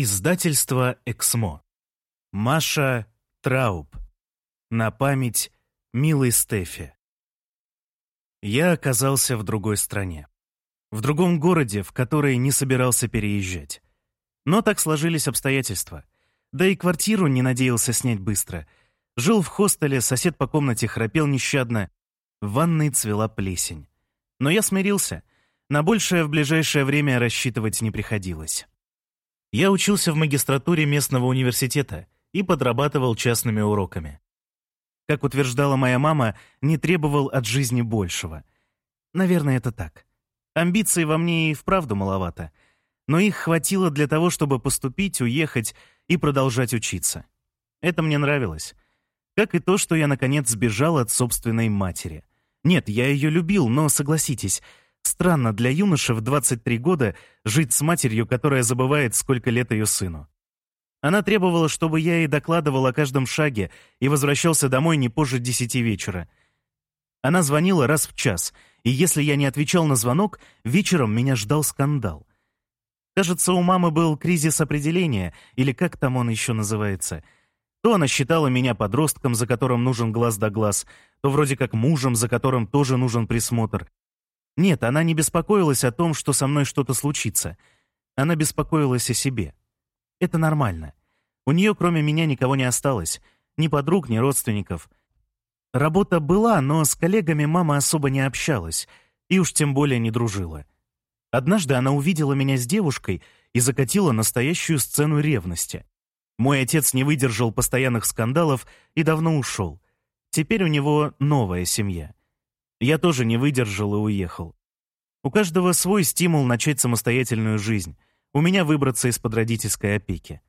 Издательство «Эксмо». Маша Трауб. На память милой Стефи. Я оказался в другой стране. В другом городе, в который не собирался переезжать. Но так сложились обстоятельства. Да и квартиру не надеялся снять быстро. Жил в хостеле, сосед по комнате храпел нещадно. В ванной цвела плесень. Но я смирился. На большее в ближайшее время рассчитывать не приходилось. Я учился в магистратуре местного университета и подрабатывал частными уроками. Как утверждала моя мама, не требовал от жизни большего. Наверное, это так. Амбиций во мне и вправду маловато, но их хватило для того, чтобы поступить, уехать и продолжать учиться. Это мне нравилось. Как и то, что я, наконец, сбежал от собственной матери. Нет, я ее любил, но, согласитесь, Странно для юноши в 23 года жить с матерью, которая забывает, сколько лет ее сыну. Она требовала, чтобы я ей докладывал о каждом шаге и возвращался домой не позже десяти вечера. Она звонила раз в час, и если я не отвечал на звонок, вечером меня ждал скандал. Кажется, у мамы был кризис определения, или как там он еще называется. То она считала меня подростком, за которым нужен глаз да глаз, то вроде как мужем, за которым тоже нужен присмотр. Нет, она не беспокоилась о том, что со мной что-то случится. Она беспокоилась о себе. Это нормально. У нее кроме меня никого не осталось. Ни подруг, ни родственников. Работа была, но с коллегами мама особо не общалась. И уж тем более не дружила. Однажды она увидела меня с девушкой и закатила настоящую сцену ревности. Мой отец не выдержал постоянных скандалов и давно ушел. Теперь у него новая семья. Я тоже не выдержал и уехал. У каждого свой стимул начать самостоятельную жизнь. У меня выбраться из-под родительской опеки.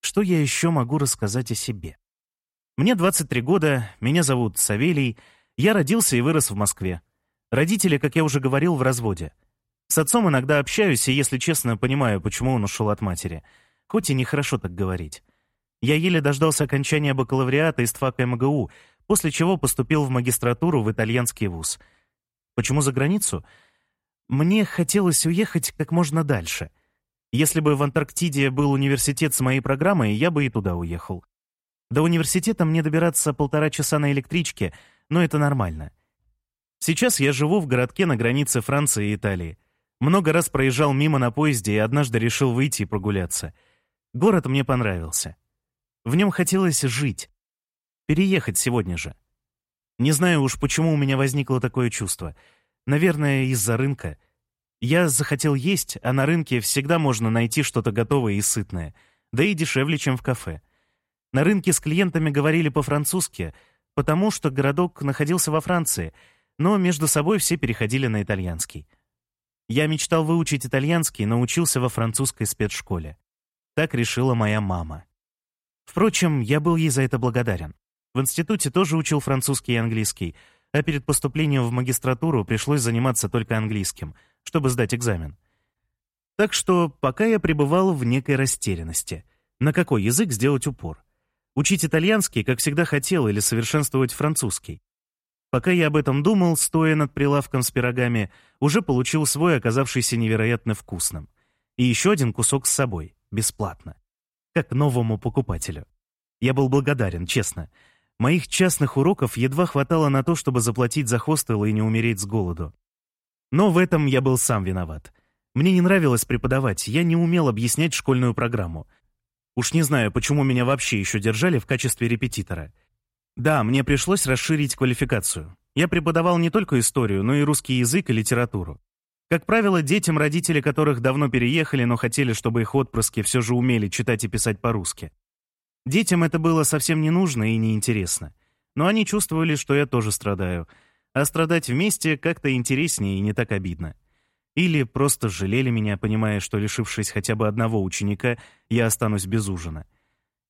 Что я еще могу рассказать о себе? Мне 23 года, меня зовут Савелий, я родился и вырос в Москве. Родители, как я уже говорил, в разводе. С отцом иногда общаюсь, и, если честно, понимаю, почему он ушел от матери. Хоть и нехорошо так говорить. Я еле дождался окончания бакалавриата из ТФАК МГУ, после чего поступил в магистратуру в итальянский вуз. Почему за границу? Мне хотелось уехать как можно дальше. Если бы в Антарктиде был университет с моей программой, я бы и туда уехал. До университета мне добираться полтора часа на электричке, но это нормально. Сейчас я живу в городке на границе Франции и Италии. Много раз проезжал мимо на поезде и однажды решил выйти и прогуляться. Город мне понравился. В нем хотелось жить. Переехать сегодня же. Не знаю уж, почему у меня возникло такое чувство. Наверное, из-за рынка. Я захотел есть, а на рынке всегда можно найти что-то готовое и сытное. Да и дешевле, чем в кафе. На рынке с клиентами говорили по-французски, потому что городок находился во Франции, но между собой все переходили на итальянский. Я мечтал выучить итальянский, но учился во французской спецшколе. Так решила моя мама. Впрочем, я был ей за это благодарен. В институте тоже учил французский и английский, а перед поступлением в магистратуру пришлось заниматься только английским, чтобы сдать экзамен. Так что пока я пребывал в некой растерянности. На какой язык сделать упор? Учить итальянский, как всегда хотел, или совершенствовать французский? Пока я об этом думал, стоя над прилавком с пирогами, уже получил свой, оказавшийся невероятно вкусным. И еще один кусок с собой, бесплатно. Как новому покупателю. Я был благодарен, честно. Моих частных уроков едва хватало на то, чтобы заплатить за хостел и не умереть с голоду. Но в этом я был сам виноват. Мне не нравилось преподавать, я не умел объяснять школьную программу. Уж не знаю, почему меня вообще еще держали в качестве репетитора. Да, мне пришлось расширить квалификацию. Я преподавал не только историю, но и русский язык и литературу. Как правило, детям, родители которых давно переехали, но хотели, чтобы их отпрыски все же умели читать и писать по-русски. Детям это было совсем не нужно и неинтересно. Но они чувствовали, что я тоже страдаю. А страдать вместе как-то интереснее и не так обидно. Или просто жалели меня, понимая, что, лишившись хотя бы одного ученика, я останусь без ужина.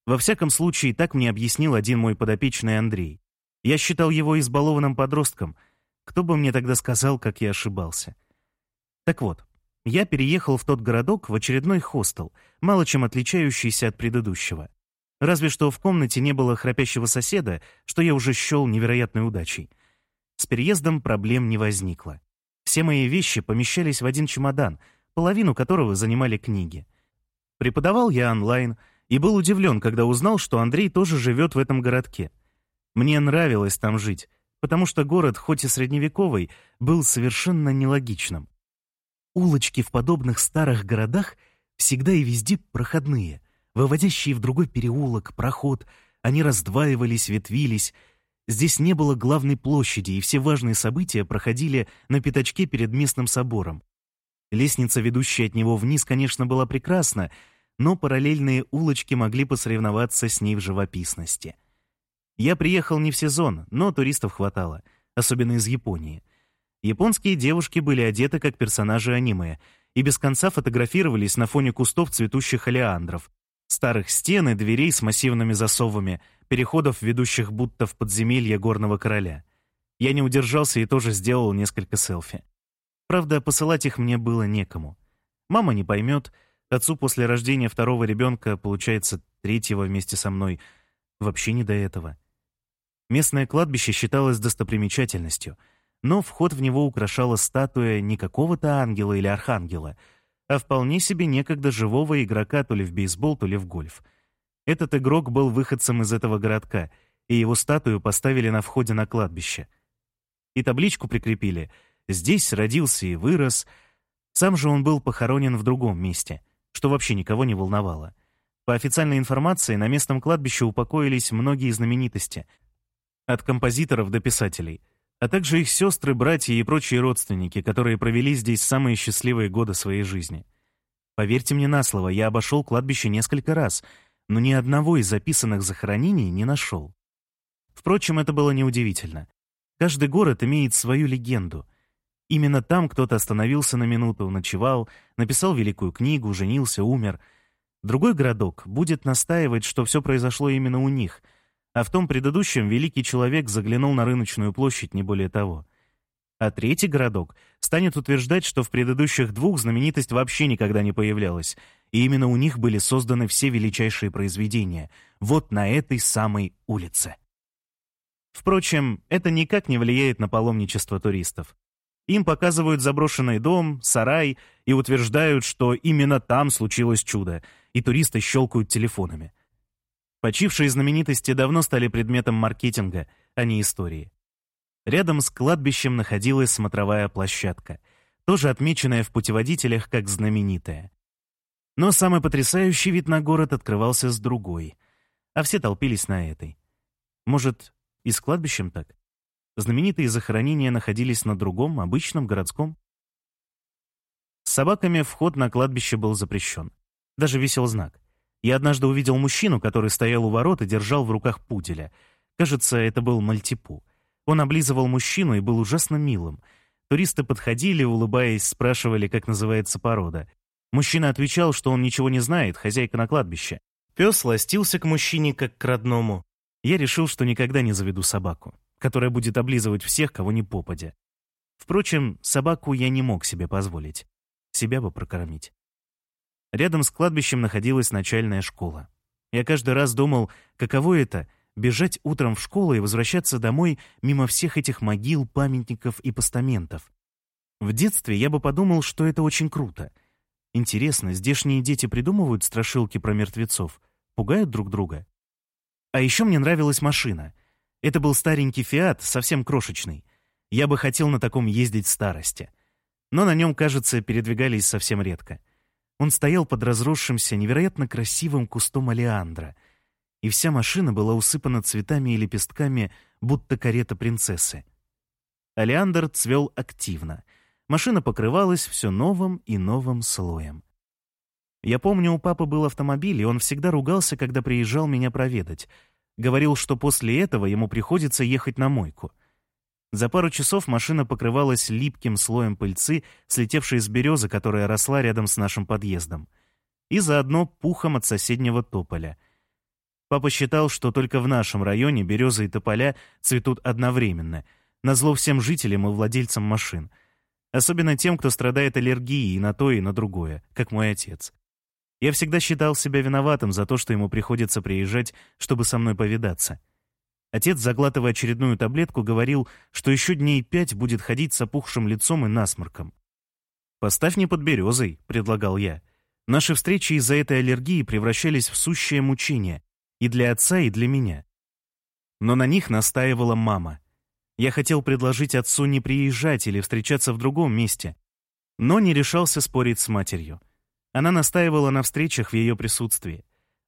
Во всяком случае, так мне объяснил один мой подопечный Андрей. Я считал его избалованным подростком. Кто бы мне тогда сказал, как я ошибался? Так вот, я переехал в тот городок в очередной хостел, мало чем отличающийся от предыдущего. Разве что в комнате не было храпящего соседа, что я уже счел невероятной удачей. С переездом проблем не возникло. Все мои вещи помещались в один чемодан, половину которого занимали книги. Преподавал я онлайн и был удивлен, когда узнал, что Андрей тоже живет в этом городке. Мне нравилось там жить, потому что город, хоть и средневековый, был совершенно нелогичным. Улочки в подобных старых городах всегда и везде проходные, выводящие в другой переулок, проход, они раздваивались, ветвились. Здесь не было главной площади, и все важные события проходили на пятачке перед местным собором. Лестница, ведущая от него вниз, конечно, была прекрасна, но параллельные улочки могли посоревноваться с ней в живописности. Я приехал не в сезон, но туристов хватало, особенно из Японии. Японские девушки были одеты как персонажи аниме и без конца фотографировались на фоне кустов цветущих олеандров, старых стен и дверей с массивными засовами, переходов, ведущих будто в подземелье горного короля. Я не удержался и тоже сделал несколько селфи. Правда, посылать их мне было некому. Мама не поймет, отцу после рождения второго ребенка, получается, третьего вместе со мной, вообще не до этого. Местное кладбище считалось достопримечательностью, но вход в него украшала статуя не какого-то ангела или архангела, а вполне себе некогда живого игрока то ли в бейсбол, то ли в гольф. Этот игрок был выходцем из этого городка, и его статую поставили на входе на кладбище. И табличку прикрепили «Здесь родился и вырос», сам же он был похоронен в другом месте, что вообще никого не волновало. По официальной информации, на местном кладбище упокоились многие знаменитости — от композиторов до писателей, а также их сестры, братья и прочие родственники, которые провели здесь самые счастливые годы своей жизни. Поверьте мне на слово, я обошел кладбище несколько раз, но ни одного из записанных захоронений не нашел. Впрочем, это было неудивительно. Каждый город имеет свою легенду. Именно там кто-то остановился на минуту, ночевал, написал великую книгу, женился, умер. Другой городок будет настаивать, что все произошло именно у них — а в том предыдущем великий человек заглянул на рыночную площадь, не более того. А третий городок станет утверждать, что в предыдущих двух знаменитость вообще никогда не появлялась, и именно у них были созданы все величайшие произведения, вот на этой самой улице. Впрочем, это никак не влияет на паломничество туристов. Им показывают заброшенный дом, сарай и утверждают, что именно там случилось чудо, и туристы щелкают телефонами. Почившие знаменитости давно стали предметом маркетинга, а не истории. Рядом с кладбищем находилась смотровая площадка, тоже отмеченная в путеводителях как знаменитая. Но самый потрясающий вид на город открывался с другой, а все толпились на этой. Может, и с кладбищем так? Знаменитые захоронения находились на другом, обычном городском? С собаками вход на кладбище был запрещен. Даже висел знак. Я однажды увидел мужчину, который стоял у ворот и держал в руках пуделя. Кажется, это был мальтипу. Он облизывал мужчину и был ужасно милым. Туристы подходили, улыбаясь, спрашивали, как называется порода. Мужчина отвечал, что он ничего не знает, хозяйка на кладбище. Пес ластился к мужчине, как к родному. Я решил, что никогда не заведу собаку, которая будет облизывать всех, кого не попадя. Впрочем, собаку я не мог себе позволить. Себя бы прокормить. Рядом с кладбищем находилась начальная школа. Я каждый раз думал, каково это — бежать утром в школу и возвращаться домой мимо всех этих могил, памятников и постаментов. В детстве я бы подумал, что это очень круто. Интересно, здешние дети придумывают страшилки про мертвецов, пугают друг друга? А еще мне нравилась машина. Это был старенький «Фиат», совсем крошечный. Я бы хотел на таком ездить в старости. Но на нем, кажется, передвигались совсем редко — он стоял под разросшимся, невероятно красивым кустом алиандра, и вся машина была усыпана цветами и лепестками, будто карета принцессы. Алиандр цвел активно. Машина покрывалась все новым и новым слоем. Я помню, у папы был автомобиль, и он всегда ругался, когда приезжал меня проведать. Говорил, что после этого ему приходится ехать на мойку — за пару часов машина покрывалась липким слоем пыльцы, слетевшей с березы, которая росла рядом с нашим подъездом, и заодно пухом от соседнего тополя. Папа считал, что только в нашем районе березы и тополя цветут одновременно, назло всем жителям и владельцам машин, особенно тем, кто страдает аллергией на то и на другое, как мой отец. Я всегда считал себя виноватым за то, что ему приходится приезжать, чтобы со мной повидаться — Отец, заглатывая очередную таблетку, говорил, что еще дней пять будет ходить с опухшим лицом и насморком. «Поставь не под березой», — предлагал я. Наши встречи из-за этой аллергии превращались в сущее мучение и для отца, и для меня. Но на них настаивала мама. Я хотел предложить отцу не приезжать или встречаться в другом месте, но не решался спорить с матерью. Она настаивала на встречах в ее присутствии.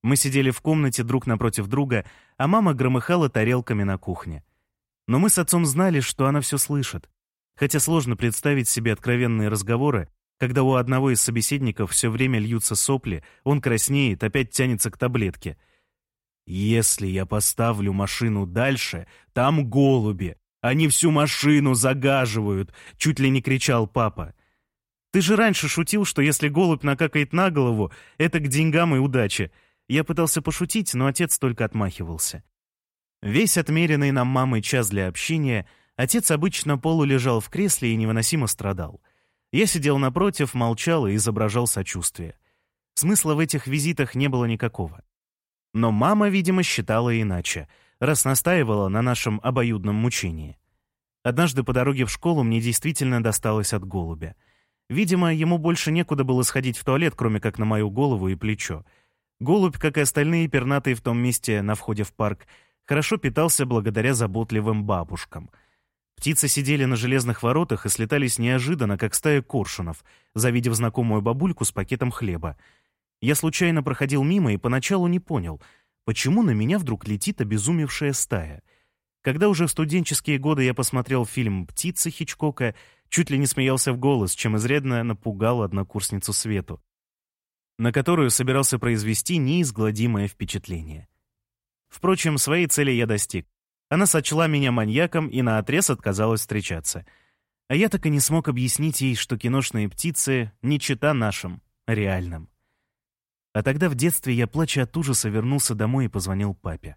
Мы сидели в комнате друг напротив друга, а мама громыхала тарелками на кухне. Но мы с отцом знали, что она все слышит. Хотя сложно представить себе откровенные разговоры, когда у одного из собеседников все время льются сопли, он краснеет, опять тянется к таблетке. «Если я поставлю машину дальше, там голуби. Они всю машину загаживают», — чуть ли не кричал папа. «Ты же раньше шутил, что если голубь накакает на голову, это к деньгам и удаче». Я пытался пошутить, но отец только отмахивался. Весь отмеренный нам мамой час для общения, отец обычно полулежал в кресле и невыносимо страдал. Я сидел напротив, молчал и изображал сочувствие. Смысла в этих визитах не было никакого. Но мама, видимо, считала иначе, раз настаивала на нашем обоюдном мучении. Однажды по дороге в школу мне действительно досталось от голубя. Видимо, ему больше некуда было сходить в туалет, кроме как на мою голову и плечо. Голубь, как и остальные пернатые в том месте на входе в парк, хорошо питался благодаря заботливым бабушкам — Птицы сидели на железных воротах и слетались неожиданно, как стая коршунов, завидев знакомую бабульку с пакетом хлеба. Я случайно проходил мимо и поначалу не понял, почему на меня вдруг летит обезумевшая стая. Когда уже в студенческие годы я посмотрел фильм «Птицы» Хичкока, чуть ли не смеялся в голос, чем изрядно напугал однокурсницу Свету, на которую собирался произвести неизгладимое впечатление. Впрочем, своей цели я достиг. Она сочла меня маньяком и наотрез отказалась встречаться. А я так и не смог объяснить ей, что киношные птицы не чита нашим, реальным. А тогда в детстве я, плача от ужаса, вернулся домой и позвонил папе.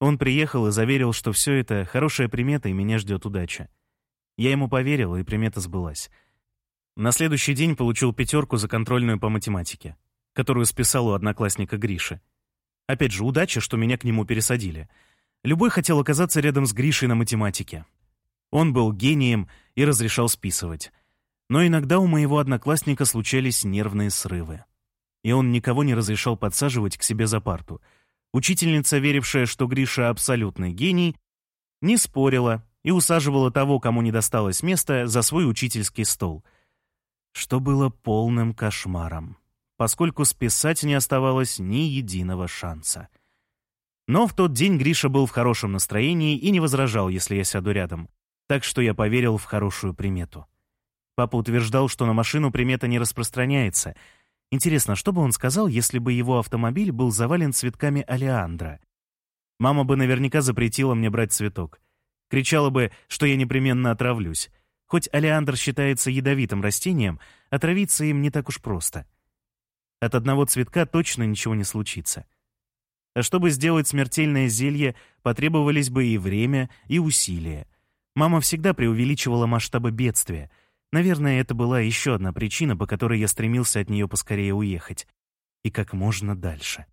Он приехал и заверил, что все это хорошая примета и меня ждет удача. Я ему поверил, и примета сбылась. На следующий день получил пятерку за контрольную по математике, которую списал у одноклассника Гриши. Опять же, удача, что меня к нему пересадили — Любой хотел оказаться рядом с Гришей на математике. Он был гением и разрешал списывать. Но иногда у моего одноклассника случались нервные срывы. И он никого не разрешал подсаживать к себе за парту. Учительница, верившая, что Гриша абсолютный гений, не спорила и усаживала того, кому не досталось места, за свой учительский стол. Что было полным кошмаром, поскольку списать не оставалось ни единого шанса. Но в тот день Гриша был в хорошем настроении и не возражал, если я сяду рядом. Так что я поверил в хорошую примету. Папа утверждал, что на машину примета не распространяется. Интересно, что бы он сказал, если бы его автомобиль был завален цветками алиандра? Мама бы наверняка запретила мне брать цветок. Кричала бы, что я непременно отравлюсь. Хоть алиандр считается ядовитым растением, отравиться им не так уж просто. От одного цветка точно ничего не случится. А чтобы сделать смертельное зелье, потребовались бы и время, и усилия. Мама всегда преувеличивала масштабы бедствия. Наверное, это была еще одна причина, по которой я стремился от нее поскорее уехать. И как можно дальше.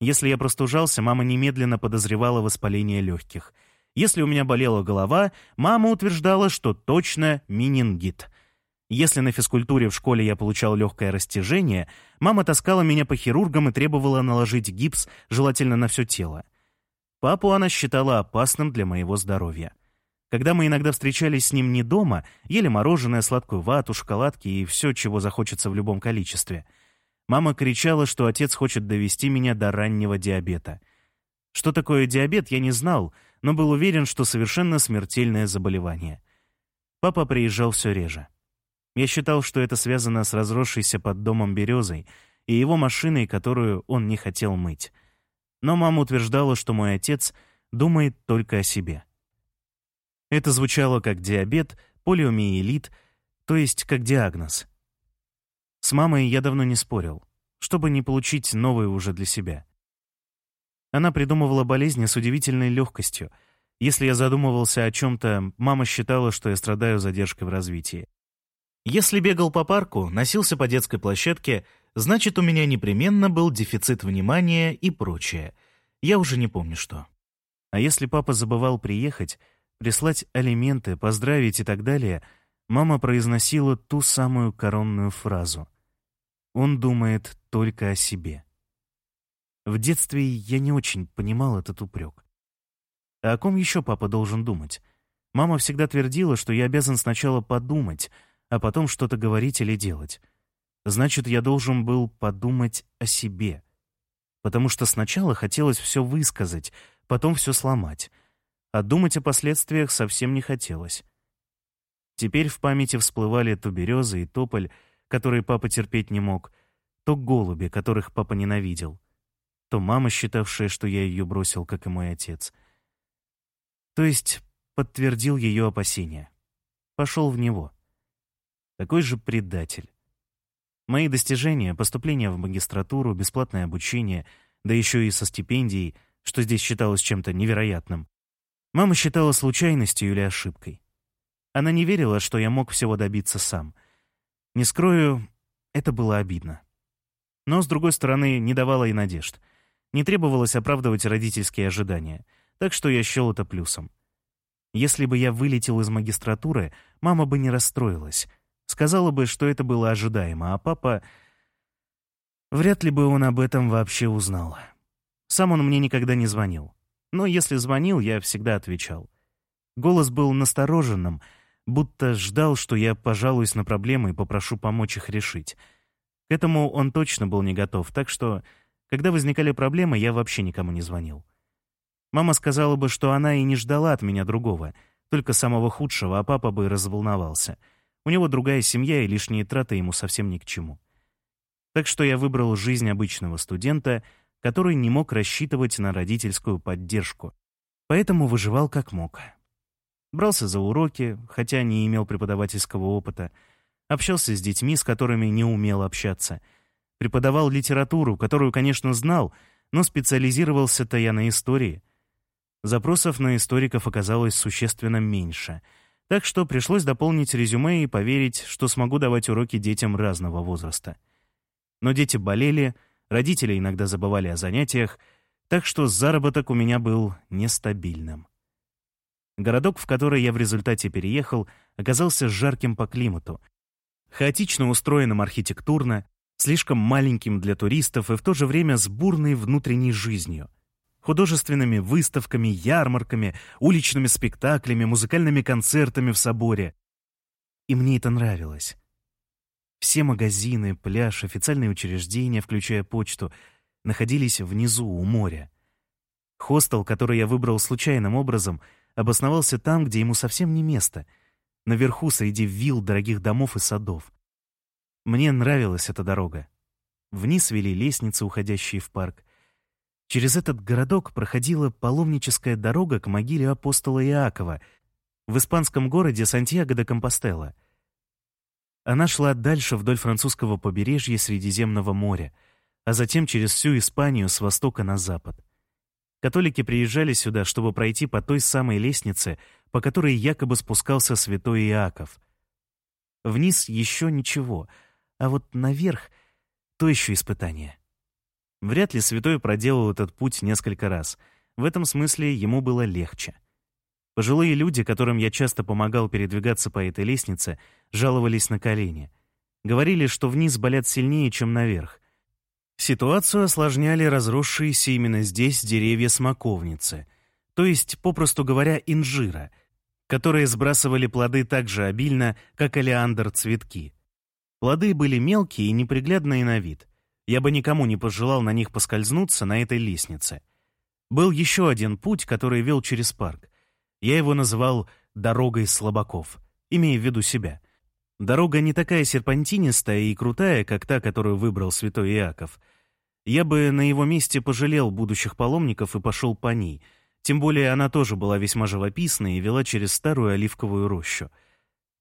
Если я простужался, мама немедленно подозревала воспаление легких. Если у меня болела голова, мама утверждала, что точно менингит — если на физкультуре в школе я получал легкое растяжение, мама таскала меня по хирургам и требовала наложить гипс, желательно на все тело. Папу она считала опасным для моего здоровья. Когда мы иногда встречались с ним не дома, ели мороженое, сладкую вату, шоколадки и все, чего захочется в любом количестве. Мама кричала, что отец хочет довести меня до раннего диабета. Что такое диабет, я не знал, но был уверен, что совершенно смертельное заболевание. Папа приезжал все реже. Я считал, что это связано с разросшейся под домом березой и его машиной, которую он не хотел мыть. Но мама утверждала, что мой отец думает только о себе. Это звучало как диабет, полиомиелит, то есть как диагноз. С мамой я давно не спорил, чтобы не получить новое уже для себя. Она придумывала болезни с удивительной легкостью. Если я задумывался о чем-то, мама считала, что я страдаю задержкой в развитии. Если бегал по парку, носился по детской площадке, значит, у меня непременно был дефицит внимания и прочее. Я уже не помню что. А если папа забывал приехать, прислать алименты, поздравить и так далее, мама произносила ту самую коронную фразу. Он думает только о себе. В детстве я не очень понимал этот упрек. А о ком еще папа должен думать? Мама всегда твердила, что я обязан сначала подумать, а потом что-то говорить или делать. Значит, я должен был подумать о себе. Потому что сначала хотелось все высказать, потом все сломать. А думать о последствиях совсем не хотелось. Теперь в памяти всплывали то березы и тополь, которые папа терпеть не мог, то голуби, которых папа ненавидел, то мама, считавшая, что я ее бросил, как и мой отец. То есть подтвердил ее опасения. Пошел в него. Такой же предатель. Мои достижения, поступление в магистратуру, бесплатное обучение, да еще и со стипендией, что здесь считалось чем-то невероятным, мама считала случайностью или ошибкой. Она не верила, что я мог всего добиться сам. Не скрою, это было обидно. Но, с другой стороны, не давало и надежд. Не требовалось оправдывать родительские ожидания, так что я счел это плюсом. Если бы я вылетел из магистратуры, мама бы не расстроилась. Сказала бы, что это было ожидаемо, а папа... Вряд ли бы он об этом вообще узнал. Сам он мне никогда не звонил. Но если звонил, я всегда отвечал. Голос был настороженным, будто ждал, что я пожалуюсь на проблемы и попрошу помочь их решить. К этому он точно был не готов, так что, когда возникали проблемы, я вообще никому не звонил. Мама сказала бы, что она и не ждала от меня другого, только самого худшего, а папа бы разволновался. У него другая семья, и лишние траты ему совсем ни к чему. Так что я выбрал жизнь обычного студента, который не мог рассчитывать на родительскую поддержку, поэтому выживал как мог. Брался за уроки, хотя не имел преподавательского опыта, общался с детьми, с которыми не умел общаться, преподавал литературу, которую, конечно, знал, но специализировался-то я на истории — Запросов на историков оказалось существенно меньше, так что пришлось дополнить резюме и поверить, что смогу давать уроки детям разного возраста. Но дети болели, родители иногда забывали о занятиях, так что заработок у меня был нестабильным. Городок, в который я в результате переехал, оказался жарким по климату, хаотично устроенным архитектурно, слишком маленьким для туристов и в то же время с бурной внутренней жизнью — художественными выставками, ярмарками, уличными спектаклями, музыкальными концертами в соборе. И мне это нравилось. Все магазины, пляж, официальные учреждения, включая почту, находились внизу, у моря. Хостел, который я выбрал случайным образом, обосновался там, где ему совсем не место, наверху среди вилл дорогих домов и садов. Мне нравилась эта дорога. Вниз вели лестницы, уходящие в парк. Через этот городок проходила паломническая дорога к могиле апостола Иакова в испанском городе Сантьяго де Компостела. Она шла дальше вдоль французского побережья Средиземного моря, а затем через всю Испанию с востока на запад. Католики приезжали сюда, чтобы пройти по той самой лестнице, по которой якобы спускался святой Иаков. Вниз еще ничего, а вот наверх — то еще испытание. Вряд ли святой проделал этот путь несколько раз. В этом смысле ему было легче. Пожилые люди, которым я часто помогал передвигаться по этой лестнице, жаловались на колени. Говорили, что вниз болят сильнее, чем наверх. Ситуацию осложняли разросшиеся именно здесь деревья смоковницы, то есть, попросту говоря, инжира, которые сбрасывали плоды так же обильно, как олеандр цветки. Плоды были мелкие и неприглядные на вид — я бы никому не пожелал на них поскользнуться на этой лестнице. Был еще один путь, который вел через парк. Я его называл «дорогой слабаков», имея в виду себя. Дорога не такая серпантинистая и крутая, как та, которую выбрал святой Иаков. Я бы на его месте пожалел будущих паломников и пошел по ней, тем более она тоже была весьма живописной и вела через старую оливковую рощу.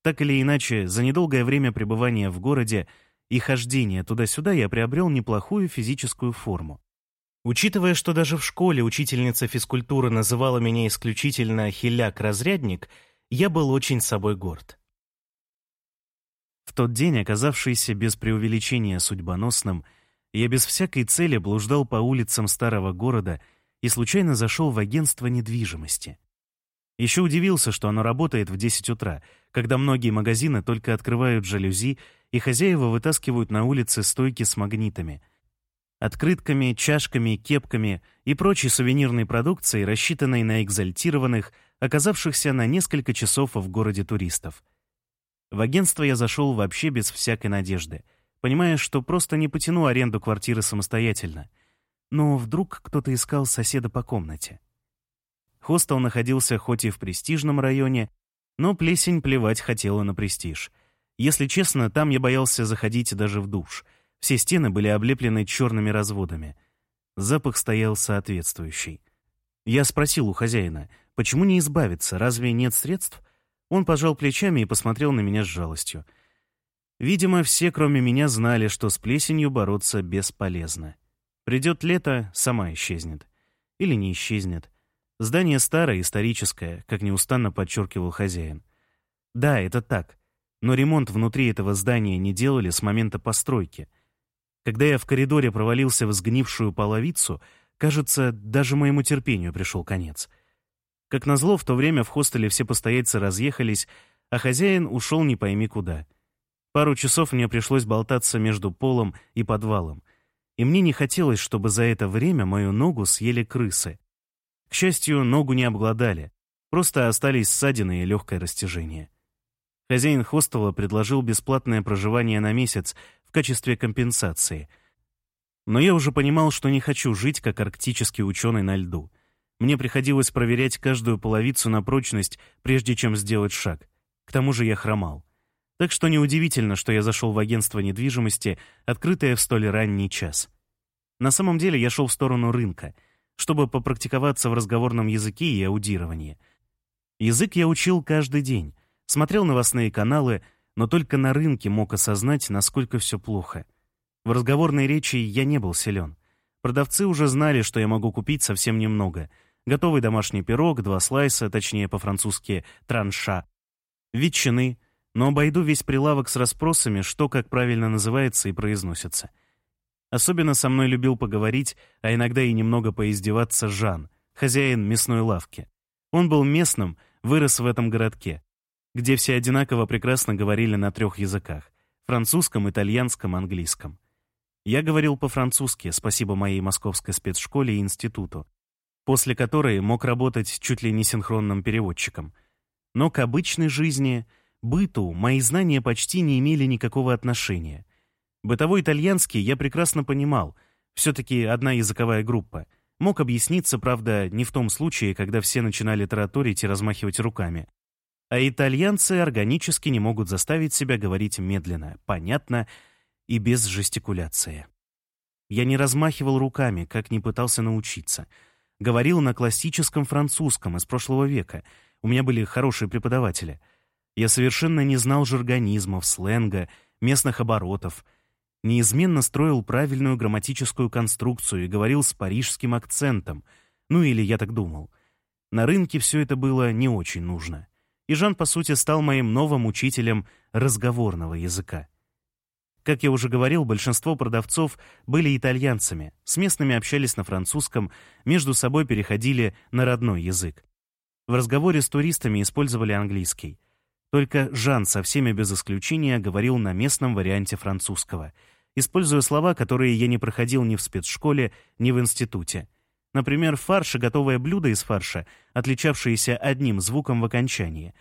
Так или иначе, за недолгое время пребывания в городе и хождения туда-сюда я приобрел неплохую физическую форму. Учитывая, что даже в школе учительница физкультуры называла меня исключительно «хиляк-разрядник», я был очень собой горд. В тот день, оказавшийся без преувеличения судьбоносным, я без всякой цели блуждал по улицам старого города и случайно зашел в агентство недвижимости. Еще удивился, что оно работает в 10 утра, когда многие магазины только открывают жалюзи и хозяева вытаскивают на улице стойки с магнитами, открытками, чашками, кепками и прочей сувенирной продукцией, рассчитанной на экзальтированных, оказавшихся на несколько часов в городе туристов. В агентство я зашел вообще без всякой надежды, понимая, что просто не потяну аренду квартиры самостоятельно. Но вдруг кто-то искал соседа по комнате. Хостел находился хоть и в престижном районе, но плесень плевать хотела на престиж. Если честно, там я боялся заходить даже в душ. Все стены были облеплены черными разводами. Запах стоял соответствующий. Я спросил у хозяина, почему не избавиться, разве нет средств? Он пожал плечами и посмотрел на меня с жалостью. Видимо, все, кроме меня, знали, что с плесенью бороться бесполезно. Придет лето, сама исчезнет. Или не исчезнет. Здание старое, историческое, как неустанно подчеркивал хозяин. Да, это так. Но ремонт внутри этого здания не делали с момента постройки. Когда я в коридоре провалился в сгнившую половицу, кажется, даже моему терпению пришел конец. Как назло, в то время в хостеле все постояльцы разъехались, а хозяин ушел не пойми куда. Пару часов мне пришлось болтаться между полом и подвалом. И мне не хотелось, чтобы за это время мою ногу съели крысы. К счастью, ногу не обглодали, просто остались ссадины и легкое растяжение. Хозяин хостела предложил бесплатное проживание на месяц в качестве компенсации. Но я уже понимал, что не хочу жить как арктический ученый на льду. Мне приходилось проверять каждую половицу на прочность, прежде чем сделать шаг. К тому же я хромал. Так что неудивительно, что я зашел в агентство недвижимости, открытое в столь ранний час. На самом деле я шел в сторону рынка — чтобы попрактиковаться в разговорном языке и аудировании. Язык я учил каждый день, смотрел новостные каналы, но только на рынке мог осознать, насколько все плохо. В разговорной речи я не был силен. Продавцы уже знали, что я могу купить совсем немного. Готовый домашний пирог, два слайса, точнее по-французски «транша», ветчины, но обойду весь прилавок с расспросами, что как правильно называется и произносится — Особенно со мной любил поговорить, а иногда и немного поиздеваться Жан, хозяин мясной лавки. Он был местным, вырос в этом городке, где все одинаково прекрасно говорили на трех языках — французском, итальянском, английском. Я говорил по-французски, спасибо моей московской спецшколе и институту, после которой мог работать чуть ли не синхронным переводчиком. Но к обычной жизни, быту мои знания почти не имели никакого отношения — Бытовой итальянский я прекрасно понимал. Все-таки одна языковая группа. Мог объясниться, правда, не в том случае, когда все начинали тараторить и размахивать руками. А итальянцы органически не могут заставить себя говорить медленно, понятно и без жестикуляции. Я не размахивал руками, как не пытался научиться. Говорил на классическом французском из прошлого века. У меня были хорошие преподаватели. Я совершенно не знал жаргонизмов, сленга, местных оборотов — неизменно строил правильную грамматическую конструкцию и говорил с парижским акцентом. Ну или я так думал. На рынке все это было не очень нужно. И Жан, по сути, стал моим новым учителем разговорного языка. Как я уже говорил, большинство продавцов были итальянцами, с местными общались на французском, между собой переходили на родной язык. В разговоре с туристами использовали английский. Только Жан со всеми без исключения говорил на местном варианте французского — используя слова, которые я не проходил ни в спецшколе, ни в институте. Например, фарш и готовое блюдо из фарша, отличавшиеся одним звуком в окончании.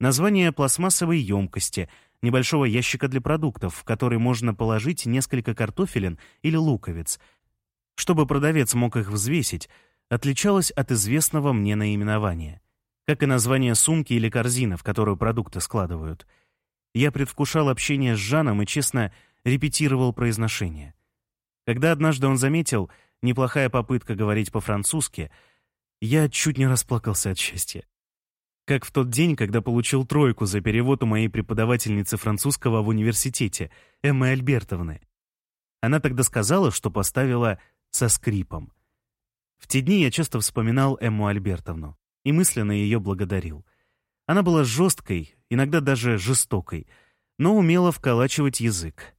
Название пластмассовой емкости, небольшого ящика для продуктов, в который можно положить несколько картофелин или луковиц. Чтобы продавец мог их взвесить, отличалось от известного мне наименования. Как и название сумки или корзины, в которую продукты складывают. Я предвкушал общение с Жаном и, честно, репетировал произношение. Когда однажды он заметил неплохая попытка говорить по-французски, я чуть не расплакался от счастья. Как в тот день, когда получил тройку за перевод у моей преподавательницы французского в университете, Эммы Альбертовны. Она тогда сказала, что поставила со скрипом. В те дни я часто вспоминал Эмму Альбертовну и мысленно ее благодарил. Она была жесткой, иногда даже жестокой, но умела вколачивать язык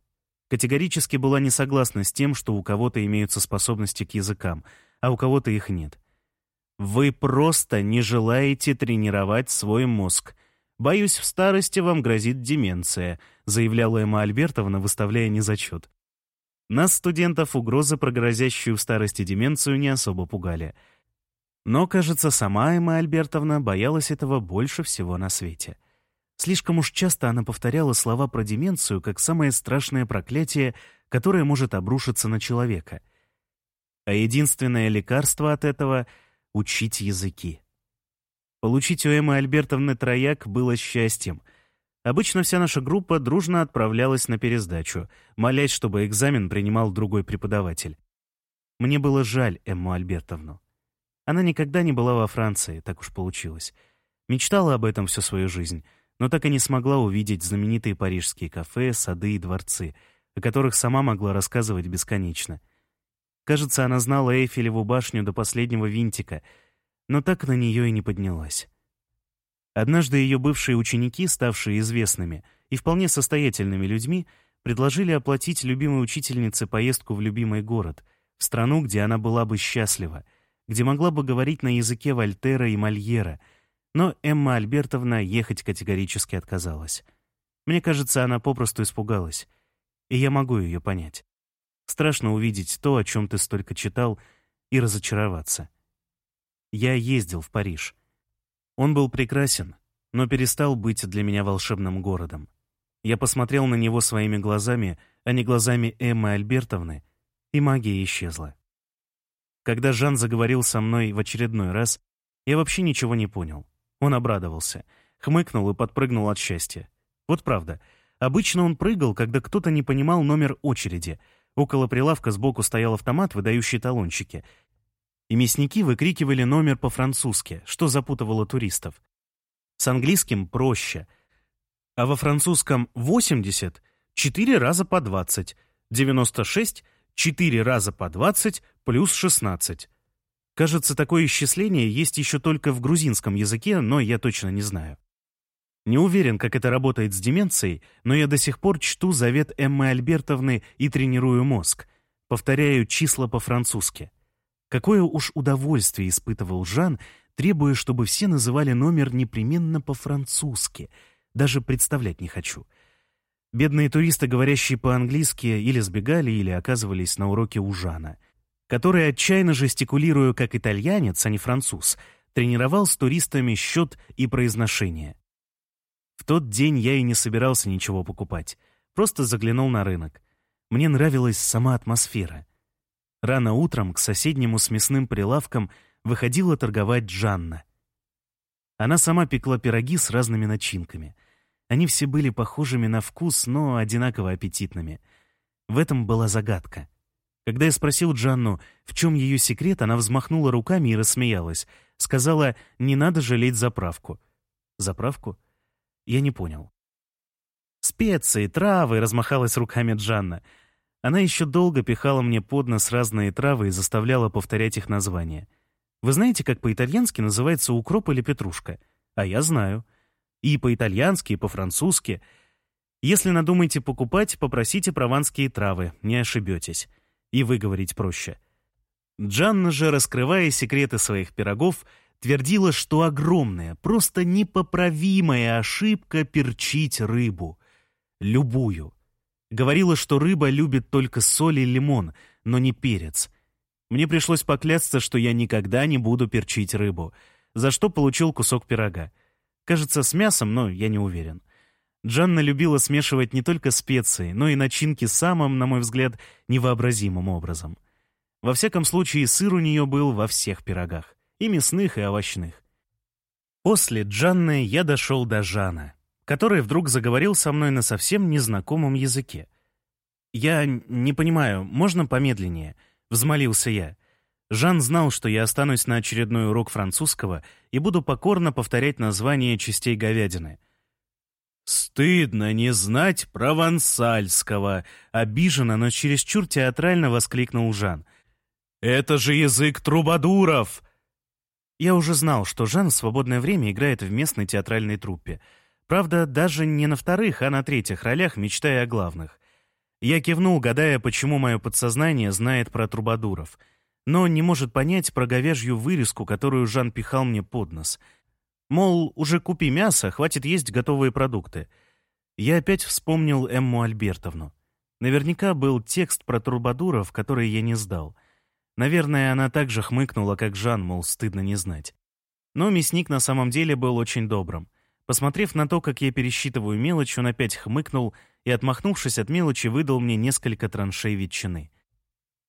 категорически была не согласна с тем, что у кого-то имеются способности к языкам, а у кого-то их нет. Вы просто не желаете тренировать свой мозг. «Боюсь, в старости вам грозит деменция», заявляла Эмма Альбертовна, выставляя незачет. Нас, студентов, угрозы про грозящую в старости деменцию не особо пугали. Но, кажется, сама Эмма Альбертовна боялась этого больше всего на свете. Слишком уж часто она повторяла слова про деменцию как самое страшное проклятие, которое может обрушиться на человека. А единственное лекарство от этого — учить языки. Получить у Эммы Альбертовны трояк было счастьем. Обычно вся наша группа дружно отправлялась на пересдачу, молясь, чтобы экзамен принимал другой преподаватель. Мне было жаль Эмму Альбертовну. Она никогда не была во Франции, так уж получилось. Мечтала об этом всю свою жизнь, но так и не смогла увидеть знаменитые парижские кафе, сады и дворцы, о которых сама могла рассказывать бесконечно. Кажется, она знала Эйфелеву башню до последнего винтика — но так на нее и не поднялась. Однажды ее бывшие ученики, ставшие известными и вполне состоятельными людьми, предложили оплатить любимой учительнице поездку в любимый город, в страну, где она была бы счастлива, где могла бы говорить на языке Вольтера и Мольера, но Эмма Альбертовна ехать категорически отказалась. Мне кажется, она попросту испугалась, и я могу ее понять. Страшно увидеть то, о чем ты столько читал, и разочароваться. Я ездил в Париж. Он был прекрасен, но перестал быть для меня волшебным городом. Я посмотрел на него своими глазами, а не глазами Эммы Альбертовны, и магия исчезла. Когда Жан заговорил со мной в очередной раз, я вообще ничего не понял. Он обрадовался, хмыкнул и подпрыгнул от счастья. Вот правда, обычно он прыгал, когда кто-то не понимал номер очереди. Около прилавка сбоку стоял автомат, выдающий талончики, и мясники выкрикивали номер по-французски, что запутывало туристов. С английским проще. А во французском 80 — 4 раза по 20, 96 — 4 раза по 20 плюс 16. Кажется, такое исчисление есть еще только в грузинском языке, но я точно не знаю. Не уверен, как это работает с деменцией, но я до сих пор чту завет Эммы Альбертовны и тренирую мозг. Повторяю числа по-французски. Какое уж удовольствие испытывал Жан, требуя, чтобы все называли номер непременно по-французски. Даже представлять не хочу. Бедные туристы, говорящие по-английски, или сбегали, или оказывались на уроке у Жана, который, отчаянно жестикулируя как итальянец, а не француз, тренировал с туристами счет и произношение. В тот день я и не собирался ничего покупать, просто заглянул на рынок. Мне нравилась сама атмосфера. Рано утром к соседнему с мясным прилавкам выходила торговать Джанна. Она сама пекла пироги с разными начинками. Они все были похожими на вкус, но одинаково аппетитными. В этом была загадка. Когда я спросил Джанну, в чем ее секрет, она взмахнула руками и рассмеялась. Сказала, не надо жалеть заправку. Заправку? Я не понял. «Специи, травы», — размахалась руками Джанна — она еще долго пихала мне под нос разные травы и заставляла повторять их названия. Вы знаете, как по-итальянски называется укроп или петрушка? А я знаю. И по-итальянски, и по-французски. Если надумаете покупать, попросите прованские травы, не ошибетесь. И выговорить проще. Джанна же, раскрывая секреты своих пирогов, твердила, что огромная, просто непоправимая ошибка перчить рыбу. Любую. Говорила, что рыба любит только соль и лимон, но не перец. Мне пришлось поклясться, что я никогда не буду перчить рыбу, за что получил кусок пирога. Кажется, с мясом, но я не уверен. Джанна любила смешивать не только специи, но и начинки самым, на мой взгляд, невообразимым образом. Во всяком случае, сыр у нее был во всех пирогах, и мясных, и овощных. После Джанны я дошел до Жана — который вдруг заговорил со мной на совсем незнакомом языке. «Я не понимаю, можно помедленнее?» — взмолился я. Жан знал, что я останусь на очередной урок французского и буду покорно повторять название частей говядины. «Стыдно не знать провансальского!» — обиженно, но чересчур театрально воскликнул Жан. «Это же язык трубадуров!» Я уже знал, что Жан в свободное время играет в местной театральной труппе — Правда, даже не на вторых, а на третьих ролях, мечтая о главных. Я кивнул, гадая, почему мое подсознание знает про трубадуров, но не может понять про говяжью вырезку, которую Жан пихал мне под нос. Мол, уже купи мясо, хватит есть готовые продукты. Я опять вспомнил Эмму Альбертовну. Наверняка был текст про трубадуров, который я не сдал. Наверное, она также хмыкнула, как Жан, мол, стыдно не знать. Но мясник на самом деле был очень добрым. Посмотрев на то, как я пересчитываю мелочь, он опять хмыкнул и, отмахнувшись от мелочи, выдал мне несколько траншей ветчины.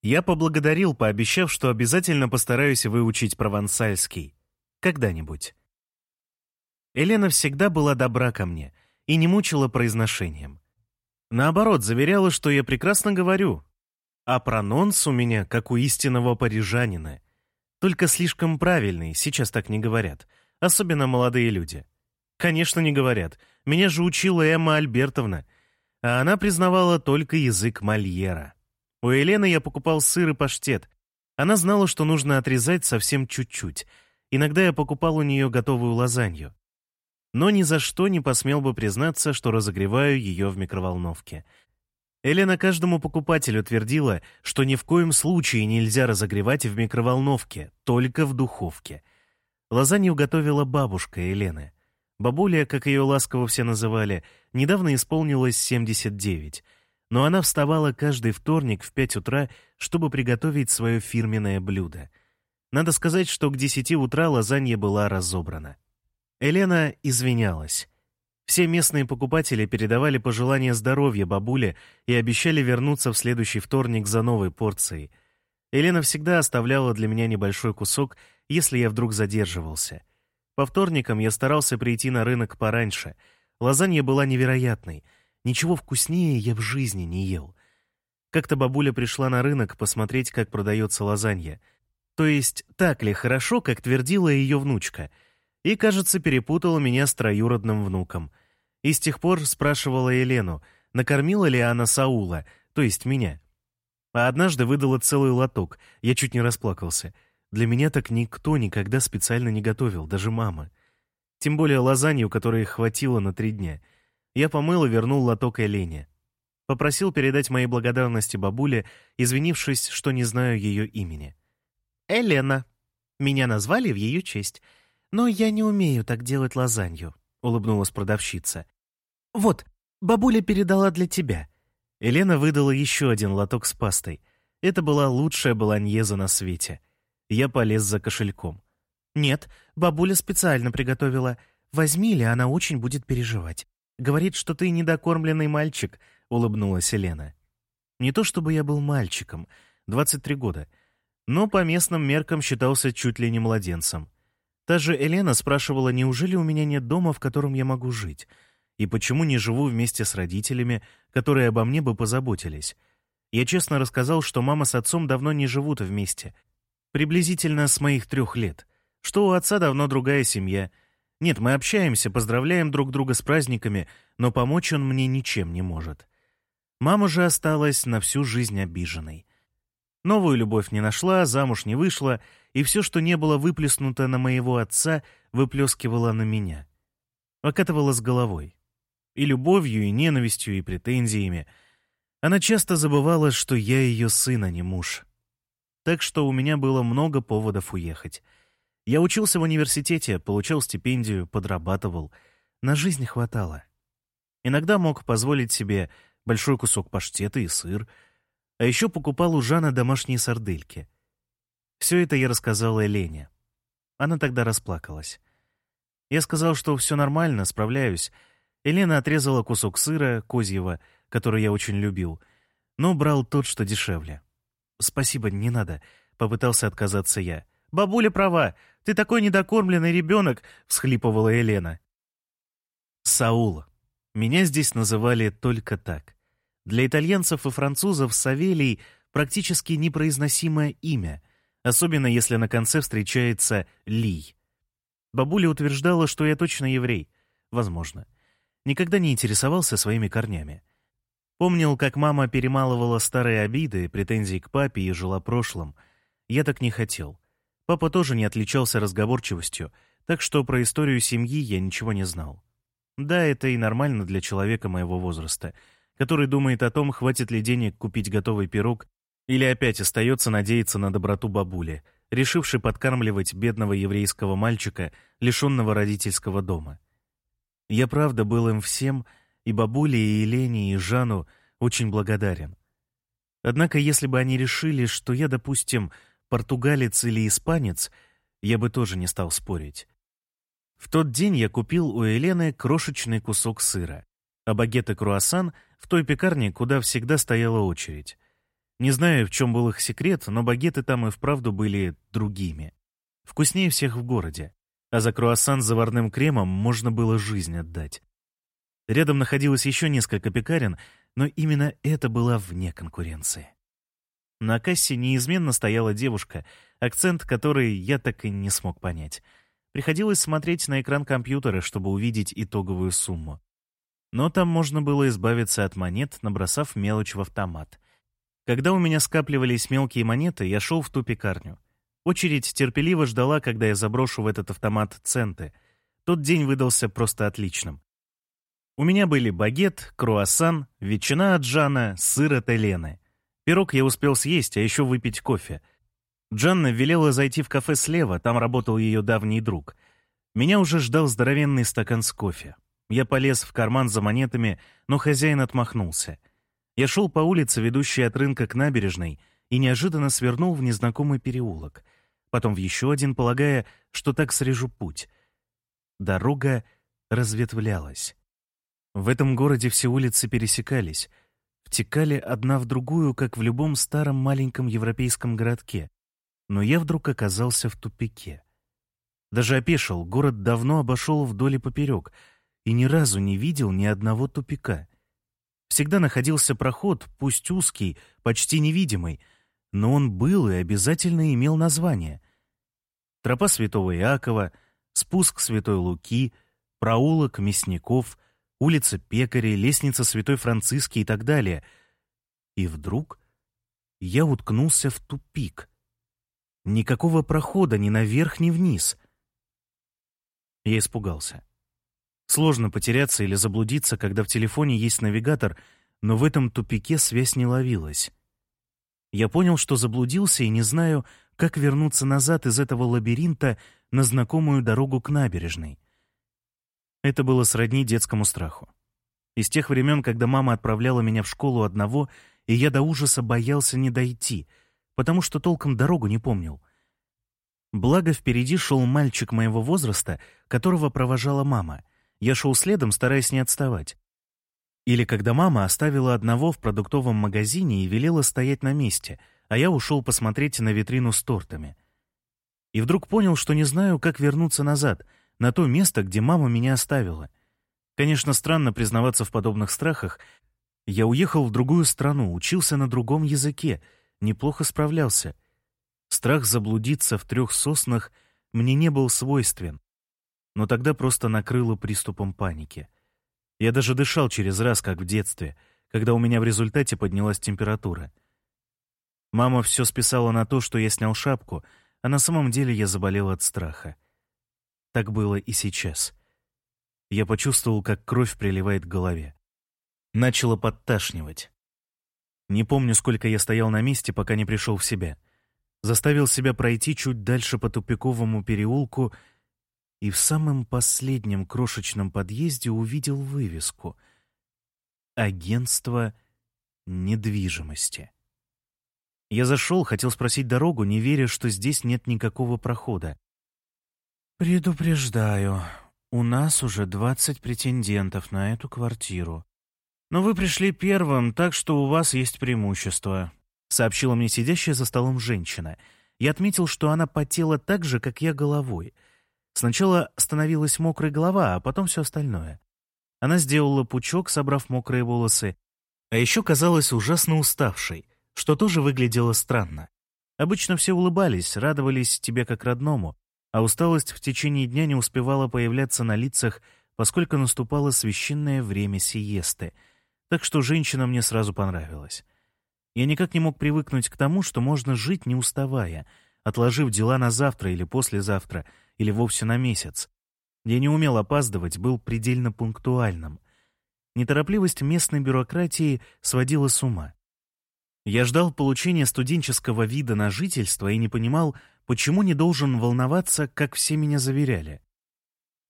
Я поблагодарил, пообещав, что обязательно постараюсь выучить провансальский. Когда-нибудь. Елена всегда была добра ко мне и не мучила произношением. Наоборот, заверяла, что я прекрасно говорю, а прононс у меня, как у истинного парижанина. Только слишком правильный, сейчас так не говорят, особенно молодые люди. Конечно, не говорят. Меня же учила Эмма Альбертовна, а она признавала только язык Мольера. У Елены я покупал сыр и паштет. Она знала, что нужно отрезать совсем чуть-чуть. Иногда я покупал у нее готовую лазанью но ни за что не посмел бы признаться, что разогреваю ее в микроволновке. Элена каждому покупателю твердила, что ни в коем случае нельзя разогревать в микроволновке, только в духовке. Лазанью готовила бабушка Елены. Бабуля, как ее ласково все называли, недавно исполнилось 79, но она вставала каждый вторник в 5 утра, чтобы приготовить свое фирменное блюдо. Надо сказать, что к 10 утра лазанья была разобрана. Елена извинялась. Все местные покупатели передавали пожелания здоровья бабуле и обещали вернуться в следующий вторник за новой порцией. Елена всегда оставляла для меня небольшой кусок, если я вдруг задерживался. По вторникам я старался прийти на рынок пораньше. Лазанья была невероятной. Ничего вкуснее я в жизни не ел. Как-то бабуля пришла на рынок посмотреть, как продается лазанья. То есть, так ли хорошо, как твердила ее внучка — и, кажется, перепутала меня с троюродным внуком. И с тех пор спрашивала Елену, накормила ли она Саула, то есть меня. А однажды выдала целый лоток, я чуть не расплакался. Для меня так никто никогда специально не готовил, даже мама. Тем более лазанью, которой хватило на три дня. Я помыл и вернул лоток Елене. Попросил передать мои благодарности бабуле, извинившись, что не знаю ее имени. «Элена. Меня назвали в ее честь». «Но я не умею так делать лазанью», — улыбнулась продавщица. «Вот, бабуля передала для тебя». Елена выдала еще один лоток с пастой. Это была лучшая баланьеза на свете. Я полез за кошельком. «Нет, бабуля специально приготовила. Возьми ли, она очень будет переживать. Говорит, что ты недокормленный мальчик», — улыбнулась Елена. Не то чтобы я был мальчиком, 23 года, но по местным меркам считался чуть ли не младенцем. Та же Елена спрашивала, неужели у меня нет дома, в котором я могу жить, и почему не живу вместе с родителями, которые обо мне бы позаботились. Я честно рассказал, что мама с отцом давно не живут вместе, приблизительно с моих трех лет, что у отца давно другая семья. Нет, мы общаемся, поздравляем друг друга с праздниками, но помочь он мне ничем не может. Мама же осталась на всю жизнь обиженной. Новую любовь не нашла, замуж не вышла, и все, что не было выплеснуто на моего отца, выплескивала на меня. Окатывала с головой. И любовью, и ненавистью, и претензиями. Она часто забывала, что я ее сын, а не муж. Так что у меня было много поводов уехать. Я учился в университете, получал стипендию, подрабатывал. На жизнь хватало. Иногда мог позволить себе большой кусок паштета и сыр — а еще покупал у Жана домашние сардельки. Все это я рассказала Лене. Она тогда расплакалась. Я сказал, что все нормально, справляюсь. Елена отрезала кусок сыра, козьего, который я очень любил, но брал тот, что дешевле. «Спасибо, не надо», — попытался отказаться я. «Бабуля права, ты такой недокормленный ребенок», — всхлипывала Елена. «Саул. Меня здесь называли только так. Для итальянцев и французов Савелий — практически непроизносимое имя, особенно если на конце встречается «Ли». Бабуля утверждала, что я точно еврей. Возможно. Никогда не интересовался своими корнями. Помнил, как мама перемалывала старые обиды, претензии к папе и жила прошлым. Я так не хотел. Папа тоже не отличался разговорчивостью, так что про историю семьи я ничего не знал. Да, это и нормально для человека моего возраста — который думает о том, хватит ли денег купить готовый пирог, или опять остается надеяться на доброту бабули, решивший подкармливать бедного еврейского мальчика, лишенного родительского дома. Я правда был им всем, и бабуле, и Елене, и Жану, очень благодарен. Однако, если бы они решили, что я, допустим, португалец или испанец, я бы тоже не стал спорить. В тот день я купил у Елены крошечный кусок сыра, а багет круассан в той пекарне, куда всегда стояла очередь. Не знаю, в чем был их секрет, но багеты там и вправду были другими. Вкуснее всех в городе. А за круассан с заварным кремом можно было жизнь отдать. Рядом находилось еще несколько пекарен, но именно это была вне конкуренции. На кассе неизменно стояла девушка, акцент которой я так и не смог понять. Приходилось смотреть на экран компьютера, чтобы увидеть итоговую сумму. Но там можно было избавиться от монет, набросав мелочь в автомат. Когда у меня скапливались мелкие монеты, я шел в ту пекарню. Очередь терпеливо ждала, когда я заброшу в этот автомат центы. Тот день выдался просто отличным. У меня были багет, круассан, ветчина от Жана, сыр от Елены. Пирог я успел съесть, а еще выпить кофе. Джанна велела зайти в кафе слева, там работал ее давний друг. Меня уже ждал здоровенный стакан с кофе. Я полез в карман за монетами, но хозяин отмахнулся — я шел по улице, ведущей от рынка к набережной, и неожиданно свернул в незнакомый переулок. Потом в еще один, полагая, что так срежу путь. Дорога разветвлялась. В этом городе все улицы пересекались, втекали одна в другую, как в любом старом маленьком европейском городке. Но я вдруг оказался в тупике. Даже опешил, город давно обошел вдоль и поперек, и ни разу не видел ни одного тупика. Всегда находился проход, пусть узкий, почти невидимый, но он был и обязательно имел название. Тропа Святого Иакова, спуск Святой Луки, проулок Мясников, улица Пекарей, лестница Святой Франциски и так далее. И вдруг я уткнулся в тупик. Никакого прохода ни наверх, ни вниз. Я испугался. Сложно потеряться или заблудиться, когда в телефоне есть навигатор, но в этом тупике связь не ловилась. Я понял, что заблудился и не знаю, как вернуться назад из этого лабиринта на знакомую дорогу к набережной. Это было сродни детскому страху. Из тех времен, когда мама отправляла меня в школу одного, и я до ужаса боялся не дойти, потому что толком дорогу не помнил. Благо, впереди шел мальчик моего возраста, которого провожала мама — я шел следом, стараясь не отставать. Или когда мама оставила одного в продуктовом магазине и велела стоять на месте, а я ушел посмотреть на витрину с тортами. И вдруг понял, что не знаю, как вернуться назад, на то место, где мама меня оставила. Конечно, странно признаваться в подобных страхах. Я уехал в другую страну, учился на другом языке, неплохо справлялся. Страх заблудиться в трех соснах мне не был свойствен но тогда просто накрыло приступом паники. Я даже дышал через раз, как в детстве, когда у меня в результате поднялась температура. Мама все списала на то, что я снял шапку, а на самом деле я заболел от страха. Так было и сейчас. Я почувствовал, как кровь приливает к голове. Начало подташнивать. Не помню, сколько я стоял на месте, пока не пришел в себя. Заставил себя пройти чуть дальше по тупиковому переулку — и в самом последнем крошечном подъезде увидел вывеску «Агентство недвижимости». Я зашел, хотел спросить дорогу, не веря, что здесь нет никакого прохода. «Предупреждаю, у нас уже двадцать претендентов на эту квартиру. Но вы пришли первым, так что у вас есть преимущество», — сообщила мне сидящая за столом женщина. Я отметил, что она потела так же, как я головой — Сначала становилась мокрая голова, а потом все остальное. Она сделала пучок, собрав мокрые волосы, а еще казалась ужасно уставшей, что тоже выглядело странно. Обычно все улыбались, радовались тебе как родному, а усталость в течение дня не успевала появляться на лицах, поскольку наступало священное время сиесты, так что женщина мне сразу понравилась. Я никак не мог привыкнуть к тому, что можно жить не уставая, отложив дела на завтра или послезавтра — или вовсе на месяц. Я не умел опаздывать, был предельно пунктуальным. Неторопливость местной бюрократии сводила с ума. Я ждал получения студенческого вида на жительство и не понимал, почему не должен волноваться, как все меня заверяли.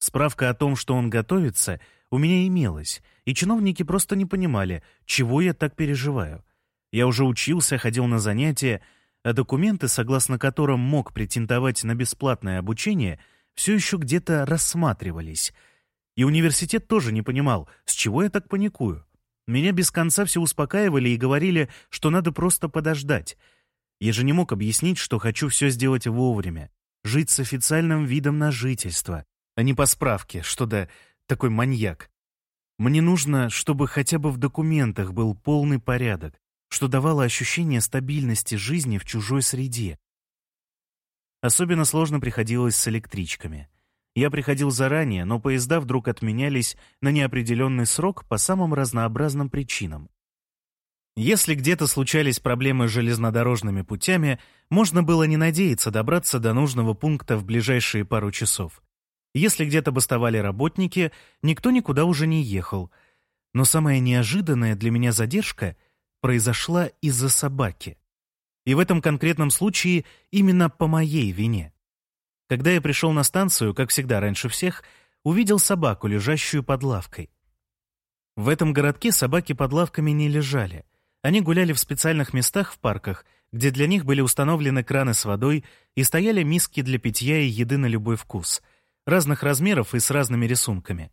Справка о том, что он готовится, у меня имелась, и чиновники просто не понимали, чего я так переживаю. Я уже учился, ходил на занятия, а документы, согласно которым мог претендовать на бесплатное обучение, все еще где-то рассматривались. И университет тоже не понимал, с чего я так паникую. Меня без конца все успокаивали и говорили, что надо просто подождать. Я же не мог объяснить, что хочу все сделать вовремя, жить с официальным видом на жительство, а не по справке, что да, такой маньяк. Мне нужно, чтобы хотя бы в документах был полный порядок, что давало ощущение стабильности жизни в чужой среде. Особенно сложно приходилось с электричками. Я приходил заранее, но поезда вдруг отменялись на неопределенный срок по самым разнообразным причинам. Если где-то случались проблемы с железнодорожными путями, можно было не надеяться добраться до нужного пункта в ближайшие пару часов. Если где-то бастовали работники, никто никуда уже не ехал. Но самая неожиданная для меня задержка — произошла из-за собаки. И в этом конкретном случае именно по моей вине. Когда я пришел на станцию, как всегда раньше всех, увидел собаку, лежащую под лавкой. В этом городке собаки под лавками не лежали. Они гуляли в специальных местах в парках, где для них были установлены краны с водой и стояли миски для питья и еды на любой вкус, разных размеров и с разными рисунками.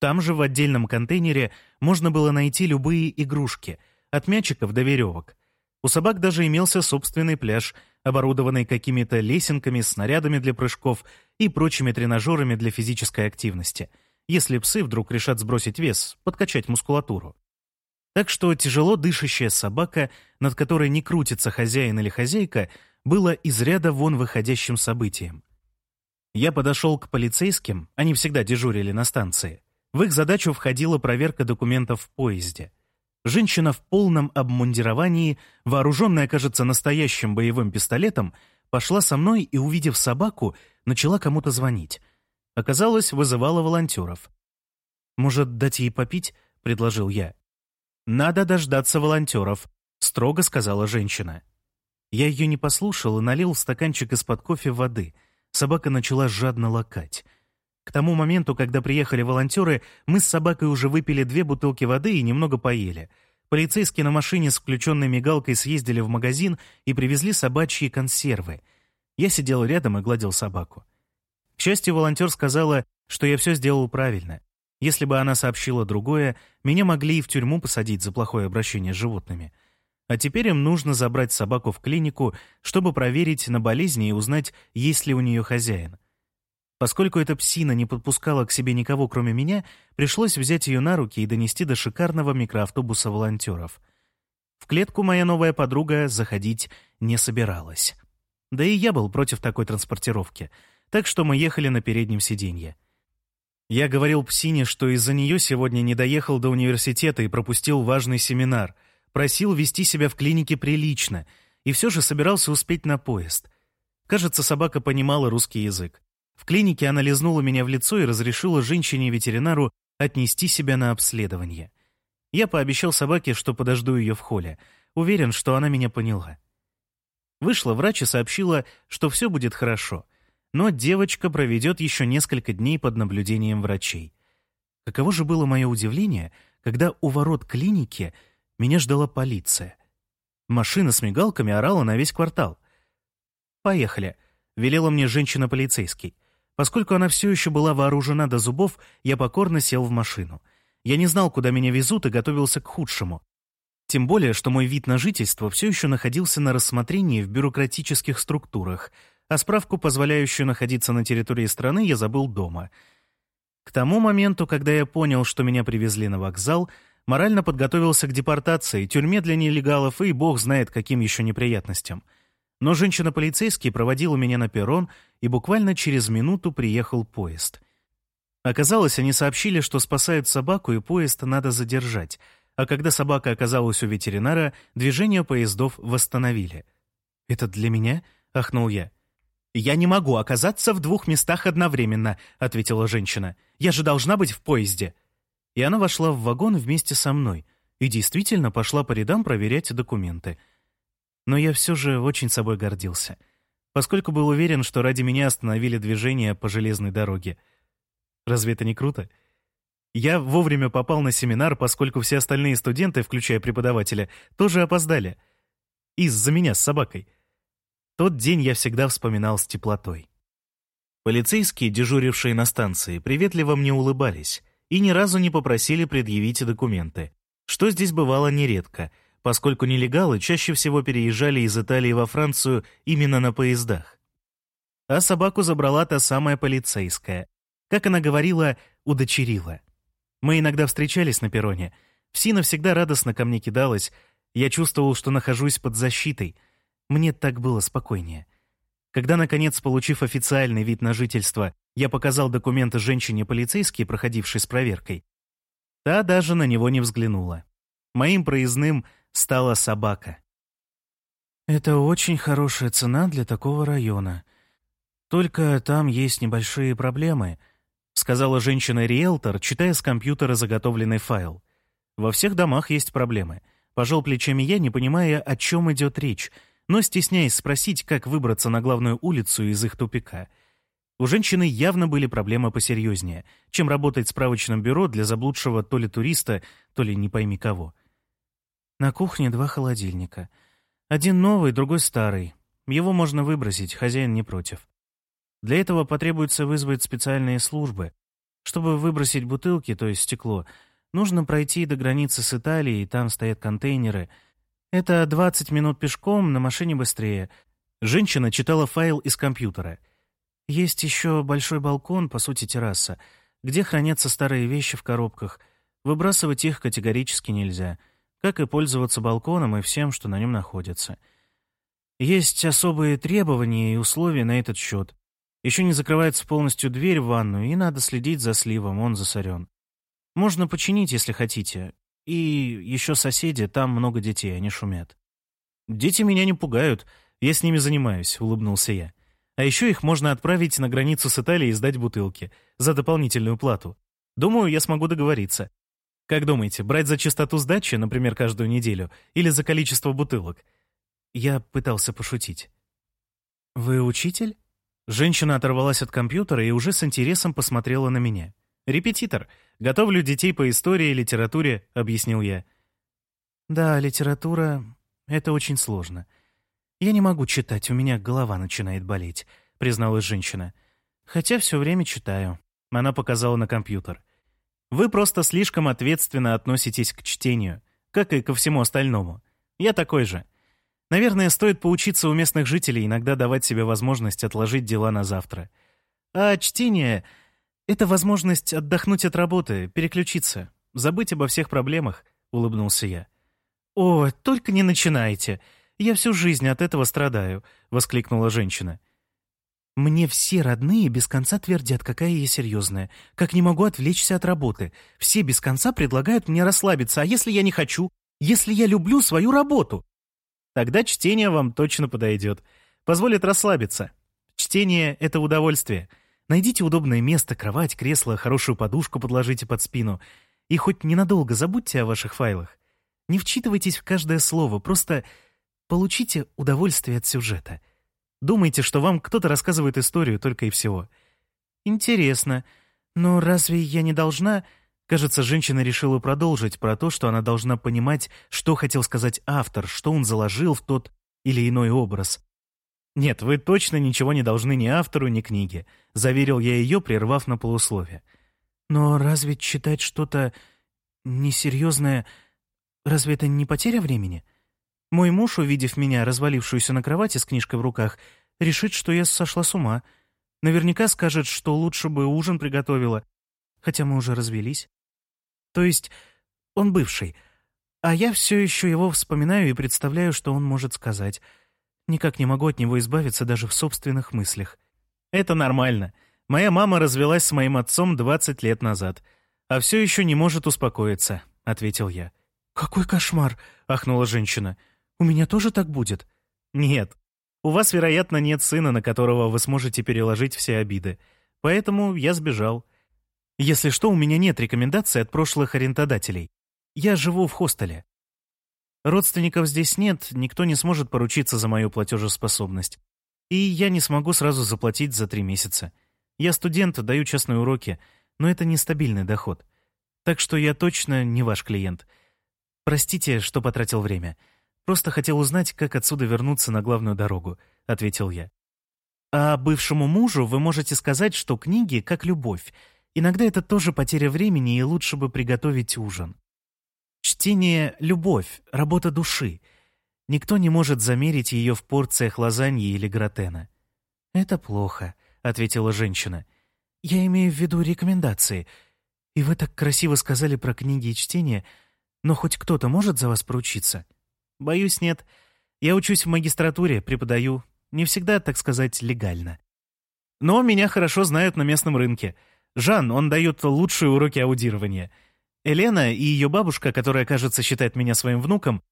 Там же в отдельном контейнере можно было найти любые игрушки — от мячиков до веревок. У собак даже имелся собственный пляж, оборудованный какими-то лесенками, снарядами для прыжков и прочими тренажерами для физической активности, если псы вдруг решат сбросить вес, подкачать мускулатуру. Так что тяжело дышащая собака, над которой не крутится хозяин или хозяйка, было из ряда вон выходящим событием. Я подошел к полицейским, они всегда дежурили на станции. В их задачу входила проверка документов в поезде — Женщина в полном обмундировании, вооруженная, кажется, настоящим боевым пистолетом, пошла со мной и, увидев собаку, начала кому-то звонить. Оказалось, вызывала волонтеров. «Может, дать ей попить?» — предложил я. «Надо дождаться волонтеров», — строго сказала женщина. Я ее не послушал и налил в стаканчик из-под кофе воды. Собака начала жадно лакать. К тому моменту, когда приехали волонтеры, мы с собакой уже выпили две бутылки воды и немного поели. Полицейские на машине с включенной мигалкой съездили в магазин и привезли собачьи консервы. Я сидел рядом и гладил собаку. К счастью, волонтер сказала, что я все сделал правильно. Если бы она сообщила другое, меня могли и в тюрьму посадить за плохое обращение с животными. А теперь им нужно забрать собаку в клинику, чтобы проверить на болезни и узнать, есть ли у нее хозяин. Поскольку эта псина не подпускала к себе никого, кроме меня, пришлось взять ее на руки и донести до шикарного микроавтобуса волонтеров. В клетку моя новая подруга заходить не собиралась. Да и я был против такой транспортировки, так что мы ехали на переднем сиденье. Я говорил псине, что из-за нее сегодня не доехал до университета и пропустил важный семинар, просил вести себя в клинике прилично, и все же собирался успеть на поезд. Кажется, собака понимала русский язык. В клинике она лизнула меня в лицо и разрешила женщине-ветеринару отнести себя на обследование. Я пообещал собаке, что подожду ее в холле. Уверен, что она меня поняла. Вышла врач и сообщила, что все будет хорошо, но девочка проведет еще несколько дней под наблюдением врачей. Каково же было мое удивление, когда у ворот клиники меня ждала полиция. Машина с мигалками орала на весь квартал. «Поехали», — велела мне женщина-полицейский. Поскольку она все еще была вооружена до зубов, я покорно сел в машину. Я не знал, куда меня везут, и готовился к худшему. Тем более, что мой вид на жительство все еще находился на рассмотрении в бюрократических структурах, а справку, позволяющую находиться на территории страны, я забыл дома. К тому моменту, когда я понял, что меня привезли на вокзал, морально подготовился к депортации, тюрьме для нелегалов и бог знает каким еще неприятностям — но женщина-полицейский проводила меня на перрон, и буквально через минуту приехал поезд. Оказалось, они сообщили, что спасают собаку, и поезд надо задержать. А когда собака оказалась у ветеринара, движение поездов восстановили. «Это для меня?» — ахнул я. «Я не могу оказаться в двух местах одновременно», — ответила женщина. «Я же должна быть в поезде». И она вошла в вагон вместе со мной. и действительно пошла по рядам проверять документы. Но я все же очень собой гордился, поскольку был уверен, что ради меня остановили движение по железной дороге. Разве это не круто? Я вовремя попал на семинар, поскольку все остальные студенты, включая преподавателя, тоже опоздали. Из-за меня с собакой. Тот день я всегда вспоминал с теплотой. Полицейские, дежурившие на станции, приветливо мне улыбались и ни разу не попросили предъявить документы, что здесь бывало нередко, поскольку нелегалы чаще всего переезжали из Италии во Францию именно на поездах. А собаку забрала та самая полицейская. Как она говорила, удочерила. Мы иногда встречались на перроне. Всина всегда радостно ко мне кидалась. Я чувствовал, что нахожусь под защитой. Мне так было спокойнее. Когда, наконец, получив официальный вид на жительство, я показал документы женщине-полицейской, проходившей с проверкой, та даже на него не взглянула. Моим проездным стала собака. «Это очень хорошая цена для такого района. Только там есть небольшие проблемы», — сказала женщина-риэлтор, читая с компьютера заготовленный файл. «Во всех домах есть проблемы». Пожал плечами я, не понимая, о чем идет речь — но стесняясь спросить, как выбраться на главную улицу из их тупика. У женщины явно были проблемы посерьезнее, чем работать в справочном бюро для заблудшего то ли туриста, то ли не пойми кого. На кухне два холодильника. Один новый, другой старый. Его можно выбросить, хозяин не против. Для этого потребуется вызвать специальные службы. Чтобы выбросить бутылки, то есть стекло, нужно пройти до границы с Италией, там стоят контейнеры — это 20 минут пешком, на машине быстрее. Женщина читала файл из компьютера. Есть еще большой балкон, по сути терраса, где хранятся старые вещи в коробках. Выбрасывать их категорически нельзя, как и пользоваться балконом и всем, что на нем находится. Есть особые требования и условия на этот счет. Еще не закрывается полностью дверь в ванную, и надо следить за сливом, он засорен. Можно починить, если хотите. И еще соседи, там много детей, они шумят. «Дети меня не пугают, я с ними занимаюсь», — улыбнулся я. «А еще их можно отправить на границу с Италией и сдать бутылки за дополнительную плату. Думаю, я смогу договориться. Как думаете, брать за частоту сдачи, например, каждую неделю, или за количество бутылок?» Я пытался пошутить. «Вы учитель?» Женщина оторвалась от компьютера и уже с интересом посмотрела на меня. «Репетитор. Готовлю детей по истории и литературе», — объяснил я. «Да, литература — это очень сложно. Я не могу читать, у меня голова начинает болеть», — призналась женщина. «Хотя все время читаю». Она показала на компьютер. «Вы просто слишком ответственно относитесь к чтению, как и ко всему остальному. Я такой же. Наверное, стоит поучиться у местных жителей иногда давать себе возможность отложить дела на завтра. А чтение «Это возможность отдохнуть от работы, переключиться, забыть обо всех проблемах», — улыбнулся я. «О, только не начинайте. Я всю жизнь от этого страдаю», — воскликнула женщина. «Мне все родные без конца твердят, какая я серьезная, как не могу отвлечься от работы. Все без конца предлагают мне расслабиться, а если я не хочу? Если я люблю свою работу?» «Тогда чтение вам точно подойдет. Позволит расслабиться. Чтение — это удовольствие». Найдите удобное место, кровать, кресло, хорошую подушку подложите под спину. И хоть ненадолго забудьте о ваших файлах. Не вчитывайтесь в каждое слово, просто получите удовольствие от сюжета. Думайте, что вам кто-то рассказывает историю только и всего. Интересно. Но разве я не должна... Кажется, женщина решила продолжить про то, что она должна понимать, что хотел сказать автор, что он заложил в тот или иной образ. «Нет, вы точно ничего не должны ни автору, ни книге», — заверил я ее, прервав на полусловие. «Но разве читать что-то несерьезное, разве это не потеря времени? Мой муж, увидев меня, развалившуюся на кровати с книжкой в руках, решит, что я сошла с ума. Наверняка скажет, что лучше бы ужин приготовила, хотя мы уже развелись. То есть он бывший, а я все еще его вспоминаю и представляю, что он может сказать». Никак не могу от него избавиться даже в собственных мыслях. Это нормально. Моя мама развелась с моим отцом 20 лет назад, а все еще не может успокоиться, — ответил я. «Какой кошмар!» — ахнула женщина. «У меня тоже так будет?» «Нет. У вас, вероятно, нет сына, на которого вы сможете переложить все обиды. Поэтому я сбежал. Если что, у меня нет рекомендаций от прошлых арендодателей. Я живу в хостеле. Родственников здесь нет, никто не сможет поручиться за мою платежеспособность. И я не смогу сразу заплатить за три месяца. Я студент, даю частные уроки, но это нестабильный доход. Так что я точно не ваш клиент. Простите, что потратил время. Просто хотел узнать, как отсюда вернуться на главную дорогу», — ответил я. «А бывшему мужу вы можете сказать, что книги как любовь. Иногда это тоже потеря времени, и лучше бы приготовить ужин. Чтение — любовь, работа души. Никто не может замерить ее в порциях лазаньи или гратена». «Это плохо», — ответила женщина. «Я имею в виду рекомендации. И вы так красиво сказали про книги и чтение, но хоть кто-то может за вас поручиться?» «Боюсь, нет. Я учусь в магистратуре, преподаю. Не всегда, так сказать, легально. Но меня хорошо знают на местном рынке. Жан, он дает лучшие уроки аудирования. Елена и ее бабушка, которая, кажется, считает меня своим внуком,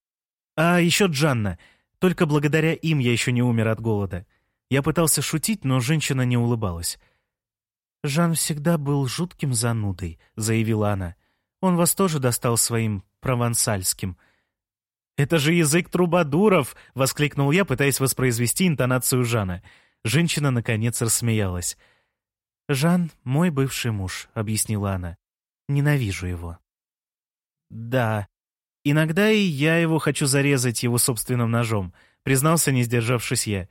а еще Джанна. Только благодаря им я еще не умер от голода. Я пытался шутить, но женщина не улыбалась. «Жан всегда был жутким занудой», — заявила она. «Он вас тоже достал своим провансальским». «Это же язык трубадуров!» — воскликнул я, пытаясь воспроизвести интонацию Жана. Женщина, наконец, рассмеялась. «Жан — мой бывший муж», — объяснила она. «Ненавижу его». «Да. Иногда и я его хочу зарезать его собственным ножом», — признался, не сдержавшись я.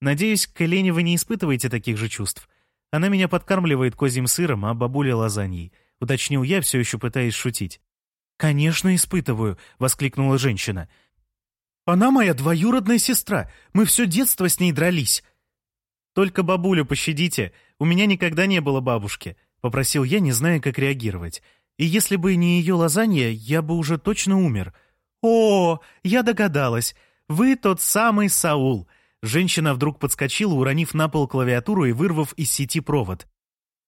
«Надеюсь, к Элене вы не испытываете таких же чувств. Она меня подкармливает козьим сыром, а бабуля — лазаньей», — уточнил я, все еще пытаясь шутить. «Конечно, испытываю», — воскликнула женщина. «Она моя двоюродная сестра. Мы все детство с ней дрались». «Только бабулю пощадите. У меня никогда не было бабушки», — попросил я, не зная, как реагировать. «И если бы не ее лазанья, я бы уже точно умер». «О, я догадалась. Вы тот самый Саул». Женщина вдруг подскочила, уронив на пол клавиатуру и вырвав из сети провод.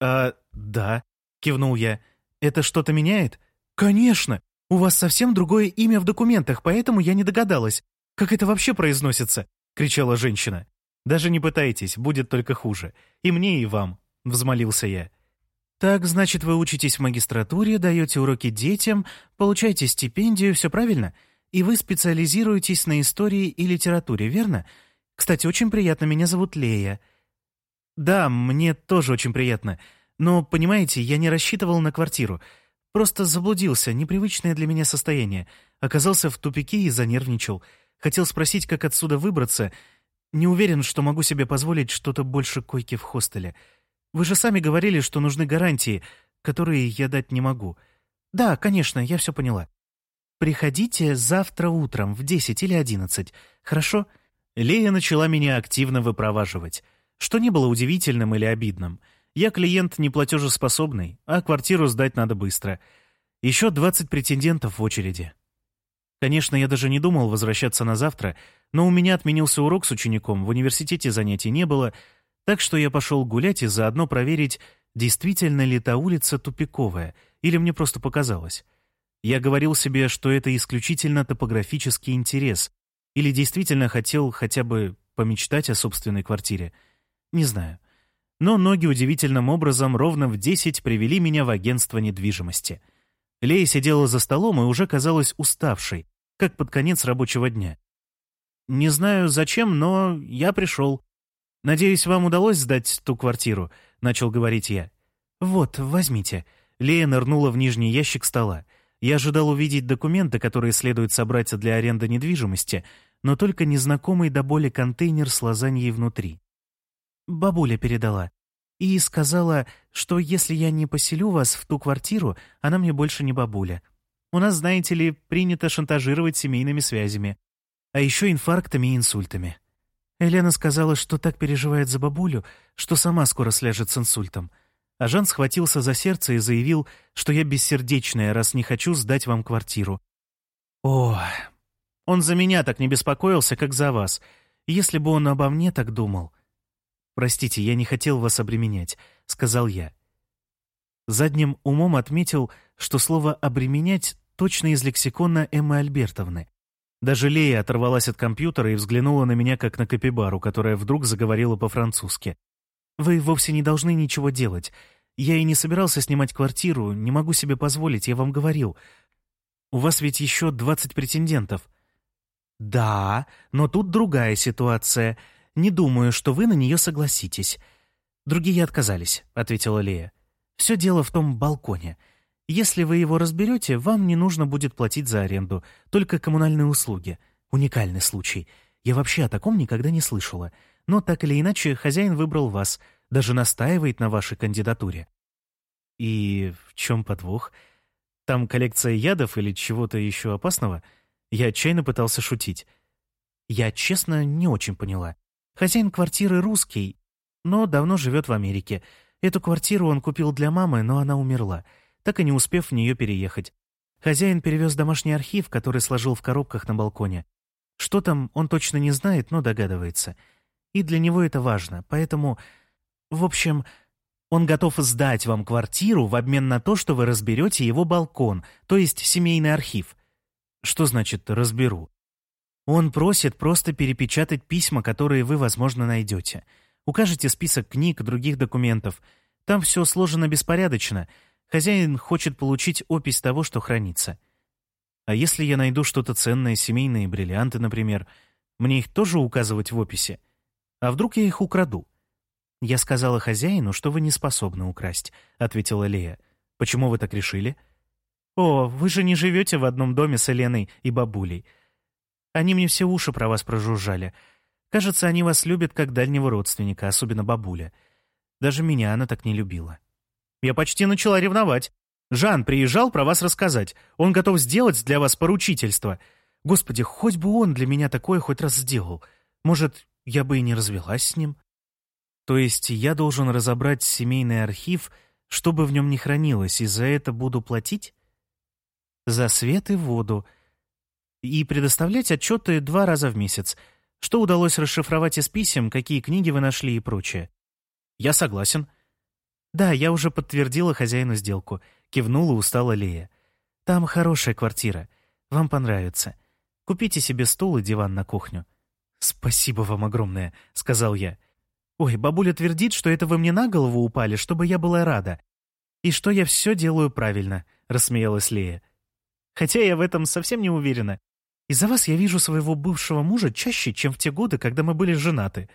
«А, да», — кивнул я. «Это что-то меняет?» «Конечно! У вас совсем другое имя в документах, поэтому я не догадалась. Как это вообще произносится?» — кричала женщина. «Даже не пытайтесь, будет только хуже. И мне, и вам», — взмолился я. «Так, значит, вы учитесь в магистратуре, даете уроки детям, получаете стипендию, все правильно? И вы специализируетесь на истории и литературе, верно? Кстати, очень приятно, меня зовут Лея». «Да, мне тоже очень приятно. Но, понимаете, я не рассчитывал на квартиру. Просто заблудился, непривычное для меня состояние. Оказался в тупике и занервничал. Хотел спросить, как отсюда выбраться. Не уверен, что могу себе позволить что-то больше койки в хостеле. Вы же сами говорили, что нужны гарантии, которые я дать не могу. Да, конечно, я все поняла. Приходите завтра утром в 10 или 11, хорошо? Лея начала меня активно выпроваживать, что не было удивительным или обидным — я клиент неплатежеспособный, а квартиру сдать надо быстро. Еще 20 претендентов в очереди. Конечно, я даже не думал возвращаться на завтра, но у меня отменился урок с учеником, в университете занятий не было, так что я пошел гулять и заодно проверить, действительно ли та улица тупиковая, или мне просто показалось. Я говорил себе, что это исключительно топографический интерес, или действительно хотел хотя бы помечтать о собственной квартире. Не знаю но ноги удивительным образом ровно в десять привели меня в агентство недвижимости. Лея сидела за столом и уже казалась уставшей, как под конец рабочего дня. «Не знаю, зачем, но я пришел. Надеюсь, вам удалось сдать ту квартиру», — начал говорить я. «Вот, возьмите». Лея нырнула в нижний ящик стола. Я ожидал увидеть документы, которые следует собрать для аренды недвижимости, но только незнакомый до боли контейнер с лазаньей внутри. Бабуля передала. И сказала, что если я не поселю вас в ту квартиру, она мне больше не бабуля. У нас, знаете ли, принято шантажировать семейными связями. А еще инфарктами и инсультами. Елена сказала, что так переживает за бабулю, что сама скоро сляжет с инсультом. А Жан схватился за сердце и заявил, что я бессердечная, раз не хочу сдать вам квартиру. О, он за меня так не беспокоился, как за вас. Если бы он обо мне так думал, «Простите, я не хотел вас обременять», — сказал я. Задним умом отметил, что слово «обременять» точно из лексикона Эммы Альбертовны. Даже Лея оторвалась от компьютера и взглянула на меня, как на капибару, которая вдруг заговорила по-французски. «Вы вовсе не должны ничего делать. Я и не собирался снимать квартиру, не могу себе позволить, я вам говорил. У вас ведь еще двадцать претендентов». «Да, но тут другая ситуация. Не думаю, что вы на нее согласитесь». «Другие отказались», — ответила Лея. «Все дело в том балконе. Если вы его разберете, вам не нужно будет платить за аренду, только коммунальные услуги. Уникальный случай. Я вообще о таком никогда не слышала. Но так или иначе, хозяин выбрал вас, даже настаивает на вашей кандидатуре». «И в чем подвох? Там коллекция ядов или чего-то еще опасного?» Я отчаянно пытался шутить. Я, честно, не очень поняла. Хозяин квартиры русский, но давно живет в Америке. Эту квартиру он купил для мамы, но она умерла, так и не успев в нее переехать. Хозяин перевез домашний архив, который сложил в коробках на балконе. Что там, он точно не знает, но догадывается. И для него это важно, поэтому... В общем, он готов сдать вам квартиру в обмен на то, что вы разберете его балкон, то есть семейный архив. Что значит «разберу»? Он просит просто перепечатать письма, которые вы, возможно, найдете. Укажете список книг, других документов. Там все сложено беспорядочно. Хозяин хочет получить опись того, что хранится. А если я найду что-то ценное, семейные бриллианты, например, мне их тоже указывать в описи? А вдруг я их украду? «Я сказала хозяину, что вы не способны украсть», — ответила Лея. «Почему вы так решили?» «О, вы же не живете в одном доме с Еленой и бабулей. Они мне все уши про вас прожужжали. Кажется, они вас любят как дальнего родственника, особенно бабуля. Даже меня она так не любила. Я почти начала ревновать. Жан приезжал про вас рассказать. Он готов сделать для вас поручительство. Господи, хоть бы он для меня такое хоть раз сделал. Может, я бы и не развелась с ним? То есть я должен разобрать семейный архив, чтобы в нем не хранилось, и за это буду платить? За свет и воду. И предоставлять отчеты два раза в месяц — что удалось расшифровать из писем, какие книги вы нашли и прочее? Я согласен. Да, я уже подтвердила хозяину сделку. Кивнула устала Лея. Там хорошая квартира. Вам понравится. Купите себе стул и диван на кухню. Спасибо вам огромное, сказал я. Ой, бабуля твердит, что это вы мне на голову упали, чтобы я была рада. И что я все делаю правильно, рассмеялась Лея. Хотя я в этом совсем не уверена. Из-за вас я вижу своего бывшего мужа чаще, чем в те годы, когда мы были женаты.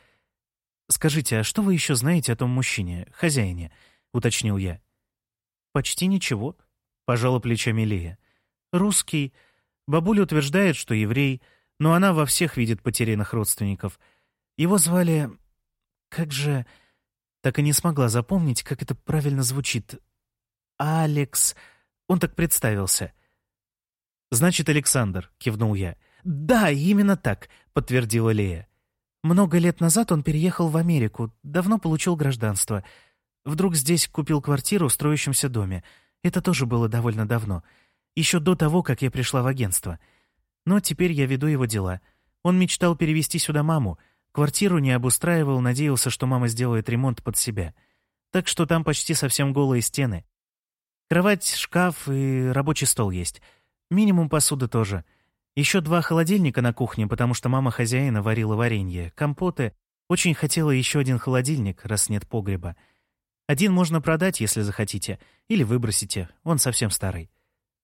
Скажите, а что вы еще знаете о том мужчине, хозяине?» — уточнил я. «Почти ничего», — пожала плечами Лея. «Русский. Бабуля утверждает, что еврей, но она во всех видит потерянных родственников. Его звали... Как же...» Так и не смогла запомнить, как это правильно звучит. «Алекс...» Он так представился — «Значит, Александр», — кивнул я. «Да, именно так», — подтвердила Лея. «Много лет назад он переехал в Америку, давно получил гражданство. Вдруг здесь купил квартиру в строящемся доме. Это тоже было довольно давно. Еще до того, как я пришла в агентство. Но теперь я веду его дела. Он мечтал перевести сюда маму. Квартиру не обустраивал, надеялся, что мама сделает ремонт под себя. Так что там почти совсем голые стены. Кровать, шкаф и рабочий стол есть». Минимум посуды тоже. Еще два холодильника на кухне, потому что мама хозяина варила варенье, компоты. Очень хотела еще один холодильник, раз нет погреба. Один можно продать, если захотите, или выбросите, он совсем старый.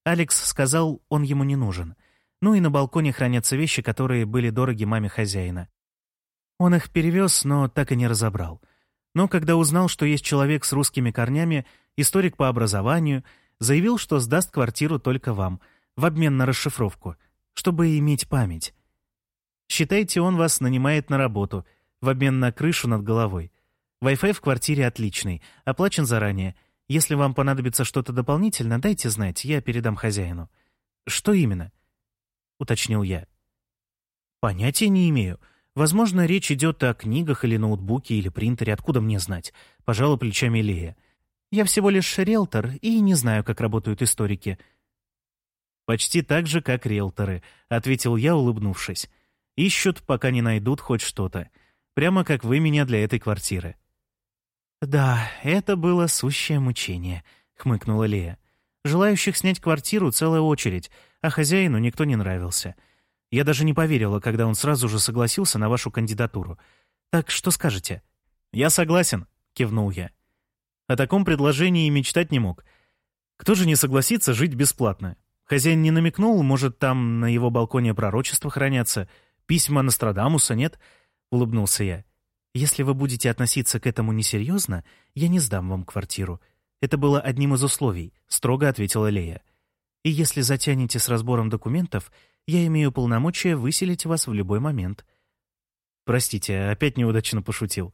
Алекс сказал, он ему не нужен. Ну и на балконе хранятся вещи, которые были дороги маме хозяина. Он их перевез, но так и не разобрал. Но когда узнал, что есть человек с русскими корнями, историк по образованию, заявил, что сдаст квартиру только вам — в обмен на расшифровку, чтобы иметь память. Считайте, он вас нанимает на работу, в обмен на крышу над головой. Wi-Fi в квартире отличный, оплачен заранее. Если вам понадобится что-то дополнительно, дайте знать, я передам хозяину. Что именно? Уточнил я. Понятия не имею. Возможно, речь идет о книгах или ноутбуке или принтере, откуда мне знать? Пожала плечами Лея. Я всего лишь риэлтор и не знаю, как работают историки. «Почти так же, как риэлторы», — ответил я, улыбнувшись. «Ищут, пока не найдут хоть что-то. Прямо как вы меня для этой квартиры». «Да, это было сущее мучение», — хмыкнула Лея. «Желающих снять квартиру целая очередь, а хозяину никто не нравился. Я даже не поверила, когда он сразу же согласился на вашу кандидатуру. Так что скажете?» «Я согласен», — кивнул я. О таком предложении и мечтать не мог. Кто же не согласится жить бесплатно? Хозяин не намекнул, может, там на его балконе пророчества хранятся? Письма Нострадамуса, нет?» — улыбнулся я. «Если вы будете относиться к этому несерьезно, я не сдам вам квартиру. Это было одним из условий», — строго ответила Лея. «И если затянете с разбором документов, я имею полномочия выселить вас в любой момент». «Простите, опять неудачно пошутил.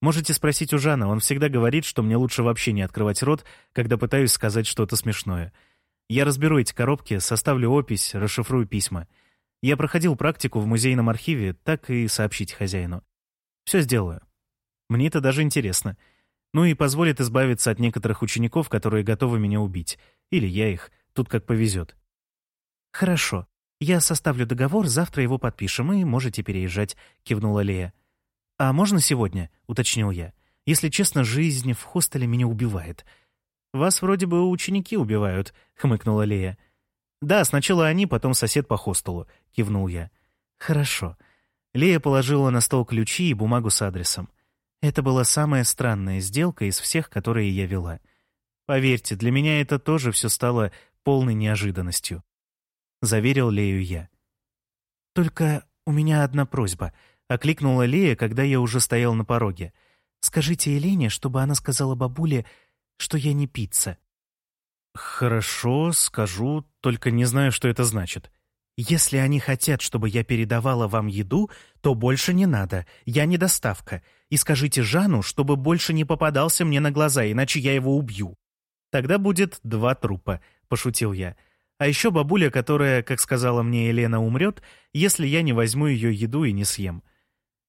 Можете спросить у Жана, он всегда говорит, что мне лучше вообще не открывать рот, когда пытаюсь сказать что-то смешное. Я разберу эти коробки, составлю опись, расшифрую письма. Я проходил практику в музейном архиве, так и сообщить хозяину. Все сделаю. Мне это даже интересно. Ну и позволит избавиться от некоторых учеников, которые готовы меня убить. Или я их. Тут как повезет. Хорошо. Я составлю договор, завтра его подпишем, и можете переезжать, кивнула Лея. А можно сегодня? уточнил я. Если честно, жизнь в хостеле меня убивает. Вас вроде бы ученики убивают, хмыкнула Лея. Да, сначала они, потом сосед по хостелу, кивнул я. Хорошо. Лея положила на стол ключи и бумагу с адресом. Это была самая странная сделка из всех, которые я вела. Поверьте, для меня это тоже все стало полной неожиданностью. Заверил Лею я. «Только у меня одна просьба», — окликнула Лея, когда я уже стоял на пороге. «Скажите Елене, чтобы она сказала бабуле, что я не пицца». «Хорошо, скажу, только не знаю, что это значит», если они хотят, чтобы я передавала вам еду, то больше не надо, я не доставка. И скажите Жану, чтобы больше не попадался мне на глаза, иначе я его убью. Тогда будет два трупа, пошутил я. А еще бабуля, которая, как сказала мне Елена, умрет, если я не возьму ее еду и не съем.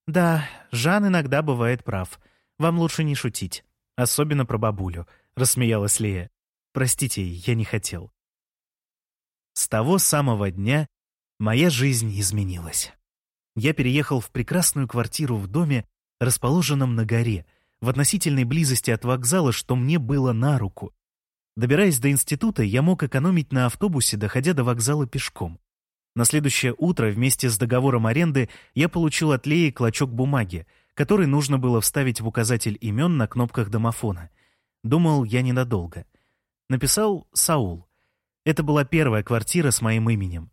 Да, Жан иногда бывает прав. Вам лучше не шутить. Особенно про бабулю, рассмеялась Лея. Простите, я не хотел. С того самого дня моя жизнь изменилась. Я переехал в прекрасную квартиру в доме, расположенном на горе, в относительной близости от вокзала, что мне было на руку. Добираясь до института, я мог экономить на автобусе, доходя до вокзала пешком. На следующее утро вместе с договором аренды я получил от Леи клочок бумаги, который нужно было вставить в указатель имен на кнопках домофона. Думал я ненадолго. Написал «Саул», это была первая квартира с моим именем.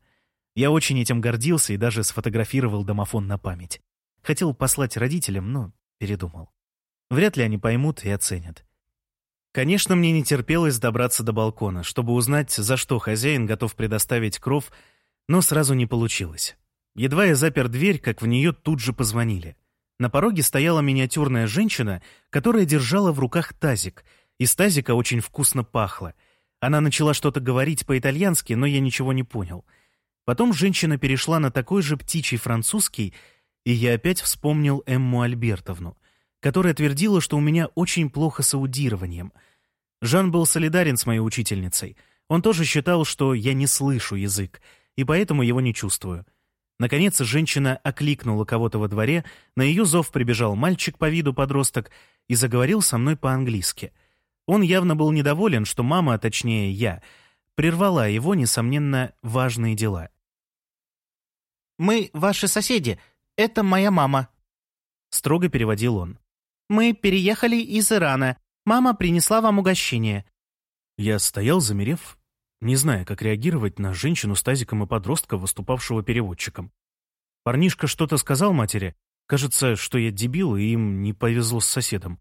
Я очень этим гордился и даже сфотографировал домофон на память. Хотел послать родителям, но передумал. Вряд ли они поймут и оценят. Конечно, мне не терпелось добраться до балкона, чтобы узнать, за что хозяин готов предоставить кров, но сразу не получилось. Едва я запер дверь, как в нее тут же позвонили. На пороге стояла миниатюрная женщина, которая держала в руках тазик. Из тазика очень вкусно пахло — она начала что-то говорить по-итальянски, но я ничего не понял. Потом женщина перешла на такой же птичий французский, и я опять вспомнил Эмму Альбертовну, которая твердила, что у меня очень плохо с аудированием. Жан был солидарен с моей учительницей. Он тоже считал, что я не слышу язык, и поэтому его не чувствую. Наконец, женщина окликнула кого-то во дворе, на ее зов прибежал мальчик по виду подросток и заговорил со мной по-английски — он явно был недоволен, что мама, а точнее я, прервала его, несомненно, важные дела. «Мы ваши соседи. Это моя мама», — строго переводил он. «Мы переехали из Ирана. Мама принесла вам угощение». Я стоял, замерев, не зная, как реагировать на женщину с тазиком и подростка, выступавшего переводчиком. Парнишка что-то сказал матери. Кажется, что я дебил, и им не повезло с соседом.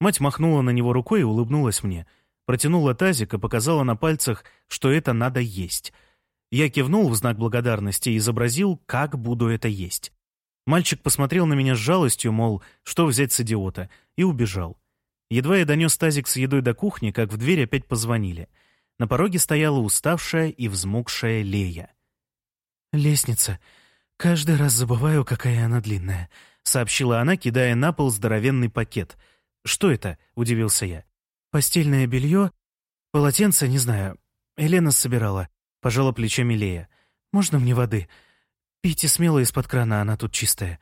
Мать махнула на него рукой и улыбнулась мне. Протянула тазик и показала на пальцах, что это надо есть. Я кивнул в знак благодарности и изобразил, как буду это есть. Мальчик посмотрел на меня с жалостью, мол, что взять с идиота, и убежал. Едва я донес тазик с едой до кухни, как в дверь опять позвонили. На пороге стояла уставшая и взмокшая Лея. «Лестница. Каждый раз забываю, какая она длинная», — сообщила она, кидая на пол здоровенный пакет — «Что это?» — удивился я. «Постельное белье? Полотенце? Не знаю. Елена собирала». Пожала плечами Лея. «Можно мне воды? Пейте смело из-под крана, она тут чистая».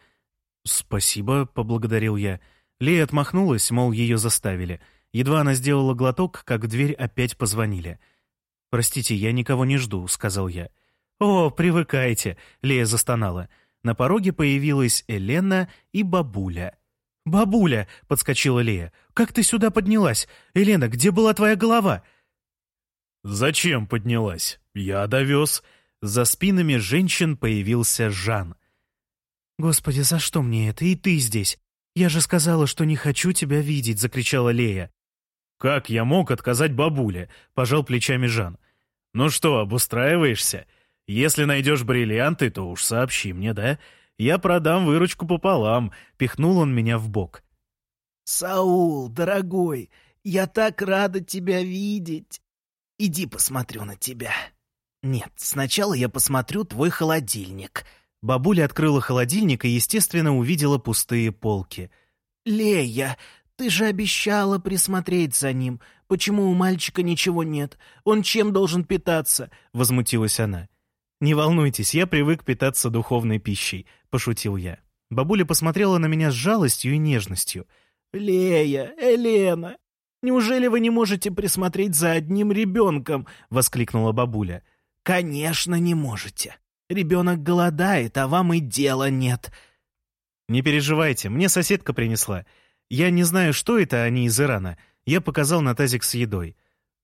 «Спасибо», — поблагодарил я. Лея отмахнулась, мол, ее заставили. Едва она сделала глоток, как в дверь опять позвонили. «Простите, я никого не жду», — сказал я. «О, привыкайте», — Лея застонала. На пороге появилась Елена и бабуля. «Бабуля!» — подскочила Лея. «Как ты сюда поднялась? Елена, где была твоя голова?» «Зачем поднялась? Я довез». За спинами женщин появился Жан. «Господи, за что мне это? И ты здесь? Я же сказала, что не хочу тебя видеть!» — закричала Лея. «Как я мог отказать бабуле?» — пожал плечами Жан. «Ну что, обустраиваешься? Если найдешь бриллианты, то уж сообщи мне, да? Я продам выручку пополам», — пихнул он меня в бок. «Саул, дорогой, я так рада тебя видеть. Иди посмотрю на тебя». «Нет, сначала я посмотрю твой холодильник». Бабуля открыла холодильник и, естественно, увидела пустые полки. «Лея, ты же обещала присмотреть за ним. Почему у мальчика ничего нет? Он чем должен питаться?» — возмутилась она. «Не волнуйтесь, я привык питаться духовной пищей», — пошутил я. Бабуля посмотрела на меня с жалостью и нежностью. «Лея, Елена, неужели вы не можете присмотреть за одним ребенком?» — воскликнула бабуля. «Конечно, не можете. Ребенок голодает, а вам и дела нет». «Не переживайте, мне соседка принесла. Я не знаю, что это, они из Ирана. Я показал на тазик с едой».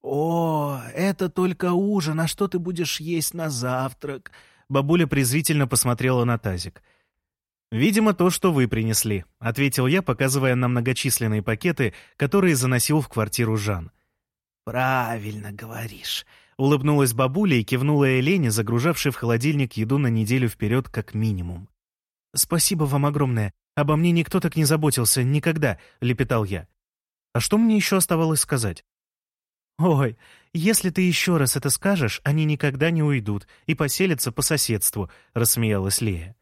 «О, это только ужин, а что ты будешь есть на завтрак?» Бабуля презрительно посмотрела на тазик. «Видимо, то, что вы принесли», — ответил я, показывая на многочисленные пакеты, которые заносил в квартиру Жан. «Правильно говоришь», — улыбнулась бабуля и кивнула Элене, загружавшей в холодильник еду на неделю вперед как минимум. «Спасибо вам огромное. Обо мне никто так не заботился, никогда», — лепетал я. «А что мне еще оставалось сказать?» «Ой, если ты еще раз это скажешь, они никогда не уйдут и поселятся по соседству», — рассмеялась Лея.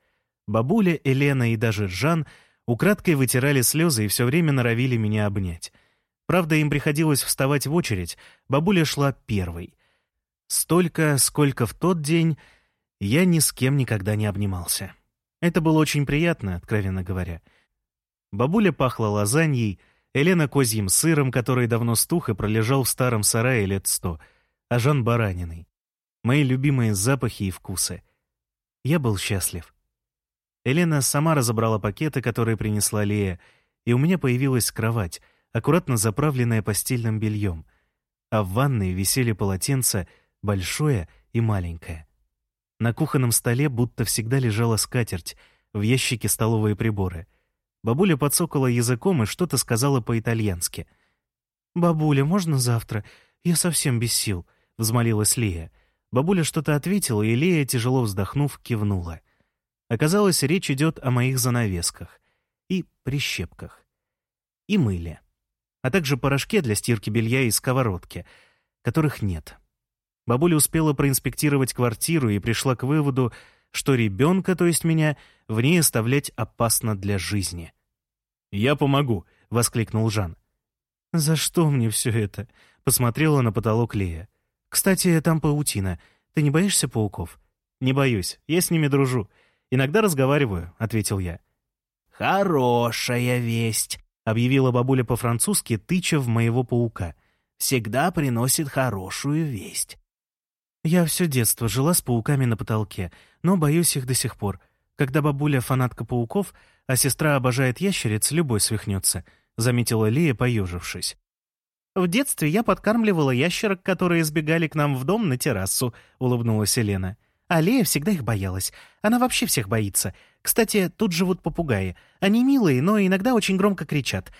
Бабуля, Елена и даже Жан украдкой вытирали слезы и все время норовили меня обнять. Правда, им приходилось вставать в очередь, бабуля шла первой. Столько, сколько в тот день, я ни с кем никогда не обнимался. Это было очень приятно, откровенно говоря. Бабуля пахла лазаньей, Елена козьим сыром, который давно стух и пролежал в старом сарае лет сто, а Жан бараниной. Мои любимые запахи и вкусы. Я был счастлив. Елена сама разобрала пакеты, которые принесла Лея, и у меня появилась кровать, аккуратно заправленная постельным бельем, а в ванной висели полотенца, большое и маленькое. На кухонном столе будто всегда лежала скатерть, в ящике столовые приборы. Бабуля подсокала языком и что-то сказала по-итальянски. «Бабуля, можно завтра? Я совсем без сил», — взмолилась Лея. Бабуля что-то ответила, и Лея, тяжело вздохнув, кивнула — Оказалось, речь идет о моих занавесках и прищепках, и мыле, а также порошке для стирки белья и сковородки, которых нет. Бабуля успела проинспектировать квартиру и пришла к выводу, что ребенка, то есть меня, в ней оставлять опасно для жизни. «Я помогу», — воскликнул Жан. «За что мне все это?» — посмотрела на потолок Лея. «Кстати, там паутина. Ты не боишься пауков?» «Не боюсь. Я с ними дружу. «Иногда разговариваю», — ответил я. «Хорошая весть», — объявила бабуля по-французски, тыча в моего паука. «Всегда приносит хорошую весть». Я все детство жила с пауками на потолке, но боюсь их до сих пор. Когда бабуля фанатка пауков, а сестра обожает ящериц, любой свихнется, — заметила Лия, поежившись. «В детстве я подкармливала ящерок, которые сбегали к нам в дом на террасу», — улыбнулась Елена. А Лея всегда их боялась. Она вообще всех боится. Кстати, тут живут попугаи. Они милые, но иногда очень громко кричат.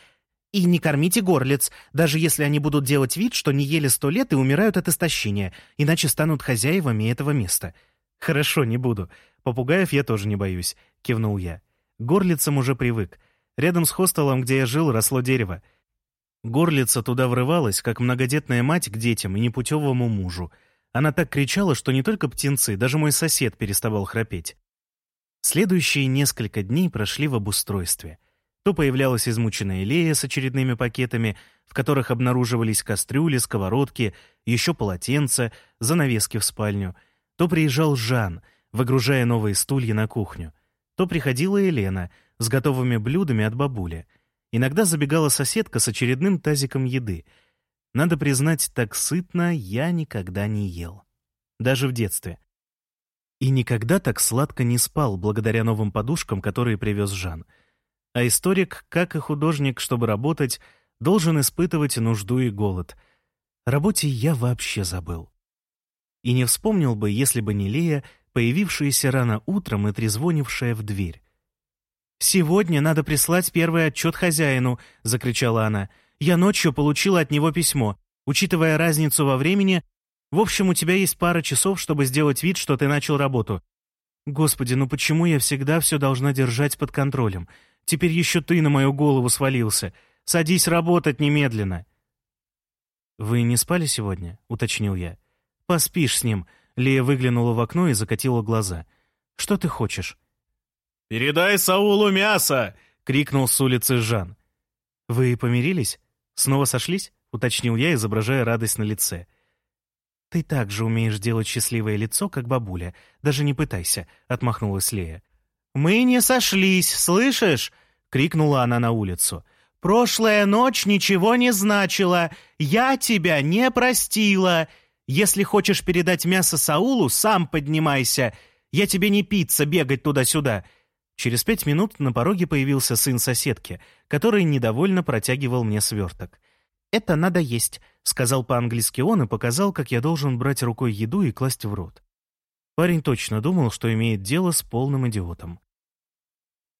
И не кормите горлиц, даже если они будут делать вид, что не ели сто лет и умирают от истощения, иначе станут хозяевами этого места. Хорошо, не буду. Попугаев я тоже не боюсь, кивнул я. Горлицам уже привык. Рядом с хостелом, где я жил, росло дерево. Горлица туда врывалась, как многодетная мать к детям и непутевому мужу — она так кричала, что не только птенцы, даже мой сосед переставал храпеть. Следующие несколько дней прошли в обустройстве. То появлялась измученная Лея с очередными пакетами, в которых обнаруживались кастрюли, сковородки, еще полотенца, занавески в спальню. То приезжал Жан, выгружая новые стулья на кухню. То приходила Елена с готовыми блюдами от бабули. Иногда забегала соседка с очередным тазиком еды — надо признать, так сытно я никогда не ел. Даже в детстве. И никогда так сладко не спал, благодаря новым подушкам, которые привез Жан. А историк, как и художник, чтобы работать, должен испытывать нужду и голод. Работе я вообще забыл. И не вспомнил бы, если бы не Лея, появившаяся рано утром и трезвонившая в дверь. «Сегодня надо прислать первый отчет хозяину», — закричала она. «Я ночью получила от него письмо. Учитывая разницу во времени, в общем, у тебя есть пара часов, чтобы сделать вид, что ты начал работу. Господи, ну почему я всегда все должна держать под контролем? Теперь еще ты на мою голову свалился. Садись работать немедленно». «Вы не спали сегодня?» — уточнил я. «Поспишь с ним». Лия выглянула в окно и закатила глаза. «Что ты хочешь?» «Передай Саулу мясо!» — крикнул с улицы Жан. «Вы помирились? Снова сошлись?» — уточнил я, изображая радость на лице. «Ты так же умеешь делать счастливое лицо, как бабуля. Даже не пытайся», — отмахнулась Лея. «Мы не сошлись, слышишь?» — крикнула она на улицу. «Прошлая ночь ничего не значила. Я тебя не простила. Если хочешь передать мясо Саулу, сам поднимайся. Я тебе не пицца бегать туда-сюда. Через пять минут на пороге появился сын соседки, который недовольно протягивал мне сверток. «Это надо есть», — сказал по-английски он и показал, как я должен брать рукой еду и класть в рот. Парень точно думал, что имеет дело с полным идиотом.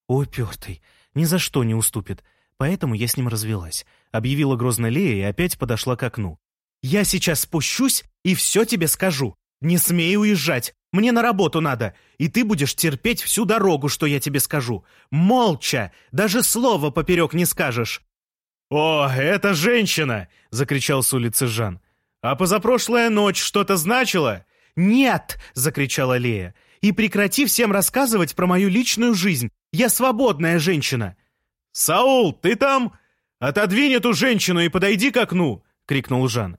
«Упертый, ни за что не уступит, поэтому я с ним развелась», — объявила грозно Лея и опять подошла к окну. «Я сейчас спущусь и все тебе скажу. Не смей уезжать. Мне на работу надо, и ты будешь терпеть всю дорогу, что я тебе скажу. Молча, даже слова поперек не скажешь». «О, это женщина!» — закричал с улицы Жан. «А позапрошлая ночь что-то значила?» «Нет!» — закричала Лея. «И прекрати всем рассказывать про мою личную жизнь. Я свободная женщина!» «Саул, ты там? Отодвинь эту женщину и подойди к окну!» — крикнул Жан.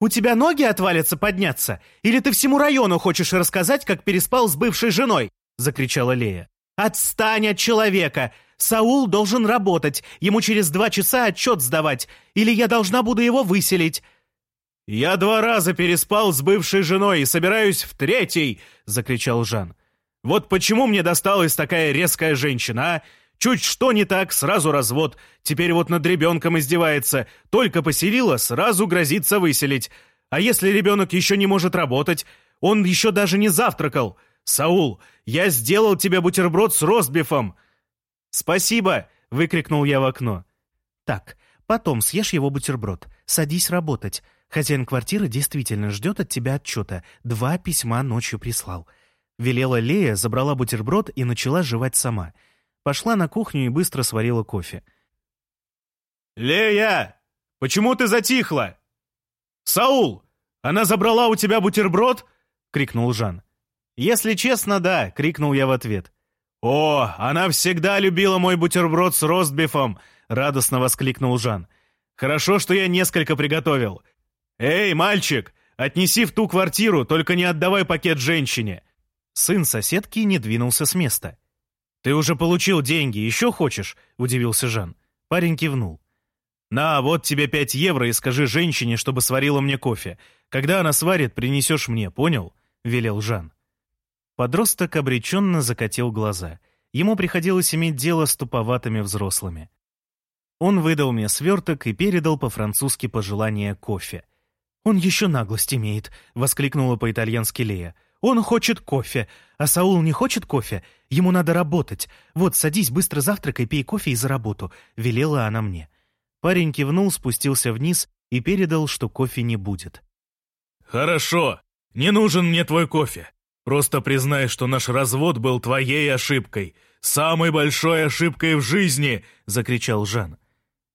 «У тебя ноги отвалятся подняться? Или ты всему району хочешь рассказать, как переспал с бывшей женой?» — закричала Лея. «Отстань от человека! Саул должен работать, ему через два часа отчет сдавать, или я должна буду его выселить!» «Я два раза переспал с бывшей женой и собираюсь в третий!» — закричал Жан. «Вот почему мне досталась такая резкая женщина, а? Чуть что не так, сразу развод. Теперь вот над ребенком издевается. Только поселила, сразу грозится выселить. А если ребенок еще не может работать? Он еще даже не завтракал. Саул, я сделал тебе бутерброд с ростбифом. «Спасибо!» — выкрикнул я в окно. «Так, потом съешь его бутерброд. Садись работать. Хозяин квартиры действительно ждет от тебя отчета. Два письма ночью прислал». Велела Лея, забрала бутерброд и начала жевать сама — Пошла на кухню и быстро сварила кофе. «Лея! Почему ты затихла?» «Саул! Она забрала у тебя бутерброд?» — крикнул Жан. «Если честно, да», — крикнул я в ответ. «О, она всегда любила мой бутерброд с ростбифом!» — радостно воскликнул Жан. «Хорошо, что я несколько приготовил. Эй, мальчик, отнеси в ту квартиру, только не отдавай пакет женщине!» Сын соседки не двинулся с места. «Ты уже получил деньги, еще хочешь?» — удивился Жан. Парень кивнул. «На, вот тебе пять евро и скажи женщине, чтобы сварила мне кофе. Когда она сварит, принесешь мне, понял?» — велел Жан. Подросток обреченно закатил глаза. Ему приходилось иметь дело с туповатыми взрослыми. Он выдал мне сверток и передал по-французски пожелание кофе. «Он еще наглость имеет», — воскликнула по-итальянски Лея. Он хочет кофе, а Саул не хочет кофе. Ему надо работать. Вот, садись, быстро завтракай, пей кофе и за работу», — велела она мне. Парень кивнул, спустился вниз и передал, что кофе не будет. «Хорошо. Не нужен мне твой кофе. Просто признай, что наш развод был твоей ошибкой. Самой большой ошибкой в жизни!» — закричал Жан.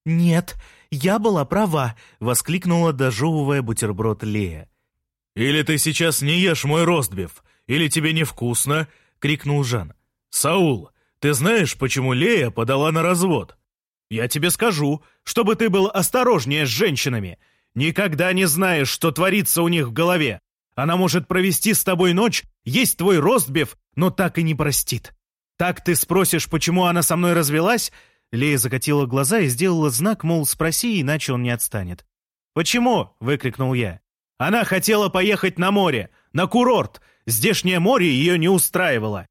«Нет, я была права!» — воскликнула, дожевывая бутерброд Лея. «Или ты сейчас не ешь мой ростбиф, или тебе невкусно!» — крикнул Жан. «Саул, ты знаешь, почему Лея подала на развод?» «Я тебе скажу, чтобы ты был осторожнее с женщинами. Никогда не знаешь, что творится у них в голове. Она может провести с тобой ночь, есть твой ростбиф, но так и не простит. Так ты спросишь, почему она со мной развелась?» Лея закатила глаза и сделала знак, мол, спроси, иначе он не отстанет. «Почему?» — выкрикнул я. Она хотела поехать на море, на курорт. Здешнее море ее не устраивало.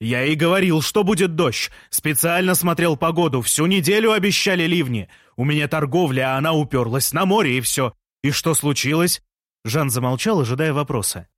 Я и говорил, что будет дождь. Специально смотрел погоду. Всю неделю обещали ливни. У меня торговля, а она уперлась на море и все. «И что случилось?» Жан замолчал, ожидая вопроса.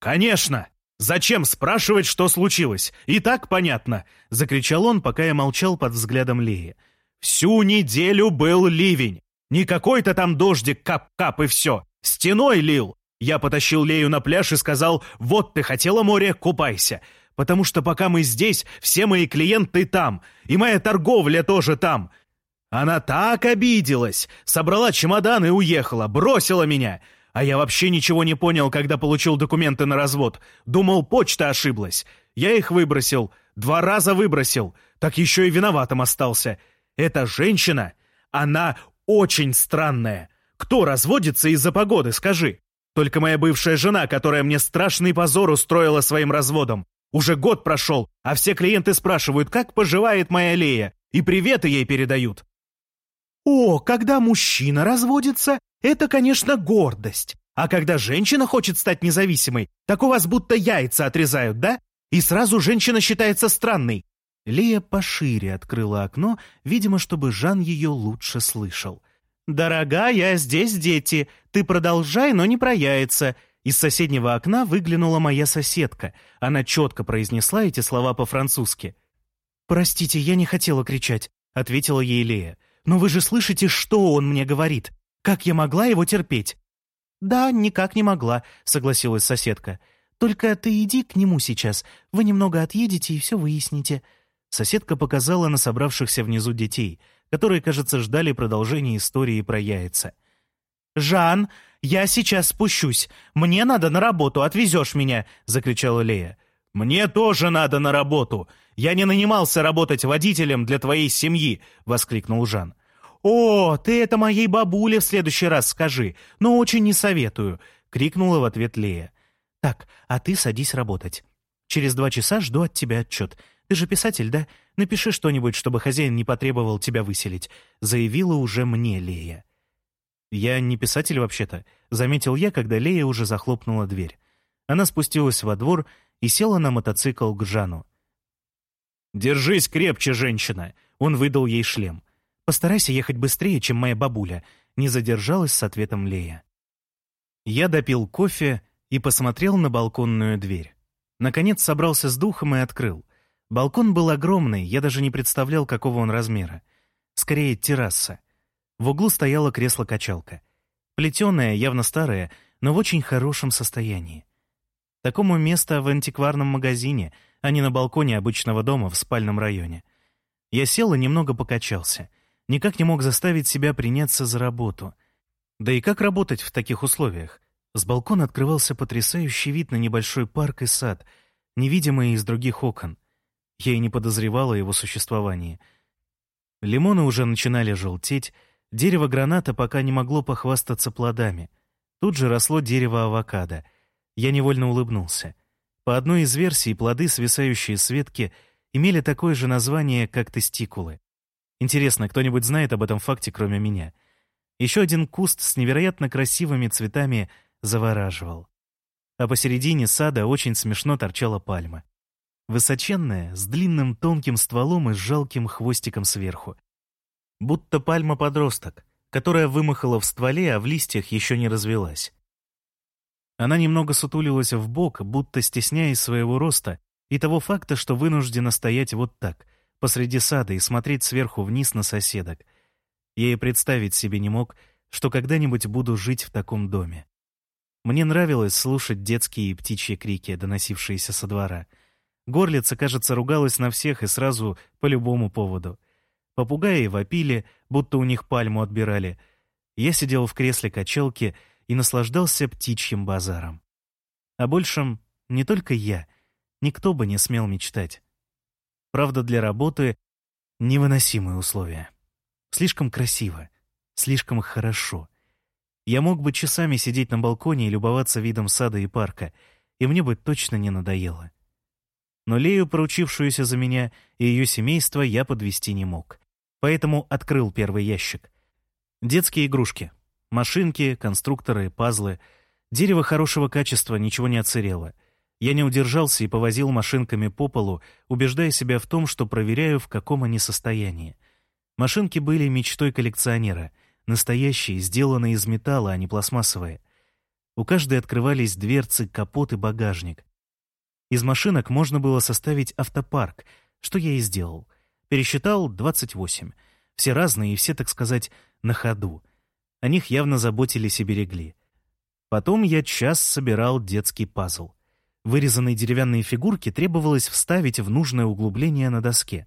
«Конечно! Зачем спрашивать, что случилось? И так понятно!» — закричал он, пока я молчал под взглядом Леи. «Всю неделю был ливень. Не какой-то там дождик, кап-кап и все. Стеной лил. Я потащил Лею на пляж и сказал, вот ты хотела море, купайся. Потому что пока мы здесь, все мои клиенты там, и моя торговля тоже там. Она так обиделась, собрала чемодан и уехала, бросила меня. А я вообще ничего не понял, когда получил документы на развод. Думал, почта ошиблась. Я их выбросил, два раза выбросил, так еще и виноватым остался. Эта женщина, она очень странная. Кто разводится из-за погоды, скажи? Только моя бывшая жена, которая мне страшный позор устроила своим разводом. Уже год прошел, а все клиенты спрашивают, как поживает моя Лея, и приветы ей передают. О, когда мужчина разводится, это, конечно, гордость. А когда женщина хочет стать независимой, так у вас будто яйца отрезают, да? И сразу женщина считается странной. Лея пошире открыла окно, видимо, чтобы Жан ее лучше слышал. «Дорогая, здесь дети. Ты продолжай, но не прояется». Из соседнего окна выглянула моя соседка. Она четко произнесла эти слова по-французски. «Простите, я не хотела кричать», — ответила ей Лея. «Но вы же слышите, что он мне говорит. Как я могла его терпеть?» «Да, никак не могла», — согласилась соседка. «Только ты иди к нему сейчас. Вы немного отъедете и все выясните». Соседка показала на собравшихся внизу детей — которые, кажется, ждали продолжения истории про яйца. «Жан, я сейчас спущусь. Мне надо на работу, отвезешь меня!» — закричала Лея. «Мне тоже надо на работу! Я не нанимался работать водителем для твоей семьи!» — воскликнул Жан. «О, ты это моей бабуле в следующий раз скажи, но очень не советую!» — крикнула в ответ Лея. «Так, а ты садись работать. Через два часа жду от тебя отчет. Ты же писатель, да? Напиши что-нибудь, чтобы хозяин не потребовал тебя выселить», — заявила уже мне Лея. «Я не писатель вообще-то», — заметил я, когда Лея уже захлопнула дверь. Она спустилась во двор и села на мотоцикл к Жану. «Держись крепче, женщина!» — он выдал ей шлем. «Постарайся ехать быстрее, чем моя бабуля», — не задержалась с ответом Лея. Я допил кофе и посмотрел на балконную дверь. Наконец собрался с духом и открыл — Балкон был огромный, я даже не представлял, какого он размера. Скорее, терраса. В углу стояло кресло-качалка. Плетеное, явно старое, но в очень хорошем состоянии. Такому место в антикварном магазине, а не на балконе обычного дома в спальном районе. Я сел и немного покачался. Никак не мог заставить себя приняться за работу. Да и как работать в таких условиях? С балкона открывался потрясающий вид на небольшой парк и сад, невидимый из других окон. Я и не подозревала о его существовании. Лимоны уже начинали желтеть, дерево граната пока не могло похвастаться плодами. Тут же росло дерево авокадо. Я невольно улыбнулся. По одной из версий, плоды, свисающие с ветки, имели такое же название, как тестикулы. Интересно, кто-нибудь знает об этом факте, кроме меня? Еще один куст с невероятно красивыми цветами завораживал. А посередине сада очень смешно торчала пальма. Высоченная, с длинным тонким стволом и с жалким хвостиком сверху. Будто пальма-подросток, которая вымахала в стволе, а в листьях еще не развелась. Она немного сутулилась в бок, будто стесняясь своего роста и того факта, что вынуждена стоять вот так, посреди сада и смотреть сверху вниз на соседок. Я и представить себе не мог, что когда-нибудь буду жить в таком доме. Мне нравилось слушать детские и птичьи крики, доносившиеся со двора — Горлица, кажется, ругалась на всех и сразу по любому поводу. Попугаи вопили, будто у них пальму отбирали. Я сидел в кресле качалки и наслаждался птичьим базаром. О большем не только я, никто бы не смел мечтать. Правда, для работы невыносимые условия. Слишком красиво, слишком хорошо. Я мог бы часами сидеть на балконе и любоваться видом сада и парка, и мне бы точно не надоело но Лею, поручившуюся за меня, и ее семейство я подвести не мог. Поэтому открыл первый ящик. Детские игрушки. Машинки, конструкторы, пазлы. Дерево хорошего качества, ничего не отсырело. Я не удержался и повозил машинками по полу, убеждая себя в том, что проверяю, в каком они состоянии. Машинки были мечтой коллекционера. настоящие, сделанные из металла, а не пластмассовые. У каждой открывались дверцы, капот и багажник. Из машинок можно было составить автопарк, что я и сделал. Пересчитал 28. Все разные и все, так сказать, на ходу. О них явно заботились и берегли. Потом я час собирал детский пазл. Вырезанные деревянные фигурки требовалось вставить в нужное углубление на доске.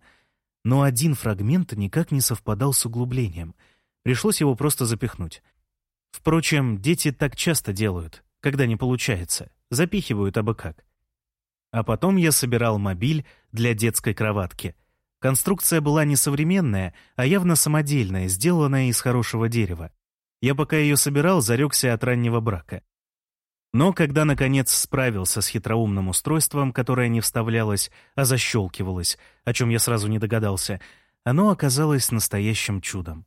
Но один фрагмент никак не совпадал с углублением. Пришлось его просто запихнуть. Впрочем, дети так часто делают, когда не получается. Запихивают абы как. А потом я собирал мобиль для детской кроватки. Конструкция была не современная, а явно самодельная, сделанная из хорошего дерева. Я пока ее собирал, зарекся от раннего брака. Но когда, наконец, справился с хитроумным устройством, которое не вставлялось, а защелкивалось, о чем я сразу не догадался, оно оказалось настоящим чудом.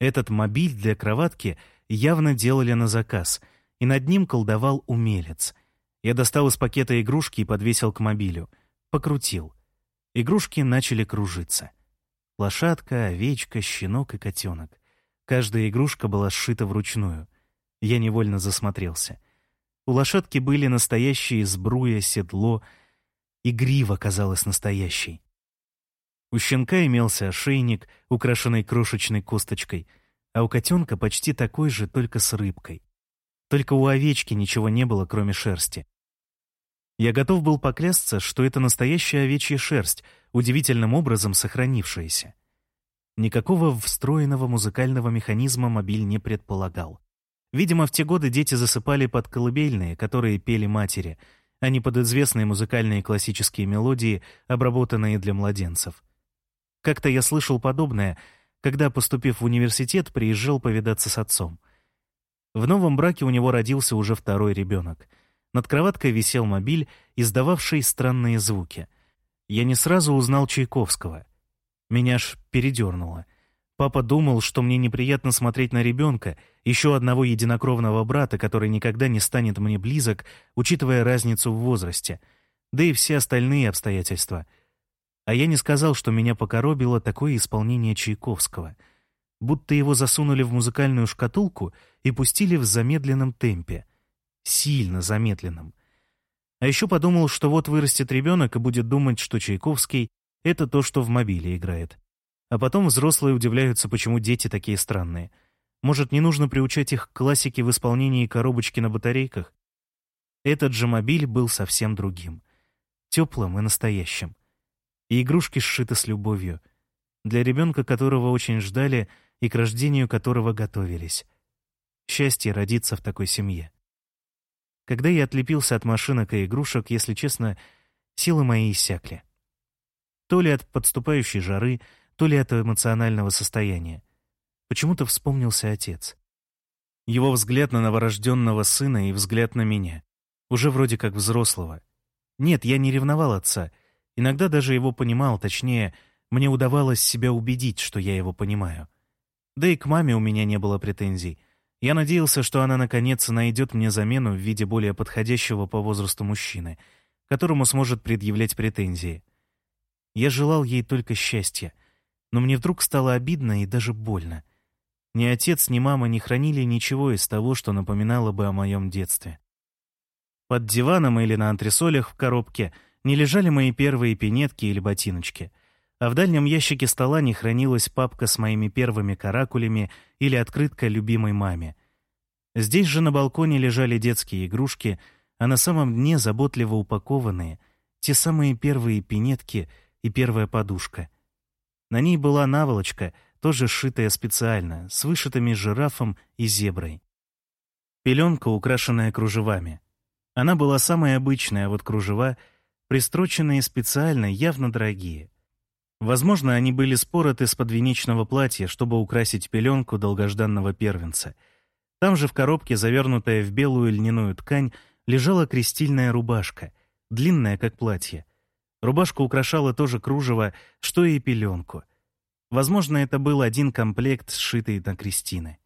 Этот мобиль для кроватки явно делали на заказ, и над ним колдовал умелец. Я достал из пакета игрушки и подвесил к мобилю. Покрутил. Игрушки начали кружиться. Лошадка, овечка, щенок и котенок. Каждая игрушка была сшита вручную. Я невольно засмотрелся. У лошадки были настоящие сбруя, седло, и грива казалась настоящей. У щенка имелся ошейник, украшенный крошечной косточкой, а у котенка почти такой же, только с рыбкой. Только у овечки ничего не было, кроме шерсти. Я готов был поклясться, что это настоящая овечья шерсть, удивительным образом сохранившаяся. Никакого встроенного музыкального механизма мобиль не предполагал. Видимо, в те годы дети засыпали под колыбельные, которые пели матери, а не под известные музыкальные классические мелодии, обработанные для младенцев. Как-то я слышал подобное, когда, поступив в университет, приезжал повидаться с отцом. В новом браке у него родился уже второй ребенок. Над кроваткой висел мобиль, издававший странные звуки. Я не сразу узнал Чайковского. Меня аж передернуло. Папа думал, что мне неприятно смотреть на ребенка, еще одного единокровного брата, который никогда не станет мне близок, учитывая разницу в возрасте, да и все остальные обстоятельства. А я не сказал, что меня покоробило такое исполнение Чайковского. Будто его засунули в музыкальную шкатулку и пустили в замедленном темпе. Сильно замедленном. А еще подумал, что вот вырастет ребенок и будет думать, что Чайковский это то, что в мобиле играет. А потом взрослые удивляются, почему дети такие странные. Может, не нужно приучать их к классике в исполнении коробочки на батарейках? Этот же мобиль был совсем другим. Теплым и настоящим. И игрушки сшиты с любовью. Для ребенка, которого очень ждали и к рождению которого готовились. Счастье родиться в такой семье. Когда я отлепился от машинок и игрушек, если честно, силы мои иссякли. То ли от подступающей жары, то ли от эмоционального состояния. Почему-то вспомнился отец. Его взгляд на новорожденного сына и взгляд на меня. Уже вроде как взрослого. Нет, я не ревновал отца. Иногда даже его понимал, точнее, мне удавалось себя убедить, что я его понимаю. Да и к маме у меня не было претензий. Я надеялся, что она наконец найдет мне замену в виде более подходящего по возрасту мужчины, которому сможет предъявлять претензии. Я желал ей только счастья, но мне вдруг стало обидно и даже больно. Ни отец, ни мама не хранили ничего из того, что напоминало бы о моем детстве. Под диваном или на антресолях в коробке не лежали мои первые пинетки или ботиночки, а в дальнем ящике стола не хранилась папка с моими первыми каракулями или открытка любимой маме. Здесь же на балконе лежали детские игрушки, а на самом дне заботливо упакованные, те самые первые пинетки — и первая подушка. На ней была наволочка, тоже сшитая специально, с вышитыми жирафом и зеброй. Пеленка, украшенная кружевами. Она была самая обычная, а вот кружева, пристроченные специально, явно дорогие. Возможно, они были спороты с подвенечного платья, чтобы украсить пеленку долгожданного первенца. Там же в коробке, завернутая в белую льняную ткань, лежала крестильная рубашка, длинная, как платье. Рубашку украшала тоже кружево, что и пеленку. Возможно, это был один комплект, сшитый на Кристины.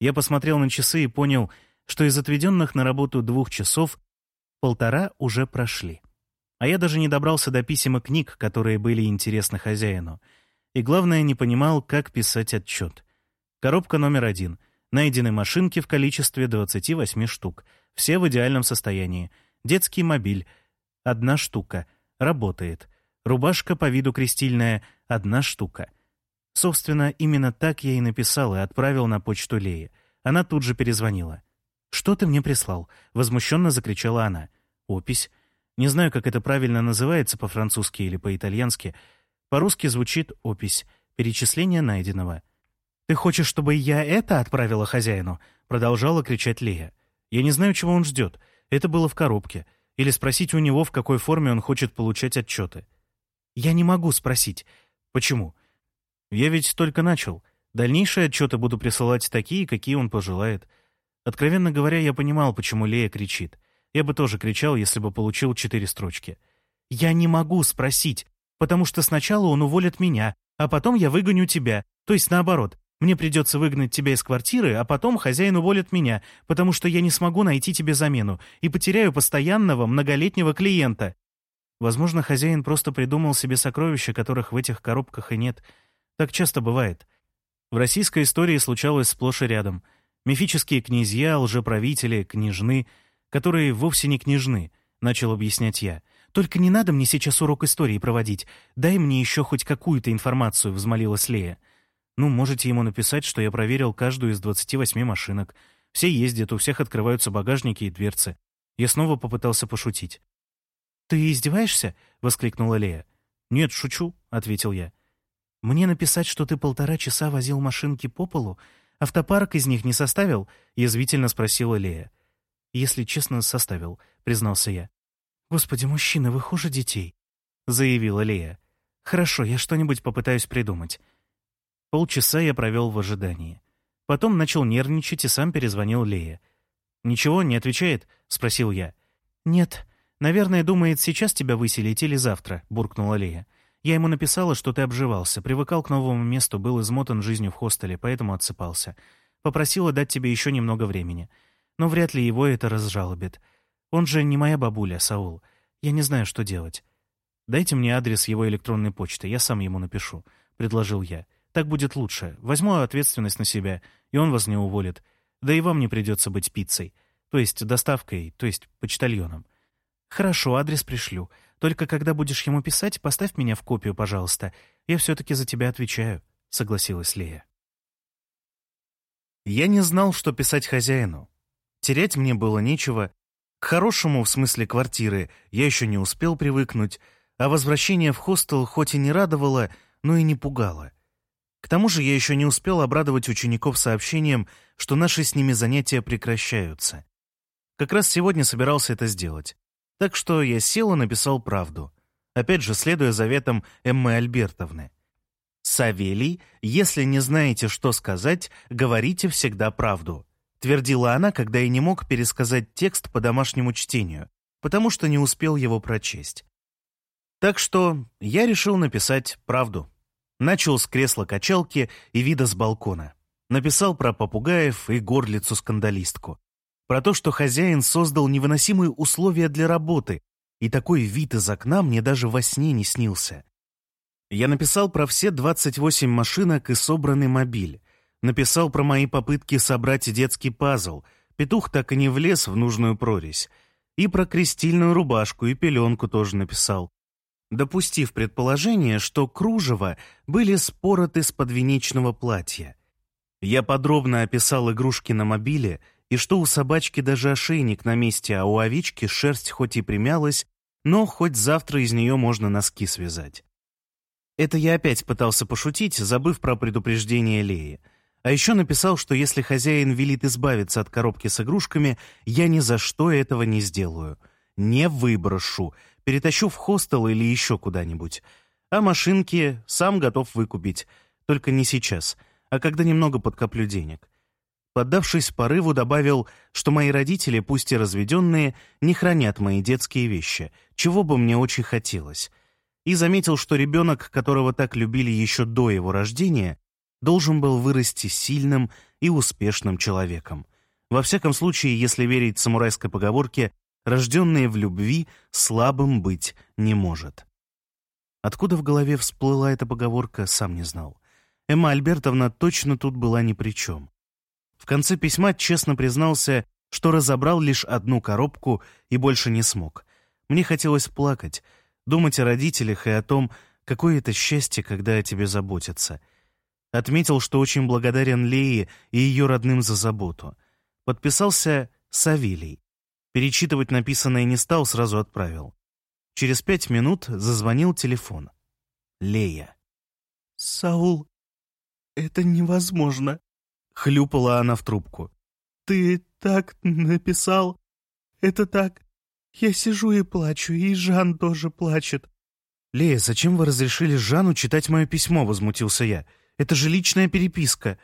Я посмотрел на часы и понял, что из отведенных на работу двух часов полтора уже прошли. А я даже не добрался до писем и книг, которые были интересны хозяину. И главное, не понимал, как писать отчет. Коробка номер один. Найдены машинки в количестве 28 штук. Все в идеальном состоянии. Детский мобиль. Одна штука. Работает. Рубашка по виду крестильная. Одна штука. Собственно, именно так я и написал и отправил на почту Леи. Она тут же перезвонила. «Что ты мне прислал?» — возмущенно закричала она. «Опись. Не знаю, как это правильно называется по-французски или по-итальянски. По-русски звучит «опись». Перечисление найденного. «Ты хочешь, чтобы я это отправила хозяину?» — продолжала кричать Лея. «Я не знаю, чего он ждет. Это было в коробке. Или спросить у него, в какой форме он хочет получать отчеты». «Я не могу спросить. Почему?» «Я ведь только начал. Дальнейшие отчеты буду присылать такие, какие он пожелает. Откровенно говоря, я понимал, почему Лея кричит. Я бы тоже кричал, если бы получил четыре строчки. «Я не могу спросить, потому что сначала он уволит меня, а потом я выгоню тебя. То есть наоборот, мне придется выгнать тебя из квартиры, а потом хозяин уволит меня, потому что я не смогу найти тебе замену и потеряю постоянного многолетнего клиента. Возможно, хозяин просто придумал себе сокровища, которых в этих коробках и нет. Так часто бывает. В российской истории случалось сплошь и рядом. Мифические князья, лжеправители, княжны, которые вовсе не княжны, начал объяснять я — «Только не надо мне сейчас урок истории проводить. Дай мне еще хоть какую-то информацию», — взмолилась Лея. «Ну, можете ему написать, что я проверил каждую из 28 машинок. Все ездят, у всех открываются багажники и дверцы». Я снова попытался пошутить. «Ты издеваешься?» — воскликнула Лея. «Нет, шучу», — ответил я. «Мне написать, что ты полтора часа возил машинки по полу? Автопарк из них не составил?» — язвительно спросила Лея. «Если честно, составил», — признался я. «Господи, мужчина, вы хуже детей», — заявила Лея. «Хорошо, я что-нибудь попытаюсь придумать». Полчаса я провел в ожидании. Потом начал нервничать и сам перезвонил Лее. «Ничего, не отвечает?» — спросил я. «Нет. Наверное, думает, сейчас тебя выселить или завтра», — буркнула Лея. «Я ему написала, что ты обживался, привыкал к новому месту, был измотан жизнью в хостеле, поэтому отсыпался. Попросила дать тебе еще немного времени. Но вряд ли его это разжалобит. Он же не моя бабуля, Саул. Я не знаю, что делать. Дайте мне адрес его электронной почты, я сам ему напишу», — предложил я. «Так будет лучше. Возьму ответственность на себя, и он вас не уволит. Да и вам не придется быть пиццей, то есть доставкой, то есть почтальоном». «Хорошо, адрес пришлю. Только когда будешь ему писать, поставь меня в копию, пожалуйста. Я все-таки за тебя отвечаю», — согласилась Лея. Я не знал, что писать хозяину. Терять мне было нечего, к хорошему, в смысле квартиры, я еще не успел привыкнуть, а возвращение в хостел хоть и не радовало, но и не пугало. К тому же я еще не успел обрадовать учеников сообщением, что наши с ними занятия прекращаются. Как раз сегодня собирался это сделать. Так что я сел и написал правду. Опять же, следуя заветам Эммы Альбертовны. «Савелий, если не знаете, что сказать, говорите всегда правду твердила она, когда я не мог пересказать текст по домашнему чтению, потому что не успел его прочесть. Так что я решил написать правду. Начал с кресла-качалки и вида с балкона. Написал про попугаев и горлицу-скандалистку. Про то, что хозяин создал невыносимые условия для работы, и такой вид из окна мне даже во сне не снился. Я написал про все 28 машинок и собранный мобиль, Написал про мои попытки собрать детский пазл. Петух так и не влез в нужную прорезь. И про крестильную рубашку и пеленку тоже написал. Допустив предположение, что кружева были спороты с подвенечного платья. Я подробно описал игрушки на мобиле, и что у собачки даже ошейник на месте, а у овечки шерсть хоть и примялась, но хоть завтра из нее можно носки связать. Это я опять пытался пошутить, забыв про предупреждение Леи — а еще написал, что если хозяин велит избавиться от коробки с игрушками, я ни за что этого не сделаю. Не выброшу, перетащу в хостел или еще куда-нибудь. А машинки сам готов выкупить, только не сейчас, а когда немного подкоплю денег. Поддавшись порыву, добавил, что мои родители, пусть и разведенные, не хранят мои детские вещи, чего бы мне очень хотелось. И заметил, что ребенок, которого так любили еще до его рождения, должен был вырасти сильным и успешным человеком. Во всяком случае, если верить самурайской поговорке, рожденный в любви слабым быть не может. Откуда в голове всплыла эта поговорка, сам не знал. Эмма Альбертовна точно тут была ни при чем. В конце письма честно признался, что разобрал лишь одну коробку и больше не смог. Мне хотелось плакать, думать о родителях и о том, какое это счастье, когда о тебе заботятся. Отметил, что очень благодарен Лее и ее родным за заботу. Подписался Савелий. Перечитывать написанное не стал, сразу отправил. Через пять минут зазвонил телефон. Лея. «Саул, это невозможно», — хлюпала она в трубку. «Ты так написал? Это так? Я сижу и плачу, и Жан тоже плачет». «Лея, зачем вы разрешили Жану читать мое письмо?» — возмутился я. «Это же личная переписка».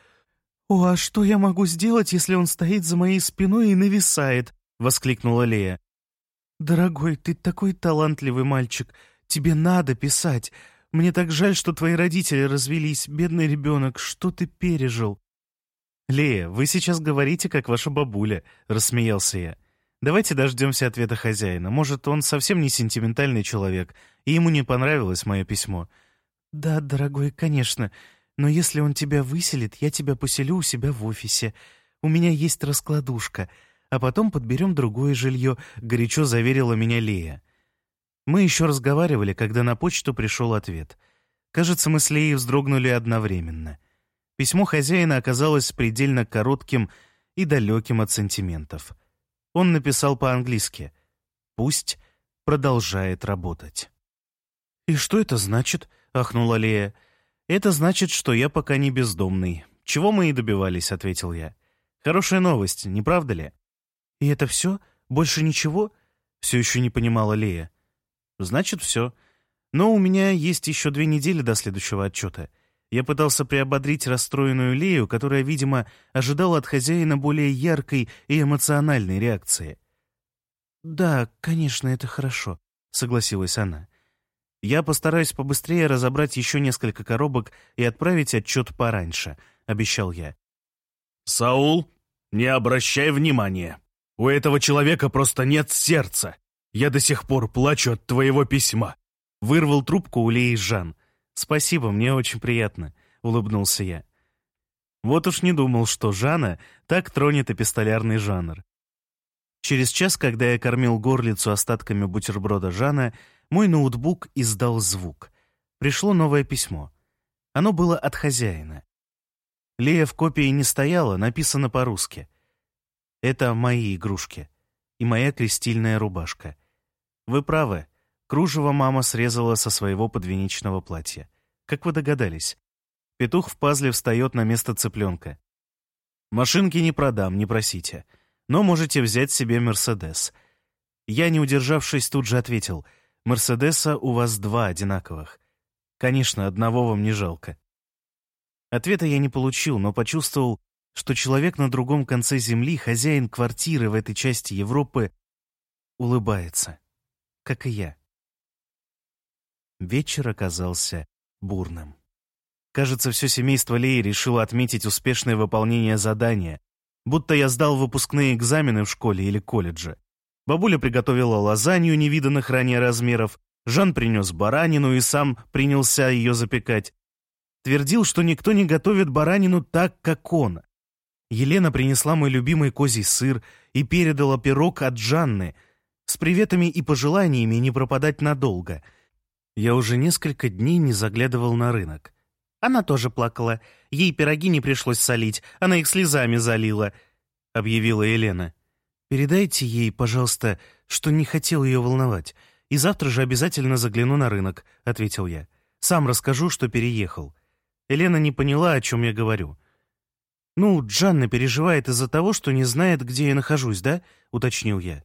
«О, а что я могу сделать, если он стоит за моей спиной и нависает?» — воскликнула Лея. «Дорогой, ты такой талантливый мальчик. Тебе надо писать. Мне так жаль, что твои родители развелись. Бедный ребенок, что ты пережил?» «Лея, вы сейчас говорите, как ваша бабуля», — рассмеялся я. «Давайте дождемся ответа хозяина. Может, он совсем не сентиментальный человек, и ему не понравилось мое письмо». «Да, дорогой, конечно. Но если он тебя выселит, я тебя поселю у себя в офисе. У меня есть раскладушка. А потом подберем другое жилье», — горячо заверила меня Лея. Мы еще разговаривали, когда на почту пришел ответ. Кажется, мы с Леей вздрогнули одновременно. Письмо хозяина оказалось предельно коротким и далеким от сантиментов. Он написал по-английски «Пусть продолжает работать». «И что это значит?» — ахнула Лея. «Это значит, что я пока не бездомный. Чего мы и добивались», — ответил я. «Хорошая новость, не правда ли?» «И это все? Больше ничего?» — все еще не понимала Лея. Значит, все. Но у меня есть еще две недели до следующего отчета. Я пытался приободрить расстроенную Лею, которая, видимо, ожидала от хозяина более яркой и эмоциональной реакции. «Да, конечно, это хорошо», — согласилась она. «Я постараюсь побыстрее разобрать еще несколько коробок и отправить отчет пораньше», — обещал я. «Саул, не обращай внимания. У этого человека просто нет сердца. Я до сих пор плачу от твоего письма». Вырвал трубку у Леи Жан. «Спасибо, мне очень приятно», — улыбнулся я. Вот уж не думал, что Жана так тронет эпистолярный жанр. Через час, когда я кормил горлицу остатками бутерброда Жана, мой ноутбук издал звук. Пришло новое письмо. Оно было от хозяина. Лея в копии не стояла, написано по-русски. Это мои игрушки и моя крестильная рубашка. Вы правы. Кружево мама срезала со своего подвенечного платья. Как вы догадались? Петух в пазле встает на место цыпленка. Машинки не продам, не просите. Но можете взять себе Мерседес. Я, не удержавшись, тут же ответил. Мерседеса у вас два одинаковых. Конечно, одного вам не жалко. Ответа я не получил, но почувствовал, что человек на другом конце земли, хозяин квартиры в этой части Европы, улыбается как и я. Вечер оказался бурным. Кажется, все семейство Леи решило отметить успешное выполнение задания, будто я сдал выпускные экзамены в школе или колледже. Бабуля приготовила лазанью невиданных ранее размеров, Жан принес баранину и сам принялся ее запекать. Твердил, что никто не готовит баранину так, как он. Елена принесла мой любимый козий сыр и передала пирог от Жанны — с приветами и пожеланиями не пропадать надолго. Я уже несколько дней не заглядывал на рынок. Она тоже плакала. Ей пироги не пришлось солить, она их слезами залила, — объявила Елена. «Передайте ей, пожалуйста, что не хотел ее волновать, и завтра же обязательно загляну на рынок», — ответил я. «Сам расскажу, что переехал». Елена не поняла, о чем я говорю. «Ну, Джанна переживает из-за того, что не знает, где я нахожусь, да?» — уточнил я.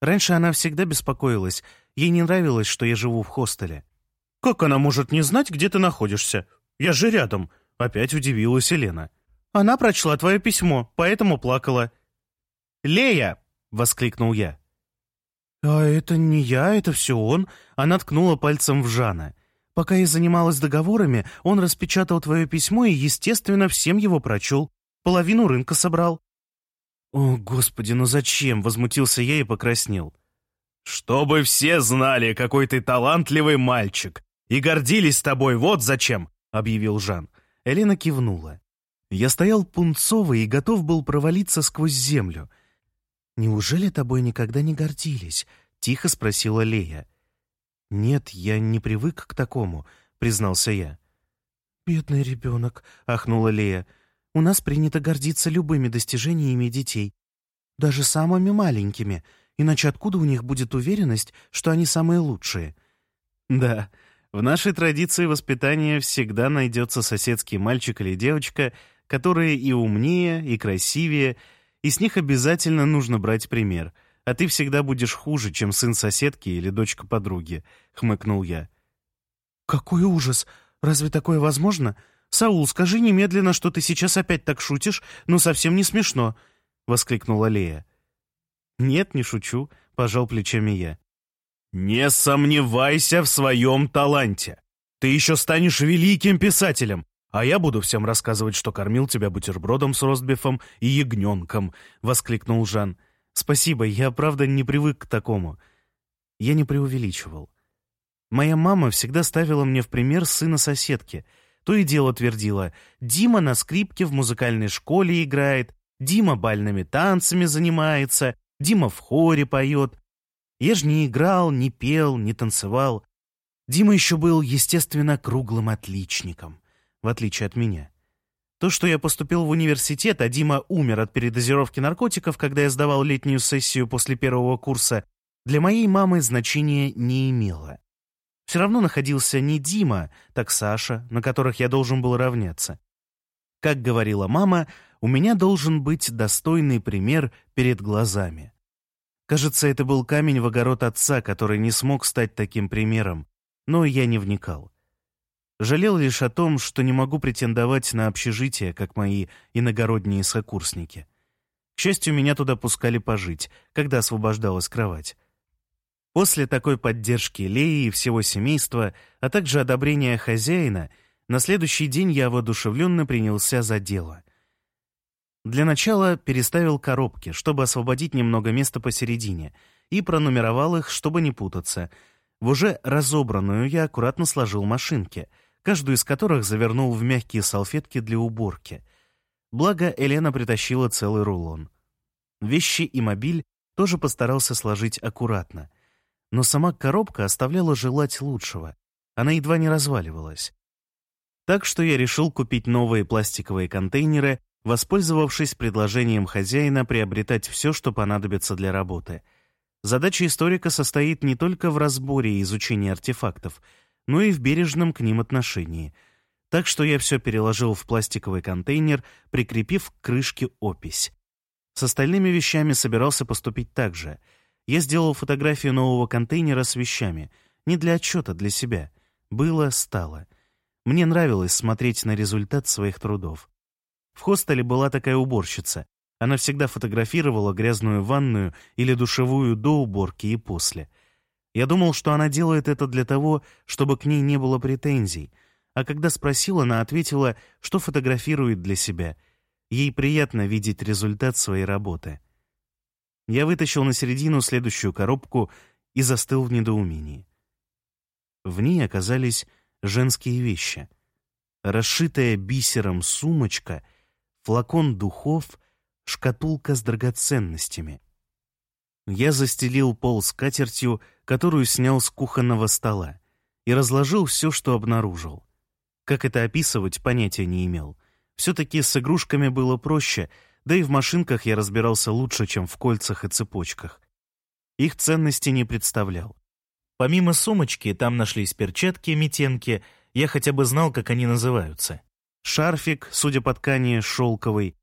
Раньше она всегда беспокоилась. Ей не нравилось, что я живу в хостеле. «Как она может не знать, где ты находишься? Я же рядом!» Опять удивилась Елена. «Она прочла твое письмо, поэтому плакала». «Лея!» — воскликнул я. «А это не я, это все он», — она ткнула пальцем в Жана. «Пока я занималась договорами, он распечатал твое письмо и, естественно, всем его прочел. Половину рынка собрал. «О, Господи, ну зачем?» — возмутился я и покраснел. «Чтобы все знали, какой ты талантливый мальчик, и гордились тобой, вот зачем!» — объявил Жан. Элена кивнула. Я стоял пунцовый и готов был провалиться сквозь землю. «Неужели тобой никогда не гордились?» — тихо спросила Лея. «Нет, я не привык к такому», — признался я. «Бедный ребенок», — ахнула Лея. «У нас принято гордиться любыми достижениями детей, даже самыми маленькими, иначе откуда у них будет уверенность, что они самые лучшие?» «Да, в нашей традиции воспитания всегда найдется соседский мальчик или девочка, которые и умнее, и красивее, и с них обязательно нужно брать пример, а ты всегда будешь хуже, чем сын соседки или дочка подруги», — хмыкнул я. «Какой ужас! Разве такое возможно? Саул, скажи немедленно, что ты сейчас опять так шутишь, но совсем не смешно!» — воскликнула Лея. «Нет, не шучу», — пожал плечами я. «Не сомневайся в своем таланте. Ты еще станешь великим писателем, а я буду всем рассказывать, что кормил тебя бутербродом с ростбифом и ягненком», — воскликнул Жан. «Спасибо, я правда не привык к такому». Я не преувеличивал. Моя мама всегда ставила мне в пример сына соседки. То и дело твердила, Дима на скрипке в музыкальной школе играет, Дима бальными танцами занимается, Дима в хоре поет. Я же не играл, не пел, не танцевал. Дима еще был, естественно, круглым отличником, в отличие от меня. То, что я поступил в университет, а Дима умер от передозировки наркотиков, когда я сдавал летнюю сессию после первого курса, для моей мамы значения не имело. Все равно находился не Дима, так Саша, на которых я должен был равняться. Как говорила мама, у меня должен быть достойный пример перед глазами. Кажется, это был камень в огород отца, который не смог стать таким примером, но я не вникал. Жалел лишь о том, что не могу претендовать на общежитие, как мои иногородние сокурсники. К счастью, меня туда пускали пожить, когда освобождалась кровать. После такой поддержки Леи и всего семейства, а также одобрения хозяина, на следующий день я воодушевленно принялся за дело. Для начала переставил коробки, чтобы освободить немного места посередине, и пронумеровал их, чтобы не путаться. В уже разобранную я аккуратно сложил машинки, каждую из которых завернул в мягкие салфетки для уборки. Благо, Елена притащила целый рулон. Вещи и мобиль тоже постарался сложить аккуратно — но сама коробка оставляла желать лучшего. Она едва не разваливалась. Так что я решил купить новые пластиковые контейнеры, воспользовавшись предложением хозяина приобретать все, что понадобится для работы. Задача историка состоит не только в разборе и изучении артефактов, но и в бережном к ним отношении. Так что я все переложил в пластиковый контейнер, прикрепив к крышке опись. С остальными вещами собирался поступить так же — я сделал фотографию нового контейнера с вещами. Не для отчета, для себя. Было, стало. Мне нравилось смотреть на результат своих трудов. В хостеле была такая уборщица. Она всегда фотографировала грязную ванную или душевую до уборки и после. Я думал, что она делает это для того, чтобы к ней не было претензий. А когда спросил, она ответила, что фотографирует для себя. Ей приятно видеть результат своей работы. Я вытащил на середину следующую коробку и застыл в недоумении. В ней оказались женские вещи. Расшитая бисером сумочка, флакон духов, шкатулка с драгоценностями. Я застелил пол скатертью, которую снял с кухонного стола, и разложил все, что обнаружил. Как это описывать, понятия не имел. Все-таки с игрушками было проще — да и в машинках я разбирался лучше, чем в кольцах и цепочках. Их ценности не представлял. Помимо сумочки, там нашлись перчатки, метенки, я хотя бы знал, как они называются. Шарфик, судя по ткани, шелковый.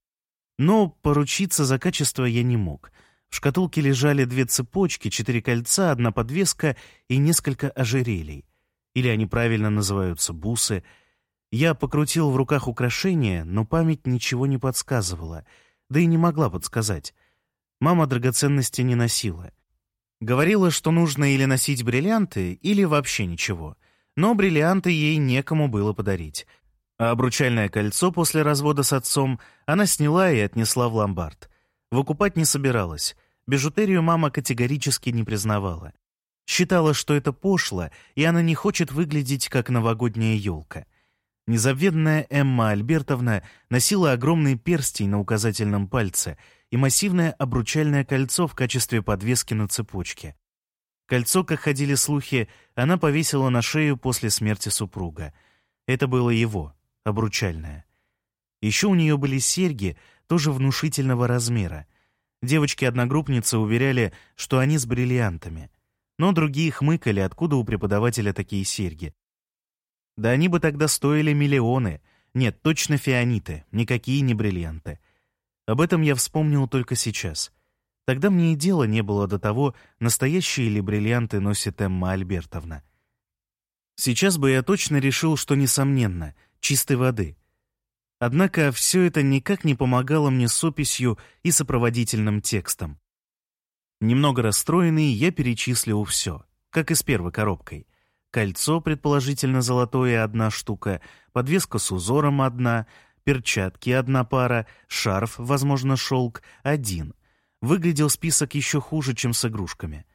Но поручиться за качество я не мог. В шкатулке лежали две цепочки, четыре кольца, одна подвеска и несколько ожерелий. Или они правильно называются бусы. Я покрутил в руках украшения, но память ничего не подсказывала — да и не могла подсказать. Мама драгоценности не носила. Говорила, что нужно или носить бриллианты, или вообще ничего. Но бриллианты ей некому было подарить. А обручальное кольцо после развода с отцом она сняла и отнесла в ломбард. Выкупать не собиралась. Бижутерию мама категорически не признавала. Считала, что это пошло, и она не хочет выглядеть как новогодняя елка. Незабвенная Эмма Альбертовна носила огромный перстень на указательном пальце и массивное обручальное кольцо в качестве подвески на цепочке. Кольцо, как ходили слухи, она повесила на шею после смерти супруга. Это было его, обручальное. Еще у нее были серьги, тоже внушительного размера. Девочки-одногруппницы уверяли, что они с бриллиантами. Но другие хмыкали, откуда у преподавателя такие серьги. Да они бы тогда стоили миллионы. Нет, точно фианиты, никакие не бриллианты. Об этом я вспомнил только сейчас. Тогда мне и дела не было до того, настоящие ли бриллианты носит Эмма Альбертовна. Сейчас бы я точно решил, что несомненно, чистой воды. Однако все это никак не помогало мне с описью и сопроводительным текстом. Немного расстроенный, я перечислил все, как и с первой коробкой. Кольцо, предположительно золотое, одна штука, подвеска с узором одна, перчатки одна пара, шарф, возможно, шелк, один. Выглядел список еще хуже, чем с игрушками.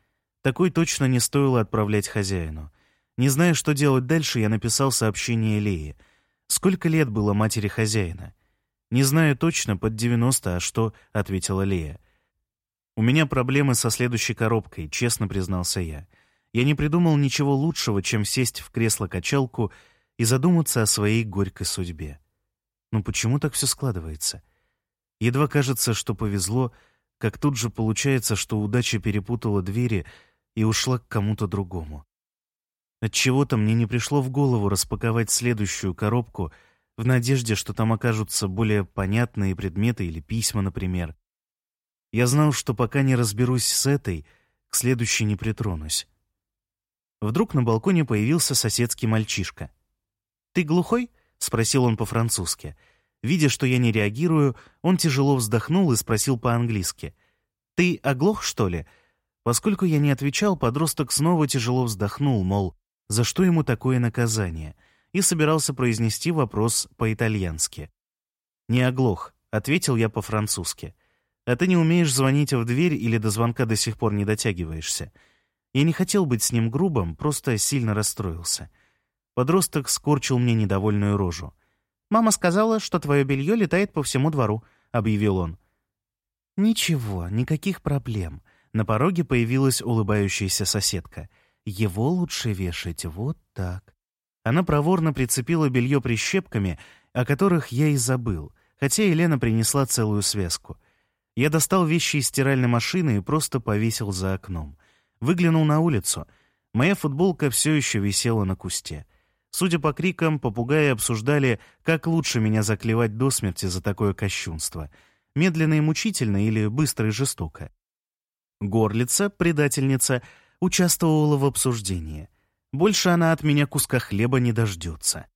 Такой точно не стоило отправлять хозяину. Не зная, что делать дальше, я написал сообщение Лее. Сколько лет было матери хозяина? «Не знаю точно, под 90, а что?» — ответила Лея. «У меня проблемы со следующей коробкой», — честно признался я я не придумал ничего лучшего, чем сесть в кресло-качалку и задуматься о своей горькой судьбе. Но почему так все складывается? Едва кажется, что повезло, как тут же получается, что удача перепутала двери и ушла к кому-то другому. Отчего-то мне не пришло в голову распаковать следующую коробку в надежде, что там окажутся более понятные предметы или письма, например. Я знал, что пока не разберусь с этой, к следующей не притронусь. Вдруг на балконе появился соседский мальчишка. «Ты глухой?» — спросил он по-французски. Видя, что я не реагирую, он тяжело вздохнул и спросил по-английски. «Ты оглох, что ли?» Поскольку я не отвечал, подросток снова тяжело вздохнул, мол, за что ему такое наказание, и собирался произнести вопрос по-итальянски. «Не оглох», — ответил я по-французски. «А ты не умеешь звонить в дверь или до звонка до сих пор не дотягиваешься?» Я не хотел быть с ним грубым, просто сильно расстроился. Подросток скорчил мне недовольную рожу. «Мама сказала, что твое белье летает по всему двору», — объявил он. «Ничего, никаких проблем». На пороге появилась улыбающаяся соседка. «Его лучше вешать вот так». Она проворно прицепила белье прищепками, о которых я и забыл, хотя Елена принесла целую связку. Я достал вещи из стиральной машины и просто повесил за окном. Выглянул на улицу. Моя футболка все еще висела на кусте. Судя по крикам, попугаи обсуждали, как лучше меня заклевать до смерти за такое кощунство. Медленно и мучительно или быстро и жестоко. Горлица, предательница, участвовала в обсуждении. Больше она от меня куска хлеба не дождется.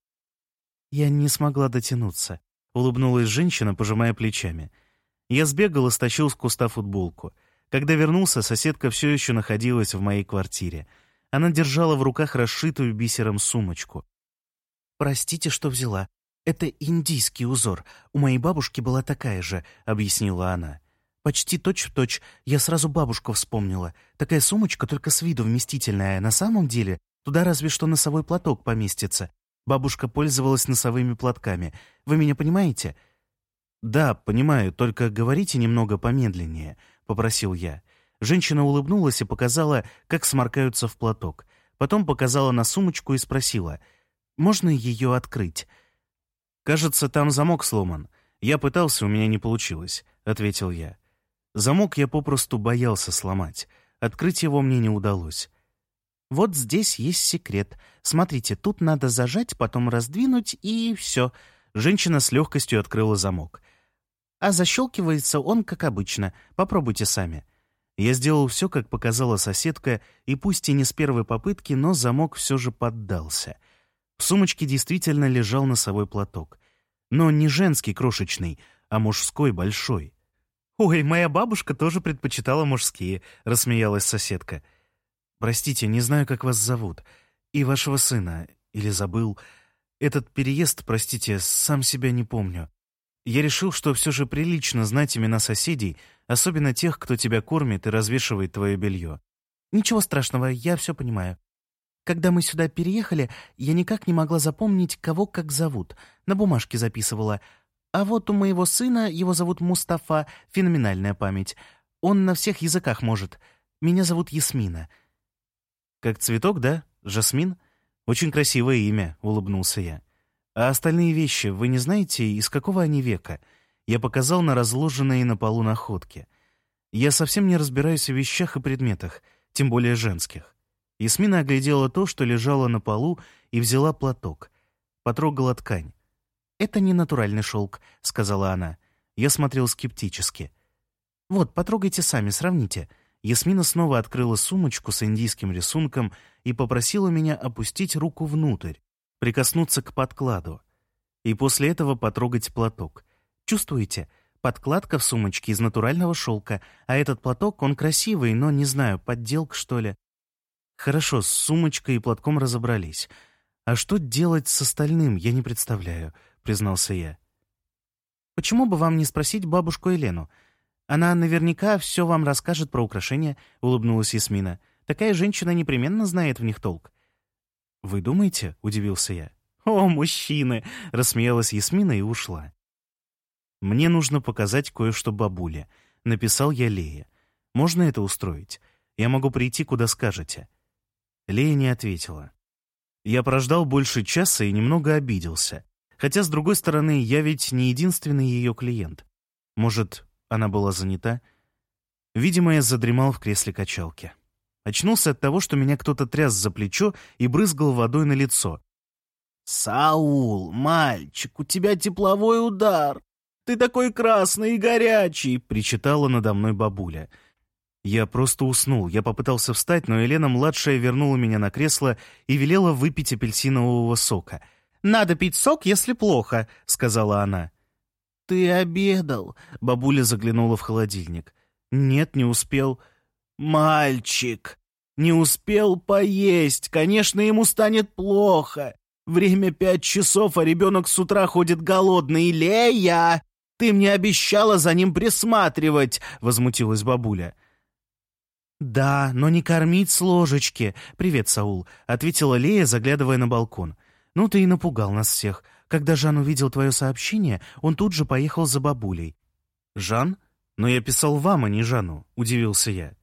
Я не смогла дотянуться. Улыбнулась женщина, пожимая плечами. Я сбегал и стащил с куста футболку — когда вернулся, соседка все еще находилась в моей квартире. Она держала в руках расшитую бисером сумочку. «Простите, что взяла. Это индийский узор. У моей бабушки была такая же», — объяснила она. «Почти точь-в-точь. -точь. Я сразу бабушку вспомнила. Такая сумочка только с виду вместительная. На самом деле туда разве что носовой платок поместится. Бабушка пользовалась носовыми платками. Вы меня понимаете?» «Да, понимаю, только говорите немного помедленнее», — попросил я. Женщина улыбнулась и показала, как сморкаются в платок. Потом показала на сумочку и спросила, «Можно ее открыть?» «Кажется, там замок сломан. Я пытался, у меня не получилось», — ответил я. Замок я попросту боялся сломать. Открыть его мне не удалось. «Вот здесь есть секрет. Смотрите, тут надо зажать, потом раздвинуть, и все». Женщина с легкостью открыла замок а защелкивается он, как обычно. Попробуйте сами». Я сделал все, как показала соседка, и пусть и не с первой попытки, но замок все же поддался. В сумочке действительно лежал носовой платок. Но не женский крошечный, а мужской большой. «Ой, моя бабушка тоже предпочитала мужские», — рассмеялась соседка. «Простите, не знаю, как вас зовут. И вашего сына. Или забыл. Этот переезд, простите, сам себя не помню. Я решил, что все же прилично знать имена соседей, особенно тех, кто тебя кормит и развешивает твое белье. Ничего страшного, я все понимаю. Когда мы сюда переехали, я никак не могла запомнить, кого как зовут. На бумажке записывала. А вот у моего сына, его зовут Мустафа, феноменальная память. Он на всех языках может. Меня зовут Ясмина». «Как цветок, да? Жасмин? Очень красивое имя», — улыбнулся я. «А остальные вещи, вы не знаете, из какого они века?» Я показал на разложенные на полу находки. Я совсем не разбираюсь в вещах и предметах, тем более женских. Ясмина оглядела то, что лежало на полу, и взяла платок. Потрогала ткань. «Это не натуральный шелк», — сказала она. Я смотрел скептически. «Вот, потрогайте сами, сравните». Ясмина снова открыла сумочку с индийским рисунком и попросила меня опустить руку внутрь, прикоснуться к подкладу. И после этого потрогать платок. Чувствуете? Подкладка в сумочке из натурального шелка, а этот платок, он красивый, но, не знаю, подделка, что ли. Хорошо, с сумочкой и платком разобрались. А что делать с остальным, я не представляю, признался я. Почему бы вам не спросить бабушку Елену? Она наверняка все вам расскажет про украшения, улыбнулась Ясмина. Такая женщина непременно знает в них толк. «Вы думаете?» — удивился я. «О, мужчины!» — рассмеялась Ясмина и ушла. «Мне нужно показать кое-что бабуле», — написал я Лее. «Можно это устроить? Я могу прийти, куда скажете». Лея не ответила. Я прождал больше часа и немного обиделся. Хотя, с другой стороны, я ведь не единственный ее клиент. Может, она была занята? Видимо, я задремал в кресле качалки. Очнулся от того, что меня кто-то тряс за плечо и брызгал водой на лицо. «Саул, мальчик, у тебя тепловой удар!» Ты такой красный и горячий!» — причитала надо мной бабуля. Я просто уснул. Я попытался встать, но Елена-младшая вернула меня на кресло и велела выпить апельсинового сока. «Надо пить сок, если плохо», — сказала она. «Ты обедал?» — бабуля заглянула в холодильник. «Нет, не успел». «Мальчик, не успел поесть. Конечно, ему станет плохо. Время пять часов, а ребенок с утра ходит голодный. Лея!» Ты мне обещала за ним присматривать!» — возмутилась бабуля. «Да, но не кормить с ложечки. Привет, Саул», — ответила Лея, заглядывая на балкон. «Ну ты и напугал нас всех. Когда Жан увидел твое сообщение, он тут же поехал за бабулей». «Жан? Но я писал вам, а не Жану», — удивился я.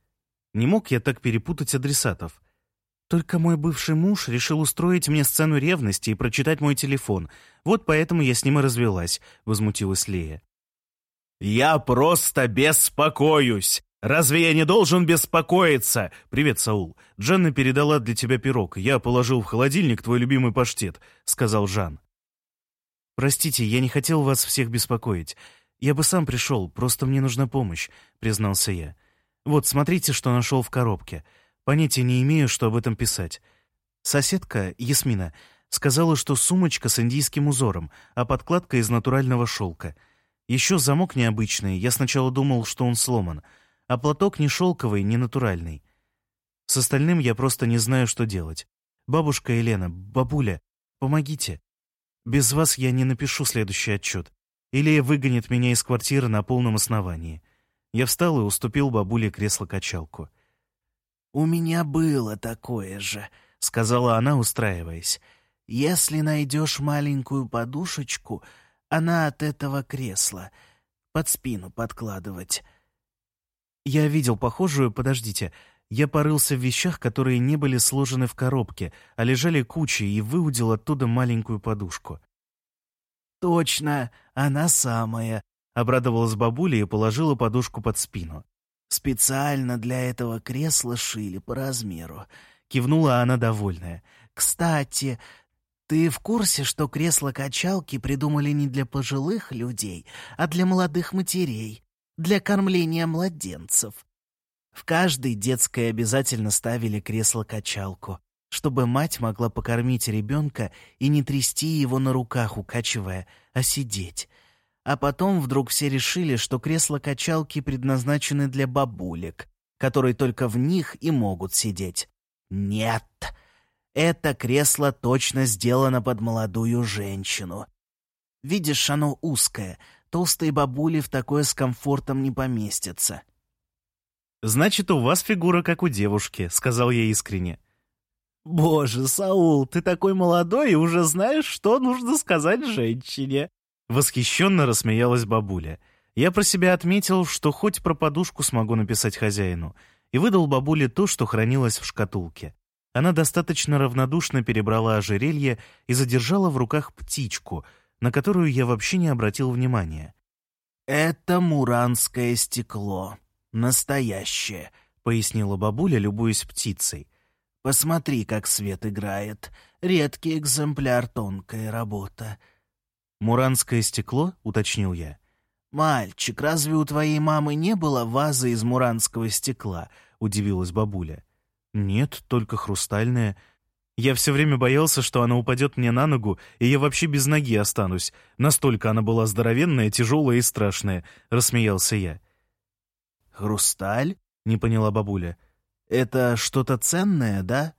Не мог я так перепутать адресатов. Только мой бывший муж решил устроить мне сцену ревности и прочитать мой телефон. Вот поэтому я с ним и развелась», — возмутилась Лея. «Я просто беспокоюсь! Разве я не должен беспокоиться?» «Привет, Саул. Джанна передала для тебя пирог. Я положил в холодильник твой любимый паштет», — сказал Жан. «Простите, я не хотел вас всех беспокоить. Я бы сам пришел, просто мне нужна помощь», — признался я. «Вот, смотрите, что нашел в коробке. Понятия не имею, что об этом писать. Соседка, Ясмина, сказала, что сумочка с индийским узором, а подкладка из натурального шелка — еще замок необычный, я сначала думал, что он сломан, а платок не шелковый, не натуральный. С остальным я просто не знаю, что делать. Бабушка Елена, бабуля, помогите. Без вас я не напишу следующий отчет. Или выгонит меня из квартиры на полном основании. Я встал и уступил бабуле кресло-качалку. «У меня было такое же», — сказала она, устраиваясь. «Если найдешь маленькую подушечку, она от этого кресла. Под спину подкладывать. Я видел похожую, подождите. Я порылся в вещах, которые не были сложены в коробке, а лежали кучей, и выудил оттуда маленькую подушку. «Точно, она самая», — обрадовалась бабуля и положила подушку под спину. «Специально для этого кресла шили по размеру», — кивнула она довольная. «Кстати, ты в курсе, что кресла-качалки придумали не для пожилых людей, а для молодых матерей, для кормления младенцев? В каждой детской обязательно ставили кресло-качалку, чтобы мать могла покормить ребенка и не трясти его на руках, укачивая, а сидеть. А потом вдруг все решили, что кресла-качалки предназначены для бабулек, которые только в них и могут сидеть. Нет! Это кресло точно сделано под молодую женщину. Видишь, оно узкое. Толстые бабули в такое с комфортом не поместятся. «Значит, у вас фигура как у девушки», — сказал я искренне. «Боже, Саул, ты такой молодой и уже знаешь, что нужно сказать женщине!» Восхищенно рассмеялась бабуля. Я про себя отметил, что хоть про подушку смогу написать хозяину, и выдал бабуле то, что хранилось в шкатулке. Она достаточно равнодушно перебрала ожерелье и задержала в руках птичку, на которую я вообще не обратил внимания. «Это муранское стекло. Настоящее», — пояснила бабуля, любуясь птицей. «Посмотри, как свет играет. Редкий экземпляр, тонкая работа». «Муранское стекло?» — уточнил я. «Мальчик, разве у твоей мамы не было вазы из муранского стекла?» — удивилась бабуля. «Нет, только хрустальная. Я все время боялся, что она упадет мне на ногу, и я вообще без ноги останусь. Настолько она была здоровенная, тяжелая и страшная», — рассмеялся я. «Хрусталь?» — не поняла бабуля. «Это что-то ценное, да?»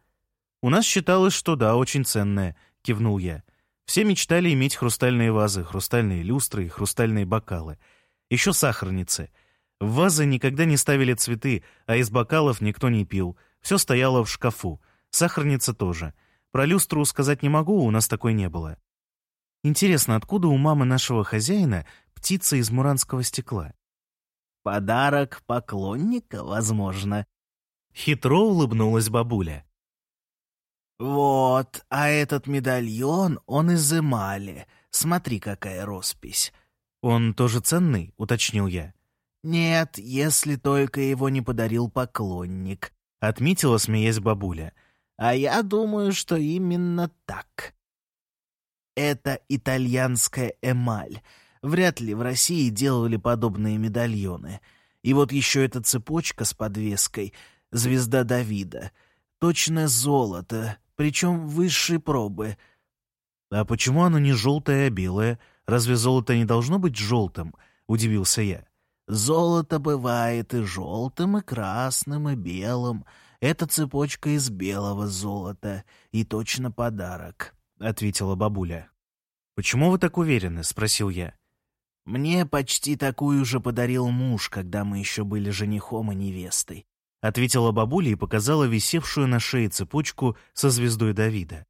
«У нас считалось, что да, очень ценное», — кивнул я. Все мечтали иметь хрустальные вазы, хрустальные люстры и хрустальные бокалы. Еще сахарницы. В вазы никогда не ставили цветы, а из бокалов никто не пил. Все стояло в шкафу. Сахарница тоже. Про люстру сказать не могу, у нас такой не было. Интересно, откуда у мамы нашего хозяина птица из муранского стекла? «Подарок поклонника, возможно». Хитро улыбнулась бабуля. «Вот, а этот медальон, он из эмали. Смотри, какая роспись». «Он тоже ценный?» — уточнил я. «Нет, если только его не подарил поклонник», — отметила, смеясь бабуля. «А я думаю, что именно так». Это итальянская эмаль. Вряд ли в России делали подобные медальоны. И вот еще эта цепочка с подвеской — звезда Давида. Точно золото, причем высшей пробы. «А почему оно не желтое, а белое? Разве золото не должно быть желтым?» — удивился я. «Золото бывает и желтым, и красным, и белым. Это цепочка из белого золота, и точно подарок», — ответила бабуля. «Почему вы так уверены?» — спросил я. «Мне почти такую же подарил муж, когда мы еще были женихом и невестой. — ответила бабуля и показала висевшую на шее цепочку со звездой Давида.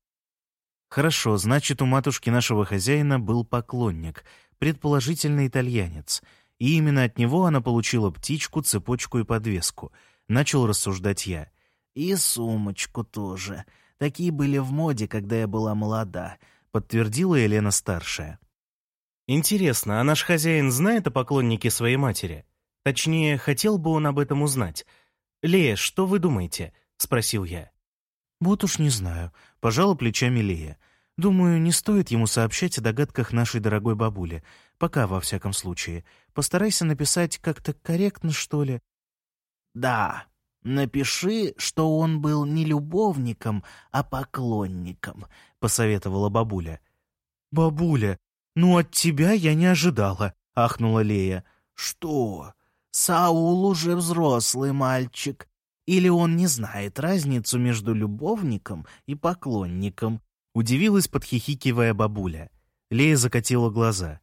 «Хорошо, значит, у матушки нашего хозяина был поклонник, предположительно итальянец, и именно от него она получила птичку, цепочку и подвеску», — начал рассуждать я. «И сумочку тоже. Такие были в моде, когда я была молода», — подтвердила Елена-старшая. «Интересно, а наш хозяин знает о поклоннике своей матери? Точнее, хотел бы он об этом узнать». «Лея, что вы думаете?» — спросил я. «Вот уж не знаю», — пожала плечами Лея. «Думаю, не стоит ему сообщать о догадках нашей дорогой бабули. Пока, во всяком случае. Постарайся написать как-то корректно, что ли». «Да, напиши, что он был не любовником, а поклонником», — посоветовала бабуля. «Бабуля, ну от тебя я не ожидала», — ахнула Лея. «Что?» Саул уже взрослый мальчик. Или он не знает разницу между любовником и поклонником?» Удивилась, подхихикивая бабуля. Лея закатила глаза.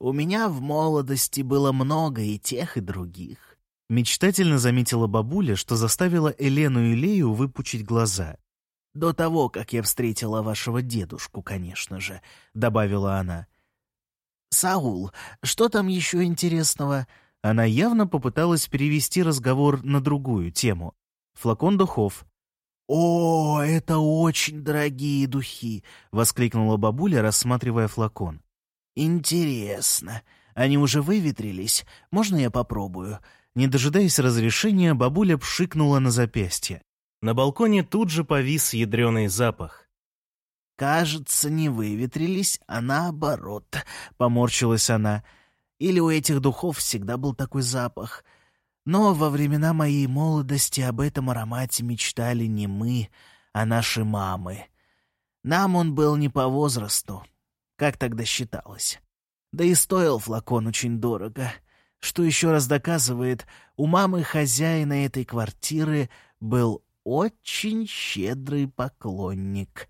«У меня в молодости было много и тех, и других». Мечтательно заметила бабуля, что заставила Елену и Лею выпучить глаза. «До того, как я встретила вашего дедушку, конечно же», — добавила она. «Саул, что там еще интересного?» Она явно попыталась перевести разговор на другую тему. Флакон духов. «О, это очень дорогие духи!» — воскликнула бабуля, рассматривая флакон. «Интересно. Они уже выветрились? Можно я попробую?» Не дожидаясь разрешения, бабуля пшикнула на запястье. На балконе тут же повис ядреный запах. «Кажется, не выветрились, а наоборот», — поморщилась она. Или у этих духов всегда был такой запах. Но во времена моей молодости об этом аромате мечтали не мы, а наши мамы. Нам он был не по возрасту, как тогда считалось. Да и стоил флакон очень дорого, что еще раз доказывает, у мамы хозяина этой квартиры был очень щедрый поклонник.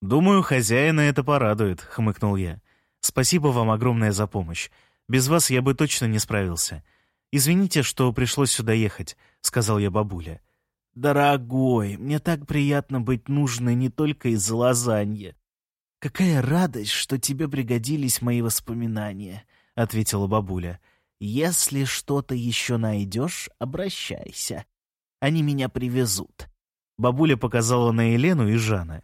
«Думаю, хозяина это порадует», — хмыкнул я. «Спасибо вам огромное за помощь. Без вас я бы точно не справился. Извините, что пришлось сюда ехать», — сказал я бабуле. «Дорогой, мне так приятно быть нужной не только из-за лазанья. Какая радость, что тебе пригодились мои воспоминания», — ответила бабуля. «Если что-то еще найдешь, обращайся. Они меня привезут». Бабуля показала на Елену и Жана.